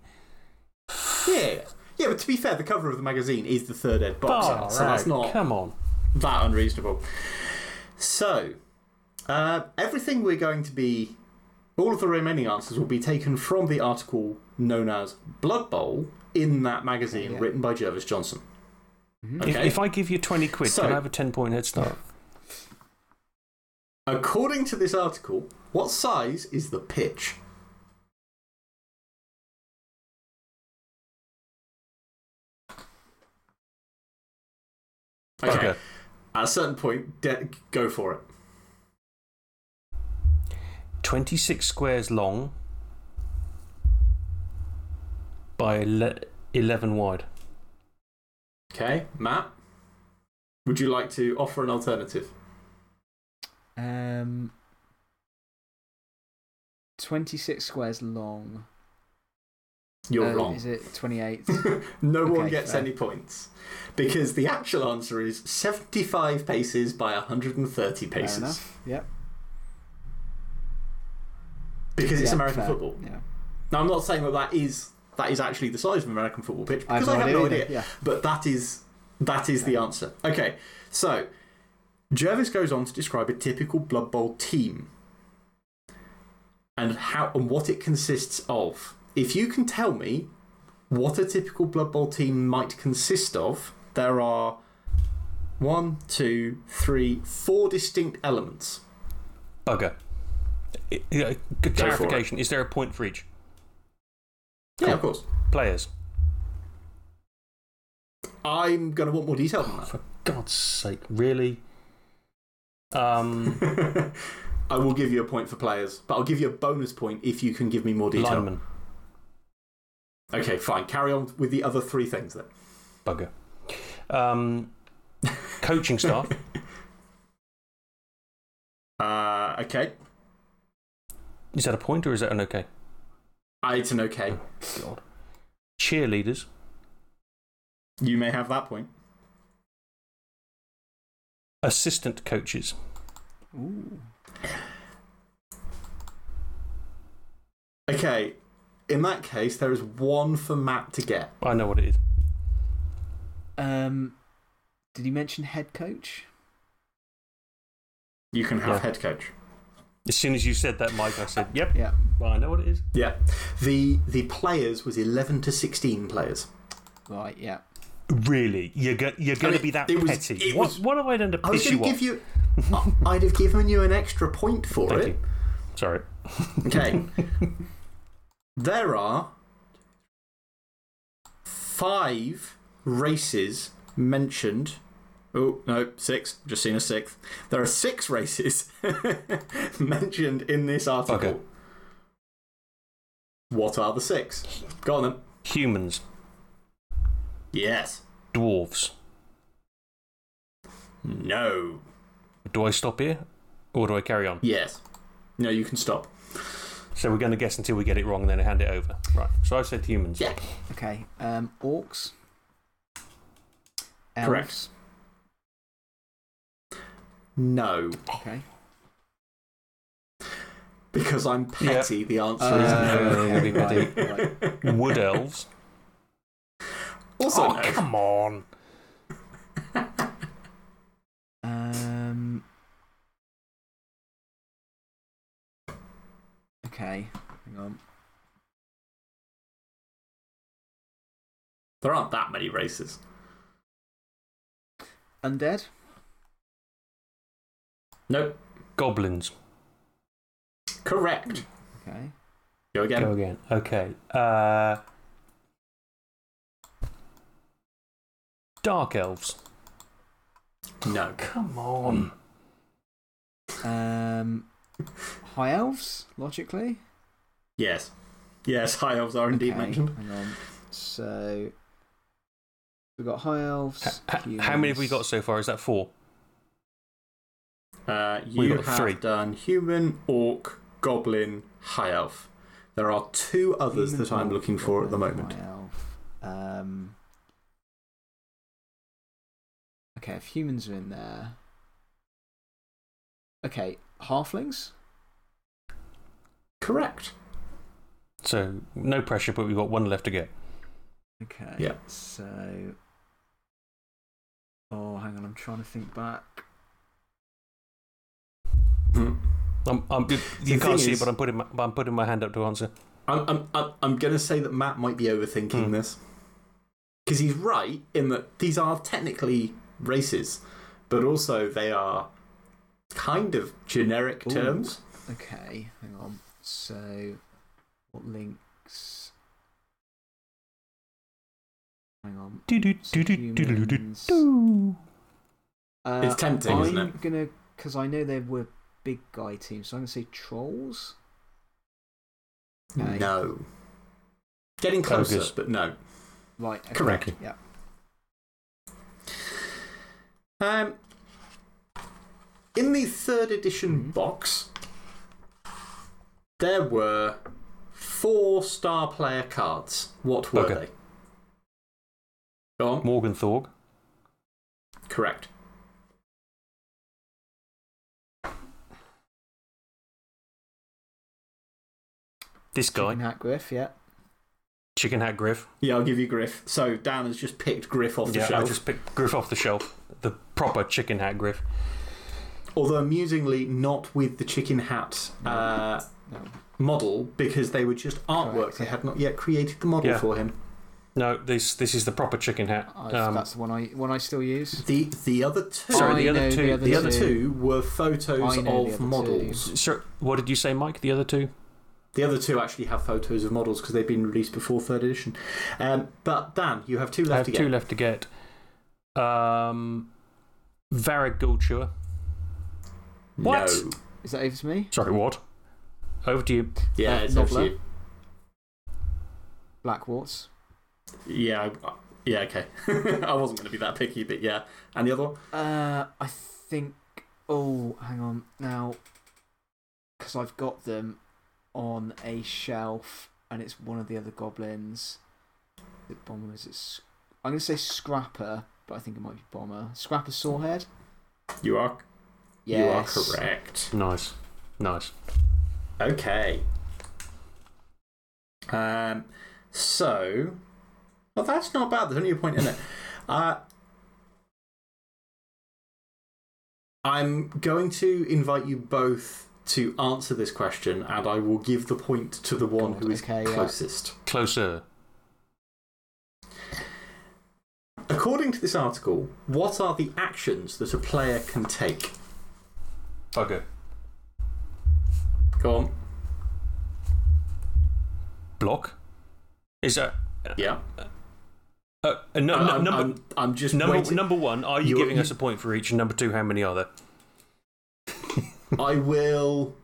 Yeah. Yeah, but to be fair, the cover of the magazine is the third ed box Far set, so that's not Come on. that unreasonable. So, uh, everything we're going to be. All of the remaining answers will be taken from the article known as Blood Bowl in that magazine Yeah. written by Jervis Johnson. Mhm. If, if I give you 20 quid, So- can I have a 10 point head start? According to this article, what size is the pitch? Okay. Okay. At a certain point, de- go for it. 26 squares long by ele- 11 wide. Okay, Matt, would you like to offer an alternative? Um, 26 squares long. You're Uh, wrong. Is it 28? no one Okay, gets fair. any points because the actual answer is 75 paces by 130 Fair paces enough. Yep. because it's American fair. football. Yeah. Now, I'm not saying that that is that is actually the size of an American football pitch I have because I have no idea idea. yeah. But that is that is the answer. Okay, so Jervis goes on to describe a typical Blood Bowl team and how and what it consists of. If you can tell me what a typical Blood Bowl team might consist of, there are one, two, three, four distinct elements. Bugger. I- I- good Go clarification. Is there a point for each? Yeah, of course. Players. I'm going to want more detail than that. For God's sake. Really? Um. I will give you a point for players, but I'll give you a bonus point if you can give me more detail. lineman. Okay, fine. Carry on with the other three things then. Bugger. Um, coaching staff. Uh, okay. Is that a point or is that an okay? Uh, it's an okay. God. Cheerleaders. You may have that point. Assistant coaches. Ooh. Okay, in that case, there is one for Matt to get. I know what it is. Um, did he mention head coach? You can have Yeah. head coach. As soon as you said that, Mike, I said, "Yep, Yeah. well, I know what it is." Yeah. The, the players was 11 to 16 players. Right, yeah. Really, you're go you're going to be that it was- petty? it what was- what have I done to I was you going to off? give you. I- I'd have given you an extra point for Thank it. you. Sorry. Okay. there are five races mentioned. Oh, no, six. Just seen a sixth. There are six races mentioned in this article. Okay. What are the six? Go on then. Humans, Yes. dwarves. No. Do I stop here, or do I carry on? Yes. No, you can stop. So we're going to guess until we get it wrong, and then hand it over. Right. So I said humans. Yeah. Okay. Um, orcs. Elves. Correct. No. Okay. Because I'm petty, the answer Uh, is no. everybody. right, right. Wood elves. Also, oh, no. come on. Um. Okay. Hang on. There aren't that many races. Undead. Nope. Goblins. Correct. Okay. Go again. Go again. Okay. Uh, dark elves. No. Come on. Um. High elves. Logically. Yes. Yes, high elves are indeed Okay, mentioned. Hang on. So. We've got high elves. H- h- how many have we got so far? Is that four? Uh, We've you got have three. done human, orc, goblin, high elf. There are two others Human, that I'm looking for at the moment. high elf. Um. Okay, if humans are in there. Okay, halflings. Correct. So no pressure, but we've got one left to get. Okay. Yeah. So. Oh, hang on. I'm trying to think back. Hmm. I'm, I'm, you you can't see is- it, but I'm putting, my, I'm putting my hand up to answer. I'm, I'm, I'm, I'm going to say that Matt might be overthinking Hmm. this. Because he's right in that these are technically races, but also they are kind of generic Ooh. terms. Okay, hang on. So, what links? Hang on. So humans- Uh, It's tempting, I'm isn't it? gonna, because I know there were big guy teams, so I'm gonna say trolls. Okay. No. Getting closer, Ogres. but no. Right. Okay. Correct. Yeah. Um, in the third edition Mhm. box, there were four star player cards. What were Okay. they? Go on. Morg 'n' Thorg. Correct. This guy. Chicken Hat Griff. Yeah. Chicken Hat Griff. Yeah, I'll give you Griff. So Dan has just picked Griff off the Yeah, I just picked Griff off the shelf. The proper Chicken Hat Griff. Although amusingly, not with the chicken hat uh, No. model because they were just artwork. Correct, They had not yet created the model Yeah. for him. No, this this is the proper Chicken Hat. I, Um, that's the one I one I still use. The the other two, Sorry, the other two- The other, the other two. two were photos I know the of other models. sir, what did you say, Mike? The other two? The other two actually have photos of models because they've been released before third edition. Um, but Dan, you have two I left have to get. two left to get. Um, Varag Ghoul-Chewer. What? No. Is that over to me? Sorry, what? Over to you. Yeah, Uh, it's over to Nobbla. you. Blackwarts. Yeah, I- yeah, okay. I wasn't going to be that picky, but yeah. And the other one? Uh, I think. Oh, hang on now, because I've got them on a shelf, and it's one of the other goblins. Is it bomber? Is it? S- I'm gonna say Scrappa, but I think it might be Bomber. Scrappa Sorehead. You are, yes. you are correct. Nice. Nice. Okay. Um, so, well, that's not bad. There's only a point in it. uh, I'm going to invite you both to answer this question, and I will give the point to the one God, who is okay, closest. Yeah. Closer. According to this article, what are the actions that a player can take? Bugger. Go on. Block? Is that. Yeah. Uh, uh, no, no, I'm, number, I'm, I'm just number, waiting. number one, are you You're- giving us a point for each? And number two, how many are there? I will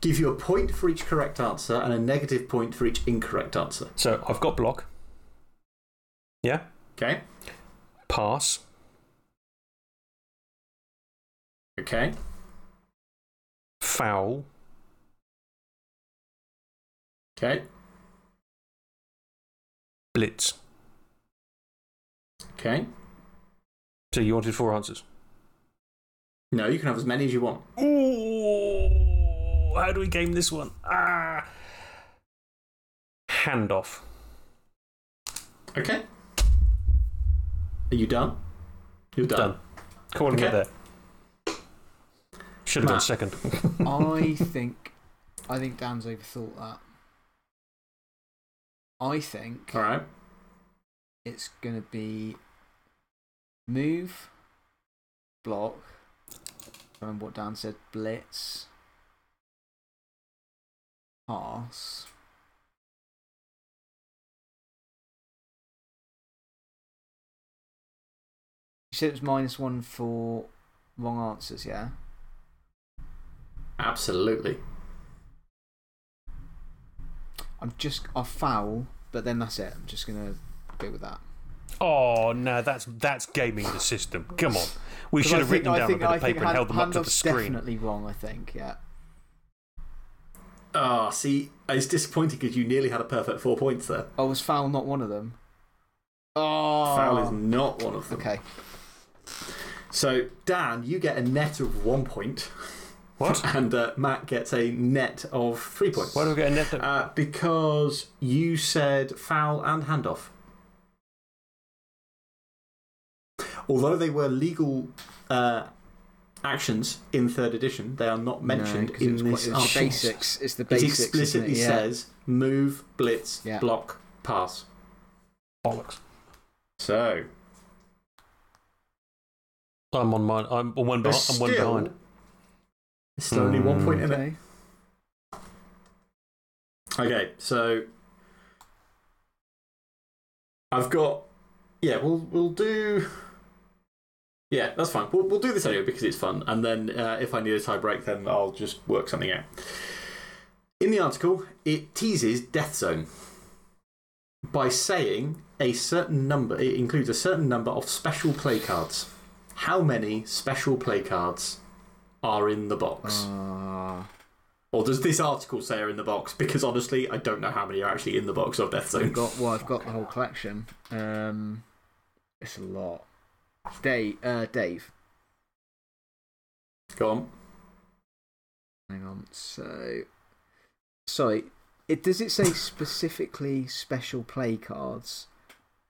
give you a point for each correct answer and a negative point for each incorrect answer. So I've got block. Yeah? Okay? Pass. Okay. Foul. Okay. Blitz. Okay. So you wanted four answers. No, you can have as many as you want. Ooh, how do we game this one? Ah. Handoff. Okay. Are you done? You're done. Done. Calling Okay. it there. Should have gone Matt. second. I think, I think Dan's overthought that. I think All right. it's going to be move, block. Remember what Dan said? Blitz, pass. You said it was minus one for wrong answers, yeah? Absolutely. I'm just. I'll foul, but then that's it. I'm just going to go with that. Oh, no, that's, that's gaming the system. Come on. We should I have think- written I down think- a bit I of paper and hand- held them up to the screen. definitely wrong, I think, yeah. Ah, see, it's disappointing because you nearly had a perfect four points there. Oh, was foul not one of them? Oh. Foul is not one of them. Okay. So, Dan, you get a net of one point, What? and uh, Matt gets a net of three points. Why do we get a net? Uh, because you said foul and handoff. Although they were legal uh, actions in third edition, they are not mentioned No, 'cause it in was this quite- it was article. basics. It's the basics. isn't explicitly it? Yeah. says move, blitz, Yeah. block, pass. Bollocks. So, I'm on mine. I'm on one, there's behind, I'm one behind. there's still only one point in it. Okay. Okay, so I've got. Yeah, we'll we'll do. Yeah, that's fine. We'll, we'll do this anyway because it's fun, and then uh, if I need a tie break, then I'll just work something out. In the article, it teases Death Zone by saying a certain number. It includes a certain number of special play cards. How many special play cards are in the box? Ah. Or does this article say are in the box? Because honestly, I don't know how many are actually in the box of Death Zone. I've got well, I've got the whole collection. Um, it's a lot. Dave, uh, Dave. Go on. Hang on. So, sorry. It does it say specifically special play cards,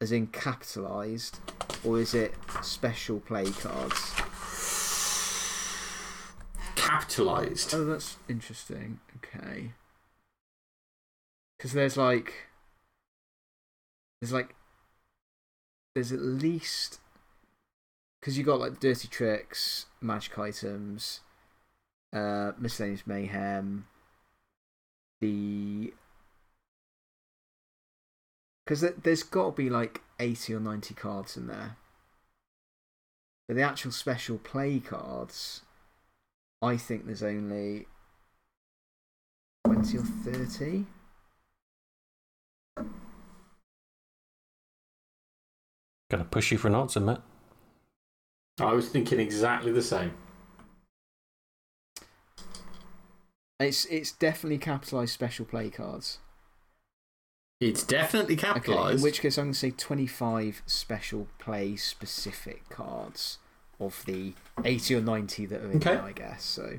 as in capitalized, or is it special play cards? Capitalized. Oh, that's interesting. Okay. Because there's like. There's like. There's at least. Because you got like dirty tricks, magic items, uh, miscellaneous mayhem, the. Because there's got to be like 80 or 90 cards in there. But the actual special play cards. I think there's only 20 or 30. Gonna push you for an answer, Matt. I was thinking exactly the same. It's, it's definitely capitalised special play cards. It's definitely Okay, in which case I'm going to say 25 special play specific cards of the 80 or 90 that are in Okay. there, I guess. So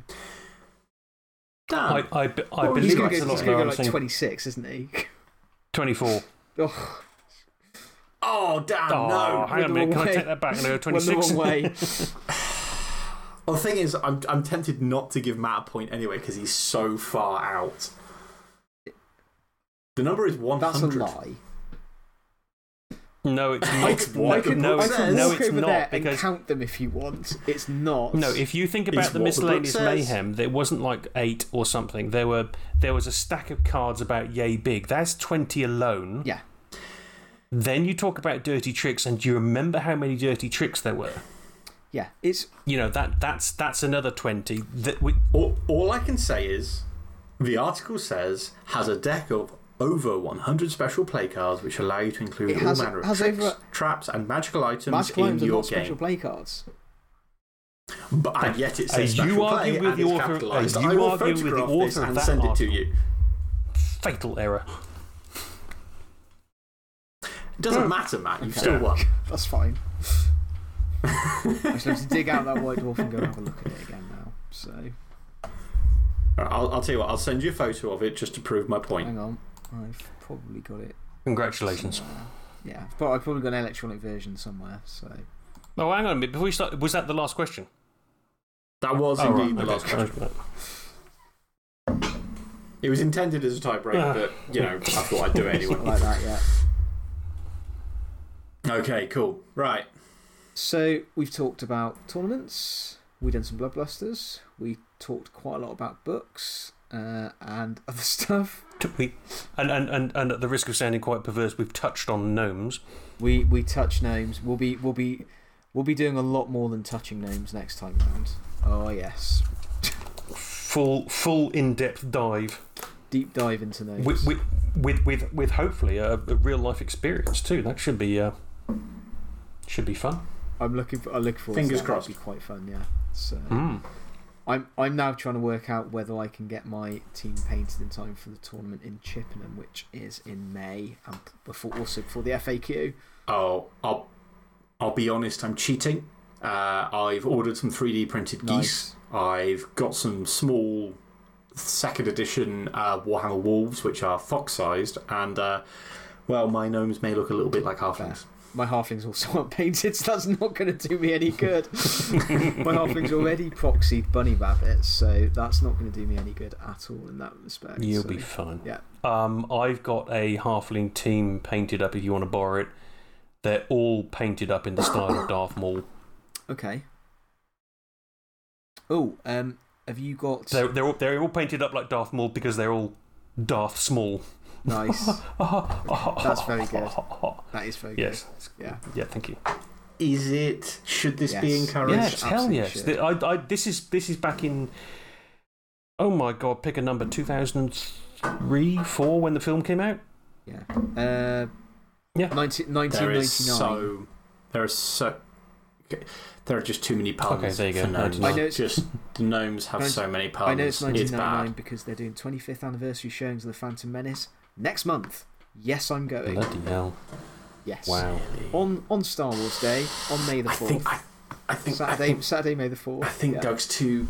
Dan, I, I, I Well, believe going that's to a go, lot he's gonna lower. go I'm like saying 26, isn't he? 24. oh, oh, Dan, Oh, no. hang on a minute. Can wrong I take that back? No, went the 26. wrong way. Well, the thing is, I'm, I'm tempted not to give Matt a point anyway because he's so far out. The number is 100. That's a lie. No, it's I not. It's what I could, the no, I book could says. no, walk it's over not, there because- and count them if you want. It's not. No, if you think It's about the the miscellaneous says. mayhem, there wasn't like eight or something. There were there was a stack of cards about yay big. That's twenty alone. Yeah. Then you talk about dirty tricks, and do you remember how many dirty tricks there were? Yeah, it's You know that that's that's another twenty. That we, All, all I can say is the article says has a deck of over 100 special play cards which allow you to include It all manner of tricks, over- traps, and magical items magical in items are your not special game. play cards. But, and yet it Are says you special arguing play with the it's author- capitalised. you I will arguing with the photograph this author and that send it to you. fatal error. It doesn't hmm. matter, Matt. You've Okay. still won. That's fine. I just have to dig out that white dwarf and go and have a look at it again now. So, Alright, I'll, I'll tell you what, I'll send you a photo of it just to prove my point. hang on. I've probably got it. Congratulations. somewhere. Yeah, but I've probably got an electronic version somewhere. So, Oh, hang on a minute. Before we start, was that the last question? That was Oh, indeed right, the okay. last question. It was intended as a tiebreaker, Ah. but, you know, I thought I'd do it anyway. like that, yeah. okay, cool. Right. So, we've talked about tournaments, we've done some Bloodbusters, we talked quite a lot about books uh, and other stuff. Took me- And, and, and, and at the risk of sounding quite perverse, we've touched on gnomes. We we touch gnomes. We'll be we'll be we'll be doing a lot more than touching gnomes next time round. Oh yes, Full, full in depth dive. deep dive into gnomes. With, with, with, with, with hopefully a, a real life experience too. That should be, uh, should be fun. I'm looking for. I'm looking forward. Fingers to that. crossed. That'd be quite fun. Yeah. So Mm. I'm I'm now trying to work out whether I can get my team painted in time for the tournament in Chippenham, which is in May, and before also before the FAQ. Oh, I'll, I'll be honest, I'm cheating. Uh, I've ordered some 3D printed geese. I've got some small second edition uh, Warhammer Wolves, which are fox sized, and, uh, well, my gnomes may look a little bit like halflings. My halflings also aren't painted, so that's not going to do me any good. my halflings already proxied bunny rabbits, so that's not going to do me any good at all in that respect. You'll so, be fine. Yeah. Um, I've got a halfling team painted up if you want to borrow it. They're all painted up in the style of Darth Maul. Okay. Oh, um, have you got. They're, they're, all, they're all painted up like Darth Maul because they're all Darth Small. Nice. That's very good. That is very Yes. good. Yeah. Yeah, thank you. Is it, should this be Yes. encouraged? Yes, hell absolutely yes. The- I, I, this, is, this is back in. Oh my god, pick a number 2003, 4 when the film came out? Yeah. Uh, Yeah. 19, 1999. is so. There are so. There are just too many puns. Okay, there you go, For gnomes. I know it's- Just, the gnomes have so many puns. I know it's it's 1999 bad. because they're doing 25th anniversary showings of The Phantom Menace next month. Yes, I'm going. Bloody hell. Yes. Wow. On, on Star Wars Day, on May the 4th. I think. I, I think. I Saturday, think, Saturday, May the 4th. I think yeah. Doug's too.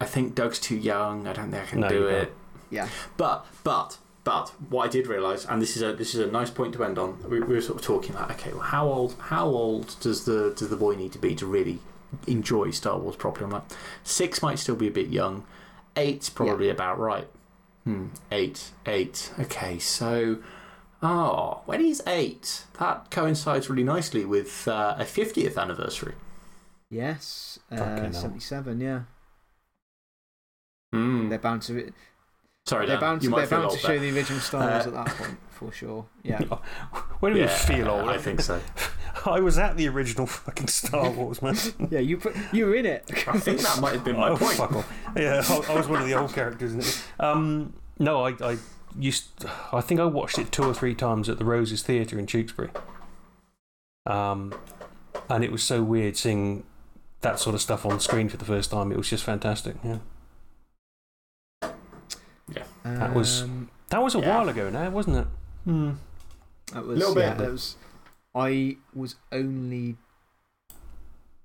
I think Doug's too young. I don't think I can No, do it. can't. Yeah. But but but what I did realise, and this is a this is a nice point to end on. We, we were sort of talking about okay, well, how old how old does the does the boy need to be to really enjoy Star Wars properly? I'm like, six might still be a bit young. Eight's probably about right. Hmm, eight eight. Okay, so. Oh, when he's eight, that coincides really nicely with uh, a 50th anniversary. Yes. Fucking Uh, 77, yeah. Hmm. They're bound to. Sorry, They're Dan, bound to, they're bound to old show the original Star Wars Uh, at that point, for sure. Yeah. When do we feel old? I think so. I was at the original fucking Star Wars, man. Yeah, you, put, you were in it. I think that might have been my oh, point. fuck off. Yeah, I, I was one of the old characters. In it. Um, no, I, I used. I think I watched it two or three times at the Roses Theatre in Tewkesbury. Um, and it was so weird seeing that sort of stuff on screen for the first time. It was just fantastic. Yeah, Yeah. That was- Um, that was a Yeah. while ago now, wasn't it? Hmm. That was, Little bit. yeah, that was. I was only.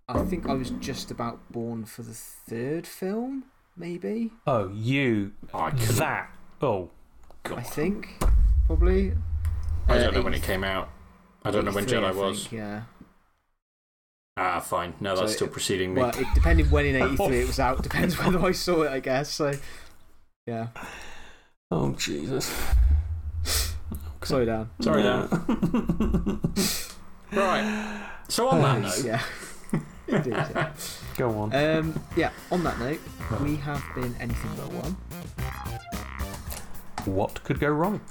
I think I was just about born for the third film, maybe. Oh, you I couldn't- that. Oh, God. I think. Probably. I Uh, don't know when it came out. I don't know when 83, Jedi I was. yeah. Ah, fine. No, that's So still preceding me. Well, it depended when in 83 it was out. Depends whether I saw it, I guess. So, yeah. Oh, Jesus. Slow down. Sorry, Yeah. Right. So, on that note, Yeah. Indeed, yeah. Go on. Um, yeah, on that note, we have been anything but one. What could go wrong?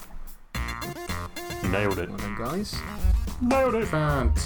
Nailed it. Well done, guys. Nailed it. Fant.